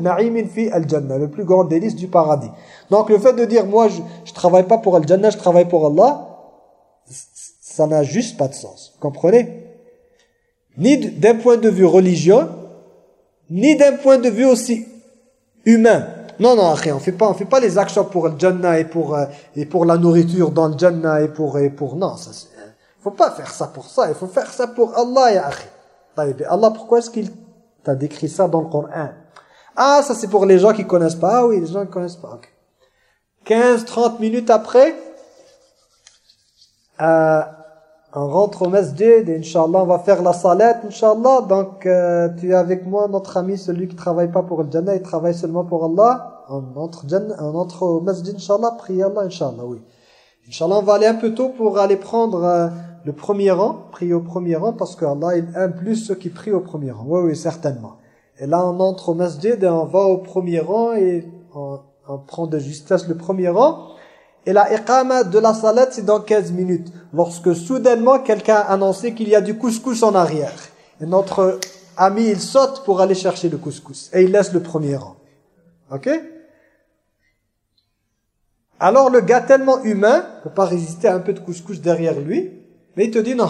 Speaker 1: na'imin fi al-jannah, le plus grand délice du paradis. Donc le fait de dire moi je je travaille pas pour al-jannah, je travaille pour Allah, ça n'a juste pas de sens. Vous comprenez? Ni d'un point de vue religieux, ni d'un point de vue aussi humain. Non, non, on fait pas, on fait pas les actions pour le Jannah et pour euh, et pour la nourriture dans le Jannah et pour et pour non, ça faut pas faire ça pour ça, il faut faire ça pour Allah ya akhi. Allah pourquoi est-ce qu'il t'a décrit ça dans le Coran? Ah, ça c'est pour les gens qui connaissent pas. Ah oui, les gens qui connaissent pas. 15 30 minutes après euh, on rentre au masjid et Inch'Allah on va faire la salat Inch'Allah. Donc euh, tu es avec moi notre ami celui qui travaille pas pour le Jannah il travaille seulement pour Allah. On entre, on entre au masjid Inch'Allah. Prier Allah Inch'Allah oui. Inch'Allah on va aller un peu tôt pour aller prendre euh, le premier rang. Prier au premier rang parce que Allah il aime plus ceux qui prient au premier rang. Oui oui certainement. Et là on entre au masjid et on va au premier rang et on, on prend de justesse le premier rang Et la iqama de la salat, c'est dans 15 minutes. Lorsque soudainement, quelqu'un a annoncé qu'il y a du couscous en arrière. Et notre ami, il saute pour aller chercher le couscous. Et il laisse le premier rang. Ok? Alors le gars tellement humain, ne peut pas résister à un peu de couscous derrière lui. Mais il te dit, non,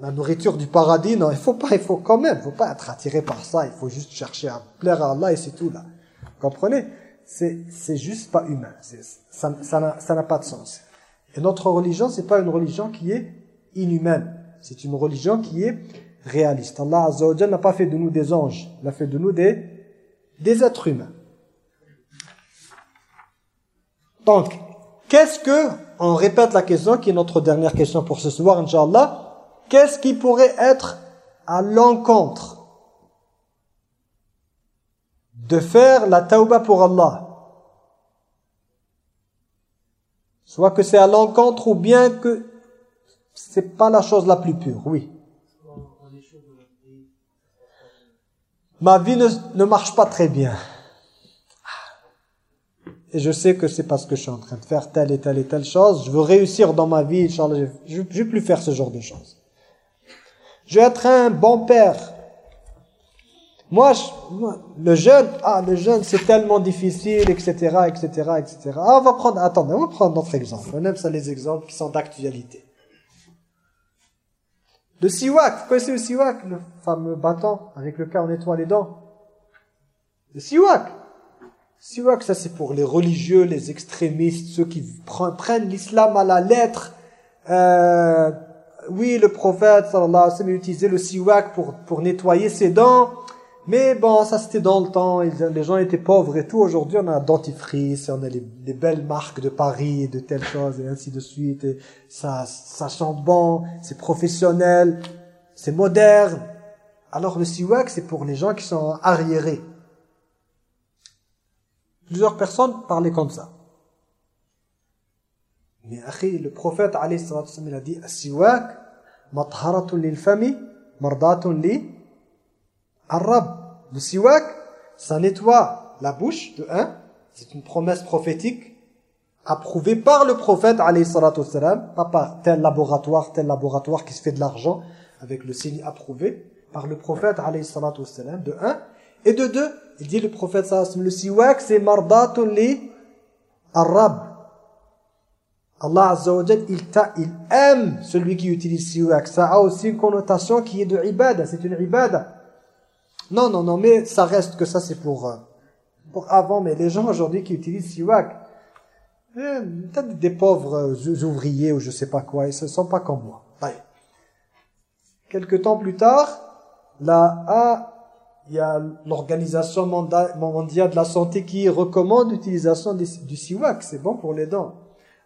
Speaker 1: la nourriture du paradis, non, il faut pas, il faut quand même, il faut pas être attiré par ça. Il faut juste chercher à plaire à Allah et c'est tout là. Comprenez? C'est juste pas humain. Ça n'a pas de sens. Et notre religion, c'est pas une religion qui est inhumaine. C'est une religion qui est réaliste. Allah Azza n'a pas fait de nous des anges. Il a fait de nous des, des êtres humains. Donc, qu'est-ce que, on répète la question qui est notre dernière question pour ce soir, Inch'Allah, qu'est-ce qui pourrait être à l'encontre de faire la tauba pour Allah. Soit que c'est à l'encontre ou bien que c'est pas la chose la plus pure, oui. Ma vie ne, ne marche pas très bien. Et je sais que c'est parce que je suis en train de faire telle et telle et telle chose. Je veux réussir dans ma vie, Je ne vais plus faire ce genre de choses. Je vais être un bon père. Moi, le jeûne, ah, le jeûne, c'est tellement difficile, etc., etc., etc. Ah, on va prendre, attendez, on va prendre notre exemple. On aime ça, les exemples qui sont d'actualité. Le siwak, vous connaissez le siwak, le fameux bâton avec lequel on nettoie les dents? Le siwak. Siwak, ça c'est pour les religieux, les extrémistes, ceux qui prennent l'islam à la lettre. Euh, oui, le prophète, sallallahu alayhi wa sallam, utilisait le siwak pour, pour nettoyer ses dents. Mais bon, ça c'était dans le temps, les gens étaient pauvres et tout. Aujourd'hui, on a un dentifrice, on a les, belles marques de Paris et de telles choses et ainsi de suite. Ça, ça sent bon, c'est professionnel, c'est moderne. Alors le siwak, c'est pour les gens qui sont arriérés. Plusieurs personnes parlaient comme ça. Mais le prophète, a dit, « Siwak, matharatun lil fami, mardatun li Arab, le siwak, ça nettoie la bouche, de un. C'est une promesse prophétique approuvée par le prophète, alayhi pas par tel laboratoire, tel laboratoire qui se fait de l'argent, avec le signe approuvé, par le prophète, alayhi de un. Et de deux, il dit le prophète, le siwak, c'est mardatun li arab. Allah Azza wa il, il aime celui qui utilise siwak. Ça a aussi une connotation qui est de ibada, c'est une ibada. Non, non, non, mais ça reste que ça c'est pour, euh, pour avant. Mais les gens aujourd'hui qui utilisent siwak, eh, peut-être des pauvres euh, ouvriers ou je sais pas quoi, ils ne sont pas comme moi. Quelques temps plus tard, là, ah, il y a l'Organisation mondiale de la santé qui recommande l'utilisation du siwak, c'est bon pour les dents.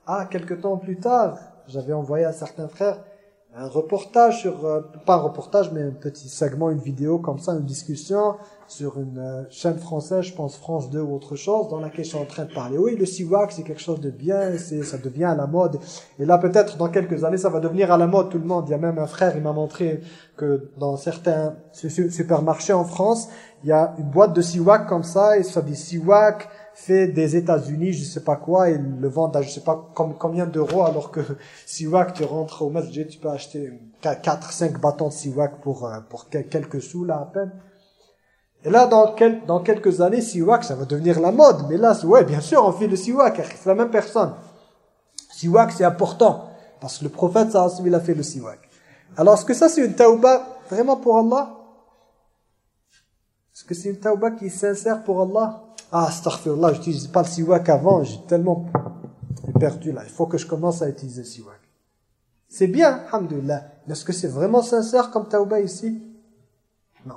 Speaker 1: Ah, quelques temps plus tard, j'avais envoyé à certains frères, un reportage sur, euh, pas un reportage, mais un petit segment, une vidéo comme ça, une discussion sur une euh, chaîne française, je pense France 2 ou autre chose, dans laquelle je suis en train de parler. Oui, le siwak, c'est quelque chose de bien, c'est ça devient à la mode. Et là, peut-être, dans quelques années, ça va devenir à la mode, tout le monde. Il y a même un frère, il m'a montré que dans certains supermarchés en France, il y a une boîte de siwak comme ça, et ça dit siwak, fait des États-Unis, je sais pas quoi, et le vendent à je sais pas combien d'euros, alors que siwak, tu rentres au masjid, tu peux acheter 4, 5 bâtons de siwak pour, euh, pour quelques sous là à peine. Et là, dans, quel, dans quelques années, siwak, ça va devenir la mode. Mais là, ouais, bien sûr, on fait le siwak, c'est la même personne. Siwak, c'est important, parce que le prophète, ça, il a fait le siwak. Alors, est-ce que ça, c'est une tauba vraiment pour Allah? Est-ce que c'est une tauba qui est sincère pour Allah ah, astaghfirullah, j'utilise pas le siwak avant, j'ai tellement perdu là. Il faut que je commence à utiliser le siwak. C'est bien, alhamdulillah. Mais est-ce que c'est vraiment sincère comme tauba ici? Non.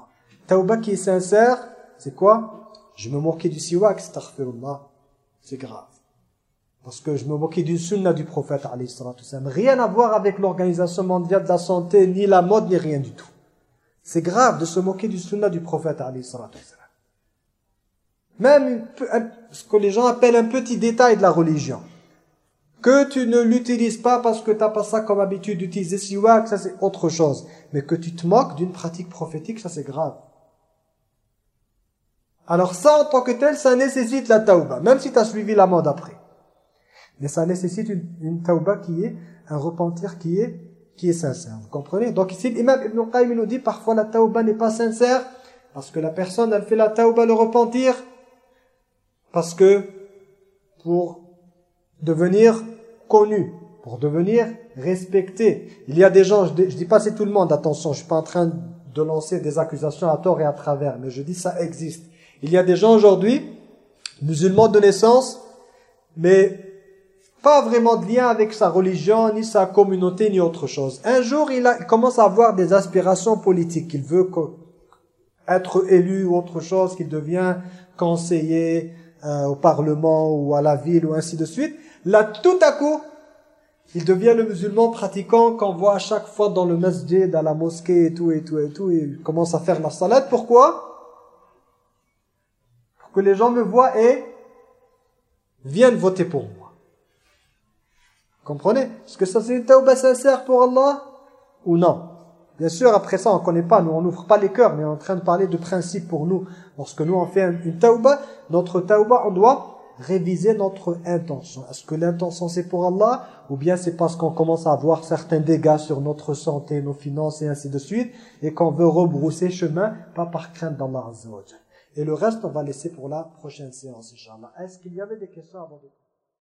Speaker 1: Tauba qui est sincère, c'est quoi? Je me moquais du siwak, astaghfirullah. C'est grave. Parce que je me moquais du sunnah du prophète, alayhi Rien à voir avec l'organisation mondiale de la santé, ni la mode, ni rien du tout. C'est grave de se moquer du sunnah du prophète, même ce que les gens appellent un petit détail de la religion. Que tu ne l'utilises pas parce que tu n'as pas ça comme habitude d'utiliser siwak, ça c'est autre chose. Mais que tu te moques d'une pratique prophétique, ça c'est grave. Alors ça, en tant que tel, ça nécessite la tauba, même si tu as suivi la mode après. Mais ça nécessite une, une qui est, un repentir qui est, qui est sincère. Vous comprenez? Donc ici, l'imam Ibn Qayyim nous dit parfois la tauba n'est pas sincère parce que la personne, elle fait la tauba, le repentir, parce que pour devenir connu, pour devenir respecté. Il y a des gens, je dis, dis pas c'est tout le monde, attention, je suis pas en train de lancer des accusations à tort et à travers, mais je dis ça existe. Il y a des gens aujourd'hui, musulmans de naissance, mais pas vraiment de lien avec sa religion, ni sa communauté, ni autre chose. Un jour, il, a, il commence à avoir des aspirations politiques. Il veut être élu ou autre chose, qu'il devient conseiller euh, au Parlement ou à la ville ou ainsi de suite. Là, tout à coup, il devient le musulman pratiquant qu'on voit à chaque fois dans le masjid, à la mosquée et tout et tout et tout. il commence à faire la salade. Pourquoi? Pour que les gens me voient et viennent voter pour moi. Comprenez Est-ce que ça c'est une tauba sincère pour Allah ou non Bien sûr, après ça, on ne connaît pas, nous on n'ouvre pas les cœurs, mais on est en train de parler de principe pour nous. Lorsque nous on fait une tauba, notre tauba, on doit réviser notre intention. Est-ce que l'intention c'est pour Allah ou bien c'est parce qu'on commence à avoir certains dégâts sur notre santé, nos finances et ainsi de suite et qu'on veut rebrousser chemin, pas par crainte d'Allah Azza Et le reste, on va laisser pour la prochaine séance, Inch'Allah. Est-ce qu'il y avait des questions avant de